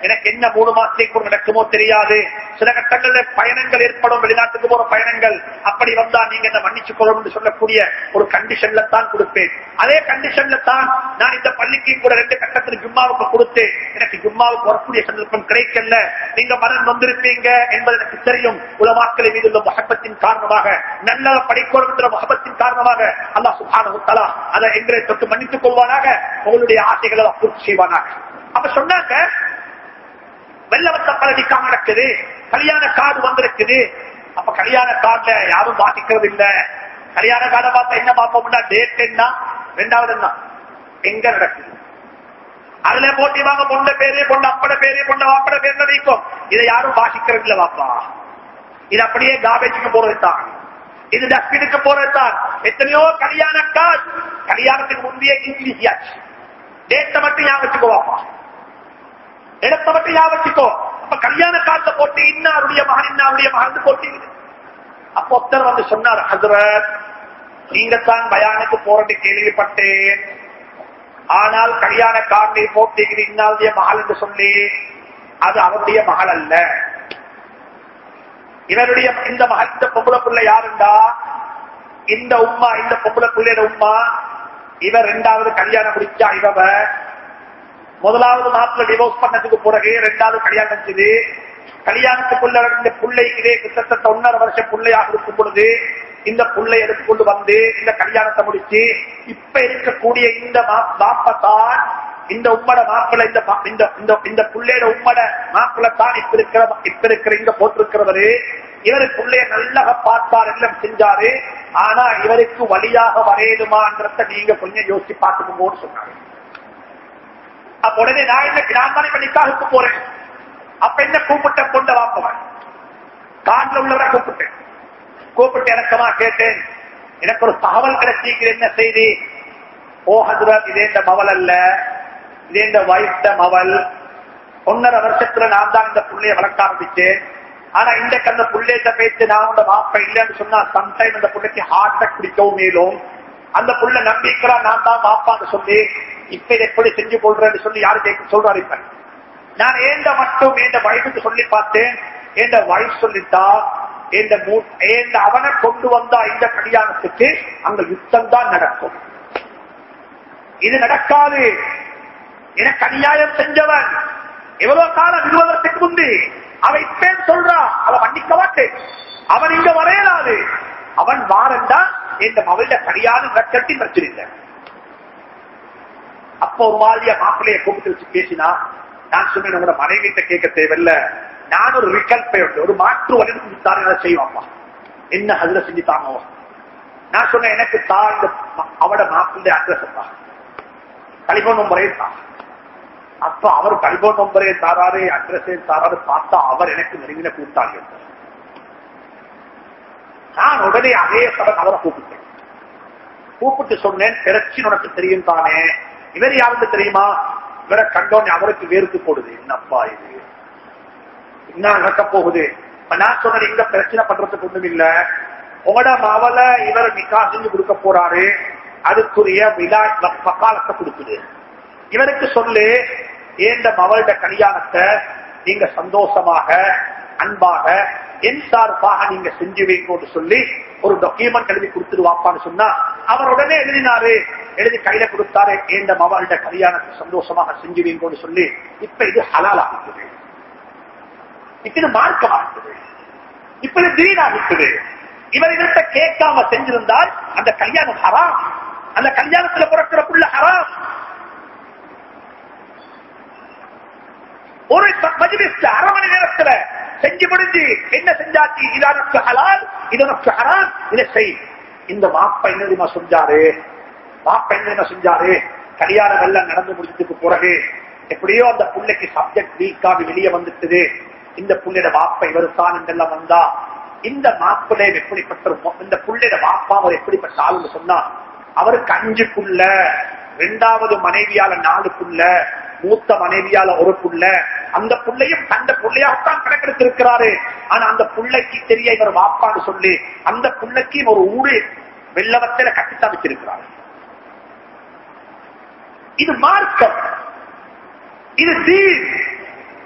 எனக்கு என்ன மூணு மாசத்துக்கு நடக்குமோ தெரியாது. சில கட்டங்கள்ல பயணங்கள் ஏற்படும் வெளிநாட்டுக்கு போற பயணங்கள். அப்படி வந்தா நீங்க என்ன மன்னிச்சு கொள்ளணும் சொல்லக்கூடிய ஒரு கண்டிஷன்ல தான் கொடுப்பேன். அதே கண்டிஷன்ல தான் நான் இந்த பள்ளிக்கு கூட ரெண்டு கட்டத்தில் ஜும்மாவுக்கு கொடுத்து எனக்கு ஜும்மாவுக்கு வரக்கூடிய சந்தர்ப்பம் கிடைக்கல. நீங்க மனம் வந்திருப்பீங்க என்பது எனக்கு தெரியும். உலமாக்களை மீது உள்ள மகப்பத்தின் காரணமாக நல்ல படிக்கோரம் என்ற மகப்பத்தின் காரணமாக அல்லா சுபான அதை எங்களை தொட்டு மன்னித்துக் கொள்வானாக. உங்களுடைய ஆசைகளை செய்வானாக. அப்ப சொன்னாங்க வெள்ளவத்த பல நடக்குது கல்யாண கார்டு வந்திருக்குது. அப்ப கல்யாண கார்டுல யாரும் பாதிக்கிறது இல்ல கல்யாண கார்டை பார்த்தா என்ன பார்ப்போம்னா டேட் என்ன? ரெண்டாவது என்ன? எங்க நடக்குது? அதுல போட்டி வாங்க பொண்ட பேரு பொண்ணு அப்பட பேரு பொண்ணு வாப்பட பேர்ல வைக்கும் இதை யாரும் வாசிக்கிறது இல்ல வாப்பா இது அப்படியே காபேஜுக்கு போறது தான். இது டஸ்ட்பினுக்கு போறது தான். எத்தனையோ கல்யாண கார்டு கல்யாணத்துக்கு முந்தைய இங்கிலீஷ் டேட்டை மட்டும் ஞாபகம் வச்சுக்கோ. இடத்தை மட்டும் ஞாபகம் வச்சுக்கோ. அப்ப கல்யாண காலத்தை போட்டு இன்னாருடைய மகன் இன்னாருடைய மகன் போட்டு அப்ப ஒருத்தர் வந்து சொன்னார் ஹசரத் நீங்க தான் பயானுக்கு போறது கேள்விப்பட்டேன். ஆனால் கல்யாண காண்டை போட்டீங்க இன்னாருடைய மகள் என்று சொல்லி. அது அவருடைய மகள் அல்ல. இவருடைய இந்த மகள் இந்த பொம்பளை பிள்ளை யாருண்டா? இந்த உம்மா இந்த பொம்பளை பிள்ளையோட உம்மா? இவ ரெண்டாவது கல்யாணம் முடிச்சா இவ முதலாவது மாப்பிள்ள டிவோர்ஸ் பண்ணதுக்கு பிறகு ரெண்டாவது கல்யாணம் செஞ்சது கல்யாணத்துக்குள்ள இந்த பிள்ளை இதே கிட்டத்தட்ட ஒன்னரை வருஷம் பிள்ளையாக இருக்கும் பொழுது இந்த பிள்ளை எடுத்துக்கொண்டு வந்து இந்த கல்யாணத்தை முடிச்சு இப்ப இருக்கக்கூடிய இந்த மாப்பத்தான் இந்த உம்மட மாப்பிள்ள இந்த இந்த இந்த இந்த பிள்ளையோட உம்மட மாப்பிள்ள தான் இப்ப இருக்கிற இப்ப இருக்கிற இங்க போட்டிருக்கிறவரு. இவருக்குள்ளே பிள்ளைய நல்லா பார்த்தார் எல்லாம் செஞ்சாரு. ஆனா இவருக்கு வழியாக வரையலுமான்றத நீங்க கொஞ்சம் யோசிச்சு பார்த்துக்கோன்னு சொன்னாங்க அப்ப உடனே நான் என்ன நான் தானே நிக்காக போறேன்? அப்ப என்ன கூப்பிட்ட கொண்ட வாப்பவன் காட்டில் உள்ளவரை கூப்பிட்டேன். கூப்பிட்டு இறக்கமா கேட்டேன் எனக்கு ஒரு தகவல் கிடைச்சிருக்கு என்ன செய்தி? ஓ ஹசரத் இதே இந்த மவல் அல்ல. இதே இந்த வயச மவல். ஒன்னரை வருஷத்துல நான் தான் இந்த புள்ளையை வளர்க்க ஆரம்பிச்சேன். ஆனா இன்றைக்கு அந்த புள்ளேட்ட பேச்சு நான் உங்க மாப்ப இல்லைன்னு சொன்னா சம்டைம் அந்த புள்ளைக்கு ஹார்ட் அட்டாக் பிடிக்கவும் மேலும். அந்த புள்ள நம்பிக்கிறா நான் தான் மாப்பான்னு சொல்லி இப்ப எப்படி செஞ்சு கொள்றேன்னு சொல்லி யாரு கேட்க சொல்றாரு இப்ப? நான் ஏந்த மட்டும் ஏந்த வயசுக்கு சொல்லி பார்த்தேன். ஏந்த வயசு சொல்லிட்டா ஏண்ட ஏண்ட அவனை கொண்டு வந்தா இந்த கல்யாணத்துக்கு அங்க யுத்தம் தான் நடக்கும். இது நடக்காது. எனக்கு அநியாயம் செஞ்சவன். எவ்வளவு காலம் விடுவதற்கு முந்தி அவ இப்பேன் சொல்றா அவ மன்னிக்க மாட்டேன் அவன் இங்க வரையலாது. அவன் வாரண்டா இந்த மகளிட சரியான கட்டி பிரச்சனை அப்ப ஒரு மாதிரிய மாப்பிள்ளைய கூப்பிட்டு வச்சு பேசினா நான் சொன்னேன் உங்களோட மனைவிட்ட கேட்க தேவையில்ல. நான் ஒரு விகல்பை உண்டு ஒரு மாற்று வழி கொடுத்தாரு செய்வாப்பா. என்ன அதுல செஞ்சுட்டாங்க நான் சொன்னேன் எனக்கு தான் அவட மாப்பிள்ளை அட்ரஸ் தான் டெலிபோன் முறையில் தான் அப்ப அவர் டெலிபோன் நம்பரே தாராரு அட்ரஸே தாராரு பார்த்தா அவர் எனக்கு நெருங்கின கூட்டாளி நான் உடனே அதே சபன் அவரை கூப்பிட்டேன். கூப்பிட்டு சொன்னேன் பிரச்சனை உனக்கு தெரியும் தானே? இவர் யாருக்கு தெரியுமா? இவரை கண்டோன்னு அவருக்கு வேறுக்கு போடுது. என்னப்பா இது? என்ன நடக்க போகுது? நான் சொன்னது இங்க பிரச்சனை பண்றதுக்கு ஒண்ணும் இல்ல. உங்களோட மாவல இவர் நிக்கா செஞ்சு கொடுக்க போறாரு. அதுக்குரிய விழா பக்காலத்தை கொடுக்குது. இவருக்கு சொல்லு ஏண்ட மவளோட கல்யாணத்தை நீங்க சந்தோஷமாக அன்பாக என் சார்பாக நீங்க செஞ்சு வைக்கணும்னு சொல்லி ஒரு டாக்குமெண்ட் எழுதி கொடுத்துருவாப்பான்னு சொன்னா அவர் உடனே எழுதினாரு. எழுதி கையில கொடுத்தாரு. ஏண்ட மவளோட கல்யாணத்தை சந்தோஷமாக செஞ்சு வைக்கணும்னு சொல்லி இப்ப இது ஹலால் ஆகுது இப்ப இது மார்க்கம் ஆகுது இப்ப இது தீன் இவர் இவர்கிட்ட கேட்காம செஞ்சிருந்தால் அந்த கல்யாணம் ஹராம். அந்த கல்யாணத்துல பிறக்கிற புள்ள ஹராம். ஒரு மஜிலிஸ்ல அரை மணி நேரத்துல செஞ்சு முடிஞ்சு என்ன செஞ்சாச்சு? இதற்கு ஹலால் இதற்கு ஹராம் இதை செய் இந்த மாப்ப என்ன செஞ்சாரு? மாப்ப என்ன செஞ்சாரு? கல்யாணம் எல்லாம் நடந்து முடிஞ்சதுக்கு பிறகு எப்படியோ அந்த புள்ளைக்கு சப்ஜெக்ட் வீக்காக வெளியே வந்துட்டுது. இந்த புள்ளையோட மாப்ப இவர் என்றெல்லாம் வந்தா இந்த மாப்பிள்ளை எப்படிப்பட்ட இந்த புள்ளைய வாப்பா அவர் எப்படிப்பட்ட ஆளுன்னு சொன்னா அவருக்கு அஞ்சு புள்ள ரெண்டாவது மனைவியால நாலு புள்ள மூத்த மனைவியால ஒரு புள்ள. அந்த புள்ளையும் தந்த புள்ளையாகத்தான் கணக்கெடுத்திருக்கிறாரு. ஆனா அந்த புள்ளைக்கு தெரிய இவர் வாப்பான்னு சொல்லி அந்த புள்ளைக்கு ஒரு ஊடு வெள்ளவத்தில கட்டித்தான் வச்சிருக்கிறாரு. இது மார்க்கம். இது தீன்.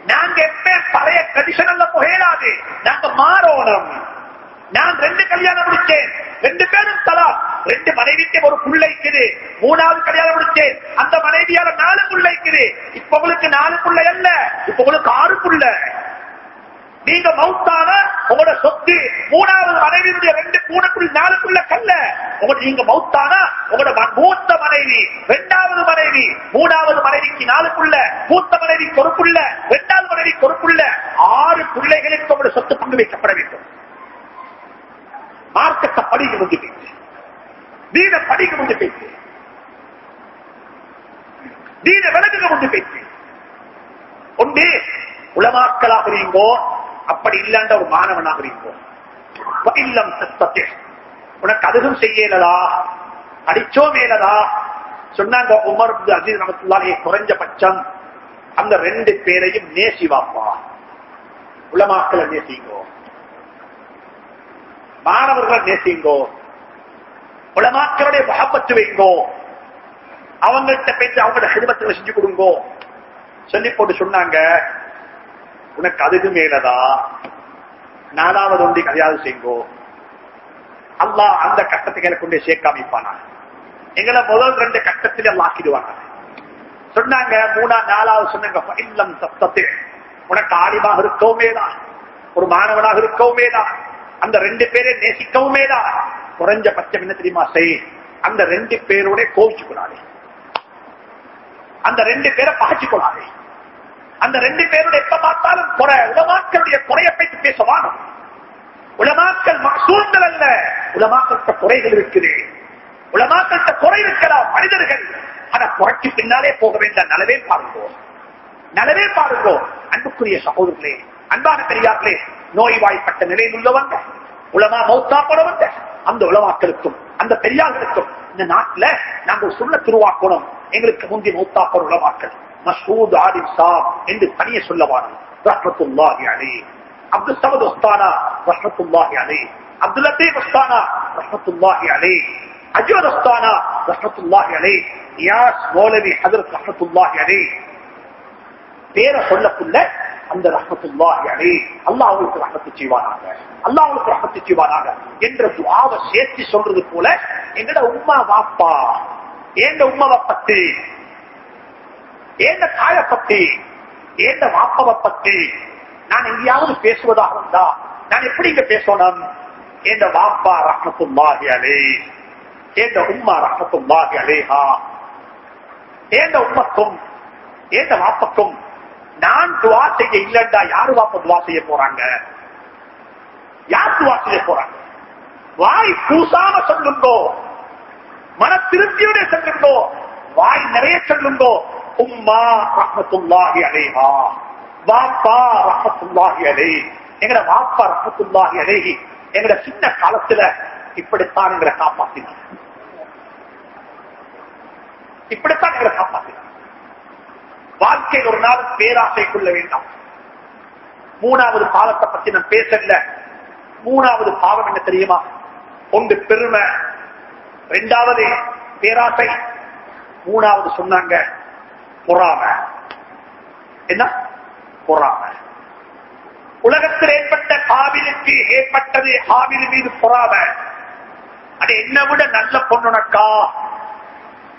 நாங்க எப்ப பழைய ட்ரெடிஷனல்ல புகையலாது நாங்க மாறோணும். நான் ரெண்டு கல்யாணம் முடிச்சேன் ரெண்டு பேரும் தலா ரெண்டு மனைவிக்கு ஒரு புள்ளைக்குது மூணாவது கல்யாணம் முடிச்சேன் அந்த மனைவியால நாலு புள்ளைக்குது இப்ப உங்களுக்கு நாலு புள்ளை அல்ல. இப்ப உங்களுக்கு ஆறு புள்ள. நீங்க மவுத்தான உங்களோட சொத்து மூணாவது மனைவியுடைய ரெண்டு பூனைக்குள் நாளுக்குள்ள கல்ல உங்களோட நீங்க மவுத்தானா உங்களோட மூத்த மனைவி ரெண்டாவது மனைவி மூணாவது மனைவிக்கு நாளுக்குள்ள மூத்த மனைவி பொறுப்புள்ள ரெண்டாவது மனைவி பொறுப்புள்ள ஆறு பிள்ளைகளுக்கு உங்களோட சொத்து பங்கு வைக்கப்பட வேண்டும். மார்க்கத்தை படிக்க முடிஞ்சு போயிடுச்சு தீன படிக்க முடிஞ்சு போயிட்டு தீன விலகுக முடிஞ்சு போயிட்டு ஒன்று உலமாக்கலாக இருங்கோ அப்படி இல்லாண்ட ஒரு மாணவனாக இருங்கோ இல்லம் சத்தத்தை உனக்கு அதுவும் செய்யலதா அடிச்சோ மேலதா சொன்னாங்க உமர் இப்னு அஜீஸ் குறைஞ்ச குறைஞ்சபட்சம் அந்த ரெண்டு பேரையும் நேசி வாப்பா. உலமாக்களை நேசிங்கோ. மாணவர்களை நேசிங்கோ உலமாக்களுடைய மகப்பத்து வைங்கோ? அவங்கள்ட்ட பேச்சு அவங்களோட ஹிதமத்துகளை செஞ்சு கொடுங்கோ? சொல்லி போட்டு சொன்னாங்க உனக்கு அதுக்கு மேலதா? நாலாவது ஒன்றி கதையாவது செய்ங்கோ அல்லா அந்த கட்டத்துக்கு கொண்டே சேர்க்காமிப்பானா? எங்களை முதல் ரெண்டு கட்டத்தில் மாக்கிடுவாங்க ஆக்கிடுவாங்க சொன்னாங்க மூணா நாலாவது சொன்னாங்க இல்லம் சத்தத்தை உனக்கு ஆலிமாக இருக்கவுமே தான் ஒரு மாணவனாக இருக்கவுமே தான் அந்த ரெண்டு பேரை நேசிக்கவுமே தான் குறைஞ்ச பட்சம் என்ன தெரியுமா செய் அந்த ரெண்டு பேரோட கோவிச்சு கொள்ளாதே அந்த ரெண்டு பேரை பகச்சு கொள்ளாதே அந்த ரெண்டு பேரோட எப்ப பார்த்தாலும் குறை உலமாக்களுடைய குறைய பற்றி பேசவானோ உலமாக்கள் மகசூல்கள் அல்ல. உலமாக்கள்கிட்ட குறைகள் இருக்குது. உலமாக்கள்கிட்ட குறை இருக்கலாம் மனிதர்கள். ஆனா குறைக்கு பின்னாலே போக வேண்டாம் நலவே பாருங்கோ. நலவே பாருங்கோ. அன்புக்குரிய சகோதரர்களே அன்பான பெரியார்களே நோய்வாய்ப்பட்ட நிலையில் உள்ளவங்க உலமா மௌத்தா அந்த உலமாக்களுக்கும் அந்த பெரியார்களுக்கும் இந்த நாட்டுல நாங்க சொல்ல திருவாக்கணும். எங்களுக்கு முந்தி மௌத்தா உலமாக்கள். மசூத் ஆலிம் சாப் என்று தனியே சொல்லவானது ரஹ்மத்துல்லாஹி அலைஹி. அப்துல் சமத் உஸ்தானா ரஹ்மத்துல்லாஹி அலைஹி. அப்துல் லத்தீப் உஸ்தானா ரஹ்மத்துல்லாஹி அலைஹி. அஜ்வத் உஸ்தானா ரஹ்மத்துல்லாஹி அலைஹி. யாஸ் மௌலவி ஹஜரத் ரஹ்மத்துல்லாஹி அலைஹி. பேரை சொல்லக்குள்ள அந்த ரஹமத்துல்லாஹி அலைஹி அல்லாஹ் அவங்களுக்கு ரஹமத்து செய்வானாக. அல்லாஹ் அவங்களுக்கு ரஹமத்து செய்வானாக என்ற துவாவை சேர்த்து சொல்றது போல எங்கட உம்மா வாப்பா ஏண்ட உமாவை பத்தி ஏண்ட தாயை பத்தி ஏண்ட வாப்பாவை பத்தி நான் எங்கேயாவது பேசுவதாக இருந்தா நான் எப்படி இங்க பேசணும்? ஏண்ட வாப்பா ரஹமத்துல்லாஹி அலைஹி ஏண்ட உம்மா ரஹமத்துல்லாஹி அலைஹா ஏண்ட உம்மக்கும் ஏண்ட வாப்பக்கும் நான் துவா செய்ய இல்லண்டா யாரு வாப்ப துவா செய்ய போறாங்க? யார் துவா செய்ய போறாங்க? வாய் பூசாம சொல்லுங்கோ. மன திருப்தியோட சொல்லுங்கோ. வாய் நிறைய சொல்லுங்கோ. உம்மா ரஹமத்துல்லாஹி அலேஹா. வாப்பா ரஹமத்துல்லாஹி அலே. எங்கட வாப்பா ரஹமத்துல்லாஹி அலேஹி. எங்கட சின்ன காலத்துல இப்படித்தான் எங்களை காப்பாத்தினார் இப்படித்தான் எங்களை காப்பாத்தினார் வாழ்க்கையில் ஒரு நாள் பேராசை கொள்ள வேண்டாம். மூணாவது பாவத்தை பத்தி நான் பேசல மூணாவது பாவம் என்ன தெரியுமா? ஒன்று பெருமை ரெண்டாவது பேராசை மூணாவது சொன்னாங்க பொறாம. என்ன? பொறாம. உலகத்தில் ஏற்பட்ட காவிலுக்கு ஏற்பட்டது ஹாவில் மீது பொறாம. அது என்ன விட நல்ல பொண்ணுனக்கா?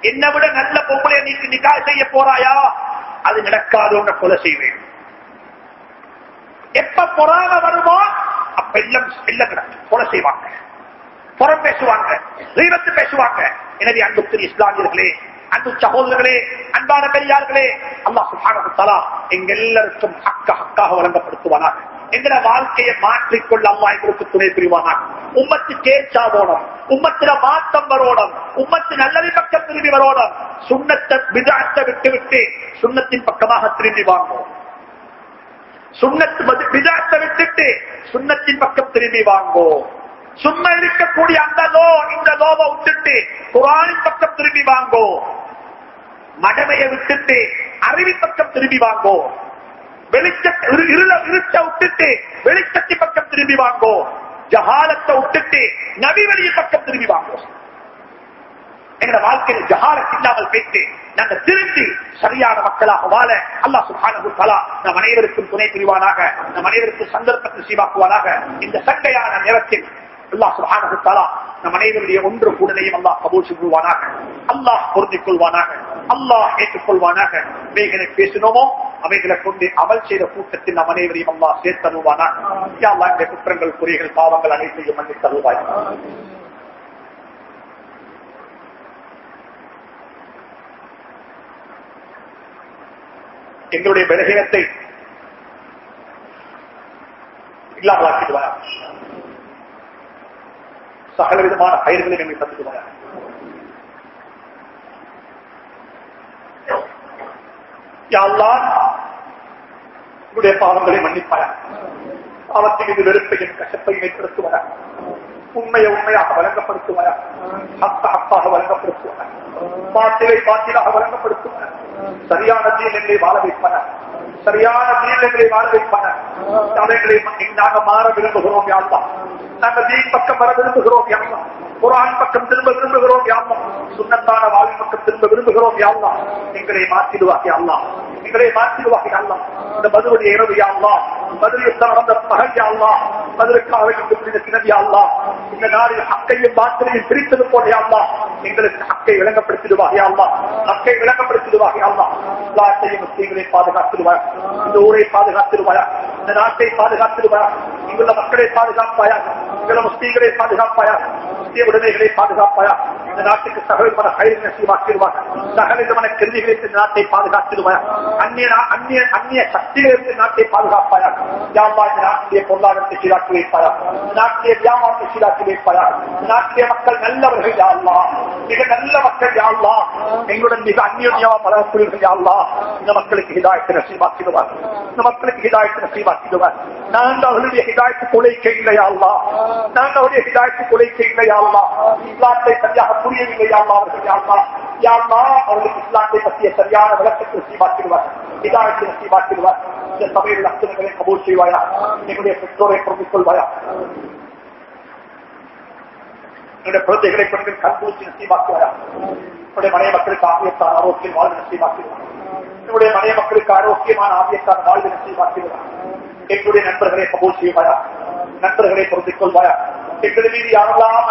என்னை விட நல்ல பொம்பளை நீக்கு நிக்கா செய்ய போறாயா? அது நடக்காது உன்னை கொலை செய்வேன். எப்ப பொறாம வருமோ அப்ப இல்லம் இல்ல கொலை செய்வாங்க. புறம் பேசுவாங்க. தெய்வத்து பேசுவாங்க. எனவே அன்புக்கு இஸ்லாமியர்களே அன்பு சகோதரர்களே அன்பான பெரியார்களே அல்லாஹ் சுப்ஹானஹு எங்க எல்லாருக்கும் ஹக்க ஹக்காக வழங்கப்படுத்துவானாக. எங்களை வாழ்க்கையை மாற்றிக்கொள்ள அம்மா எங்களுக்கு துணை புரிவானாக. உம்மத்து கேச்சா போனோம். உம்மத்துல மாற்றம் வரோடும் உம்மத்து நல்லது பக்கம் திரும்பி வரோடும் சுண்ணத்தை விதாத்தை விட்டு விட்டு சுண்ணத்தின் பக்கமாக திரும்பி வாங்கும் சுண்ணத்து விதாத்தை விட்டுட்டு சுண்ணத்தின் பக்கம் திரும்பி வாங்கோ சும்மா இருக்கக்கூடிய அந்த லோ இந்த லோவை விட்டுட்டு குரானின் பக்கம் திரும்பி வாங்கோ மடமையை விட்டுட்டு அருவி பக்கம் திரும்பி வாங்கோ. வெளிச்ச இரு- விட்டுட்டு வெளிச்சத்தின் பக்கம் திரும்பி வாங்கோ. ஜஹாலத்தை விட்டுட்டு நபிவழிய பக்கம் திரும்பி வாங்கோ. எங்க வாழ்க்கையில் ஜஹாலத் இல்லாமல் பேசி நாங்கள் திரும்பி சரியான மக்களாக வாழ அல்லாஹ் சுப்ஹானஹு தஆலா நம் அனைவருக்கும் துணை புரிவானாக நம் அனைவருக்கும் சந்தர்ப்பத்தை சீவாக்குவானாக இந்த சண்டையான நேரத்தில் அல்லாஹ் சுகான தஆலா நம் அனைவருடைய ஒன்று கூடலையும் அல்லாஹ் கபூல் செய்வானாக. அல்லாஹ் பொருந்திக் கொள்வானாக. அல்லாஹ் ஏற்றுக்கொள்வானாக. அவைகளை பேசினோமோ? அவைகளை கொண்டு அமல் செய்த கூட்டத்தில் நம் அனைவரையும் அல்லாஹ் சேர்த்தருவானாக இந்த குற்றங்கள் குறைகள் பாவங்கள் அனைத்தையும் மன்னித்து தருவாய். எங்களுடைய பலகீனத்தை இல்லாமலாக்கிடுவார் சகல விதமான பயிர்களை எங்களை தந்துடுவார் யாழ்லான் உங்களுடைய பாவங்களை மன்னிப்பாயா. அவற்றின் இது வெறுப்பையும் கசப்பையும் ஏற்படுத்துவாரா உண்மையை உண்மையாக வழங்கப்படுத்துவாரா ஹக்க அப்பாக வழங்கப்படுத்துவாரா பாத்திரை பாத்திராக வழங்கப்படுத்துவாரா சரியான தீனங்களை வாழ வைப்பாரா சரியான தீனங்களை வாழ வைப்பாரா அவைகளை நாங்க மாற விரும்புகிறோம் யாழ்லா நாங்க தீன் பக்கம் வர விரும்புகிறோம் யாழ்லா குரான் பக்கம் திரும்ப விரும்புகிறோம் யாழ்லா சுண்ணத்தான வாழ்வின் பக்கம் திரும்ப விரும்புகிறோம் யாழ்லா எங்களை மாற்றிடுவாக யாழ்லா எங்களை மாற்றிடுவாக யாழ்லா இந்த பதிலுடைய இரவு யாழ்லா பதிலுக்கு நடந்த பகல் யாழ்லா பதிலுக்காக இங்கு புரிந்த சினதி யாழ்லா இந்த நாளில் அக்கையும் பாத்திரையும் பிரித்தது போல யாழ்லா எங்களுக்கு அக்கை விளங்கப்படுத்திடுவாக யாழ்லா அக்கை விளங்கப்படுத்திடுவாக யாழ்லா எல்லாத்தையும் முஸ்லீம்களை பாதுகாத்திடுவார் இந்த ஊரை பாதுகாத்திடுவாயா இந்த நாட்டை பாதுகாத்திடுவாயா இங்குள்ள மக்களை பாதுகாப்பாயா இங்குள்ள முஸ்லீம்களை பாதுகாப்பாயா முஸ்லீம் உடைமைகளை பாதுகாப்பாயா இந்த நாட்டுக்கு சகவிதமான கயிறு நசீவாக்கிடுவார் சகவிதமான கருவிகளுக்கு இந்த நாட்டை பாதுகாத்திடுவார். அந்நிய அந்நிய அந்நிய சக்திகளுக்கு நாட்டை பாதுகாப்பாயா யாழ்லா இந்த நாட்டிலே பொருளாதாரத்தை சீராக்கி வைப்பாயா நாட்டிலே வியாபாரத்தை சீராக்கி வைப்பாயா நாட்டிலே மக்கள் நல்லவர்கள் யாழ்லா மிக நல்ல மக்கள் யாழ்லா எங்களுடன் மிக அந்நியமா பழகக்கூடியவர்கள் யாழ்லா இந்த மக்களுக்கு ஹிதாயத்தை நசீவாக்கிடுவார் இந்த மக்களுக்கு ஹிதாயத்தை நசீவாக்கிடுவார் நாங்கள் அவர்களுடைய ஹிதாயத்து கொலைக்க இல்லையா அல்லா. நாங்கள் அவருடைய ஹிதாயத்து கொலைக்க இல்லையா அல்லா. இஸ்லாத்தை சரியாக புரியவில்லை யாழ்லா அவர்கள் யாழ்லா யாழ்லா அவர்களுக்கு இஸ்லாத்தை பற்றிய சரியான விளக்கத்தை நசீவாக்கிடுவார் ஹிதாயத்தை நசீவாக்கிடுவார் இந்த சபையில் அத்தனைகளை கபூல் செய்வாயா எங்களுடைய பெற்றோரை பொருந்திக் கொள்வாயா என்னுடைய குழந்தைகளை கொண்டு கண்பூச்சி நசீவாக்குவாயா என்னுடைய மனைய மக்களுக்கு ஆகியத்தான் ஆரோக்கியம் வாழ்வு நசீவாக்குவார் என்னுடைய மனைய மக்களுக்கு ஆரோக்கியமான ஆகியத்தான் வாழ்வு நசீவாக்குவார் எங்களுடைய நண்பர்களை கபூல் செய்வாயா நண்பர்களை பொருந்திக் கொள்வாயா எங்கள் மீது யாரெல்லாம்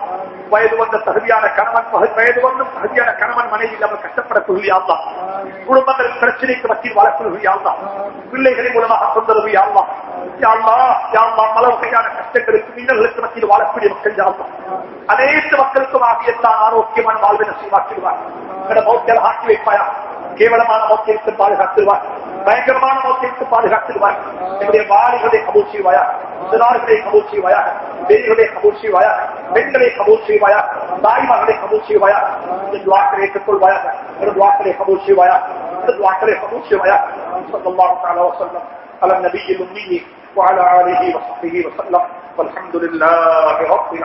வயது வந்த தகுதியான கணவன் வயது வந்தும் தகுதியான கணவன் மனைவி இல்லாமல் கஷ்டப்படக்கூடிய யாருலா குடும்பங்கள் பிரச்சனைக்கு மத்தியில் வளர்ப்பது பிள்ளைகளின் மூலமாக தொந்தரவு யாருலா யாருலா யாருலா பல வகையான கஷ்டங்களுக்கு மின்னல்களுக்கு மத்தியில் வாழக்கூடிய மக்கள் யாருலா அனைத்து மக்களுக்கும் ஆகியத்தான் ஆரோக்கியமான வாழ்வை நசீவாக்கிடுவார். மௌத்தியால் ஆக்கி வைப்பாயா? கேவலமான மௌத்தியத்தை பாதுகாத்துவார் பயங்கரமான மௌத்தியத்தை பாதுகாத்துவார் என்னுடைய வாலிகளை கபூல் செய்வாயா சிறார்களை கபூல் செய்வாயா பெரியகளை கபூல் செய்வாயா பெண்களை கபூல் செய்வாயா தாய்மார்களை கபூல் செய்வாயா இந்த துவாக்களை ஏற்றுக்கொள்வாயா இந்த துவாக்களை கபூல் செய்வாயா இந்த துவாக்களை கபூல் செய்வாயா صلى الله تعالى وسلم على النبي الأمي وعلى آله وصحبه وسلم والحمد لله رب العالمين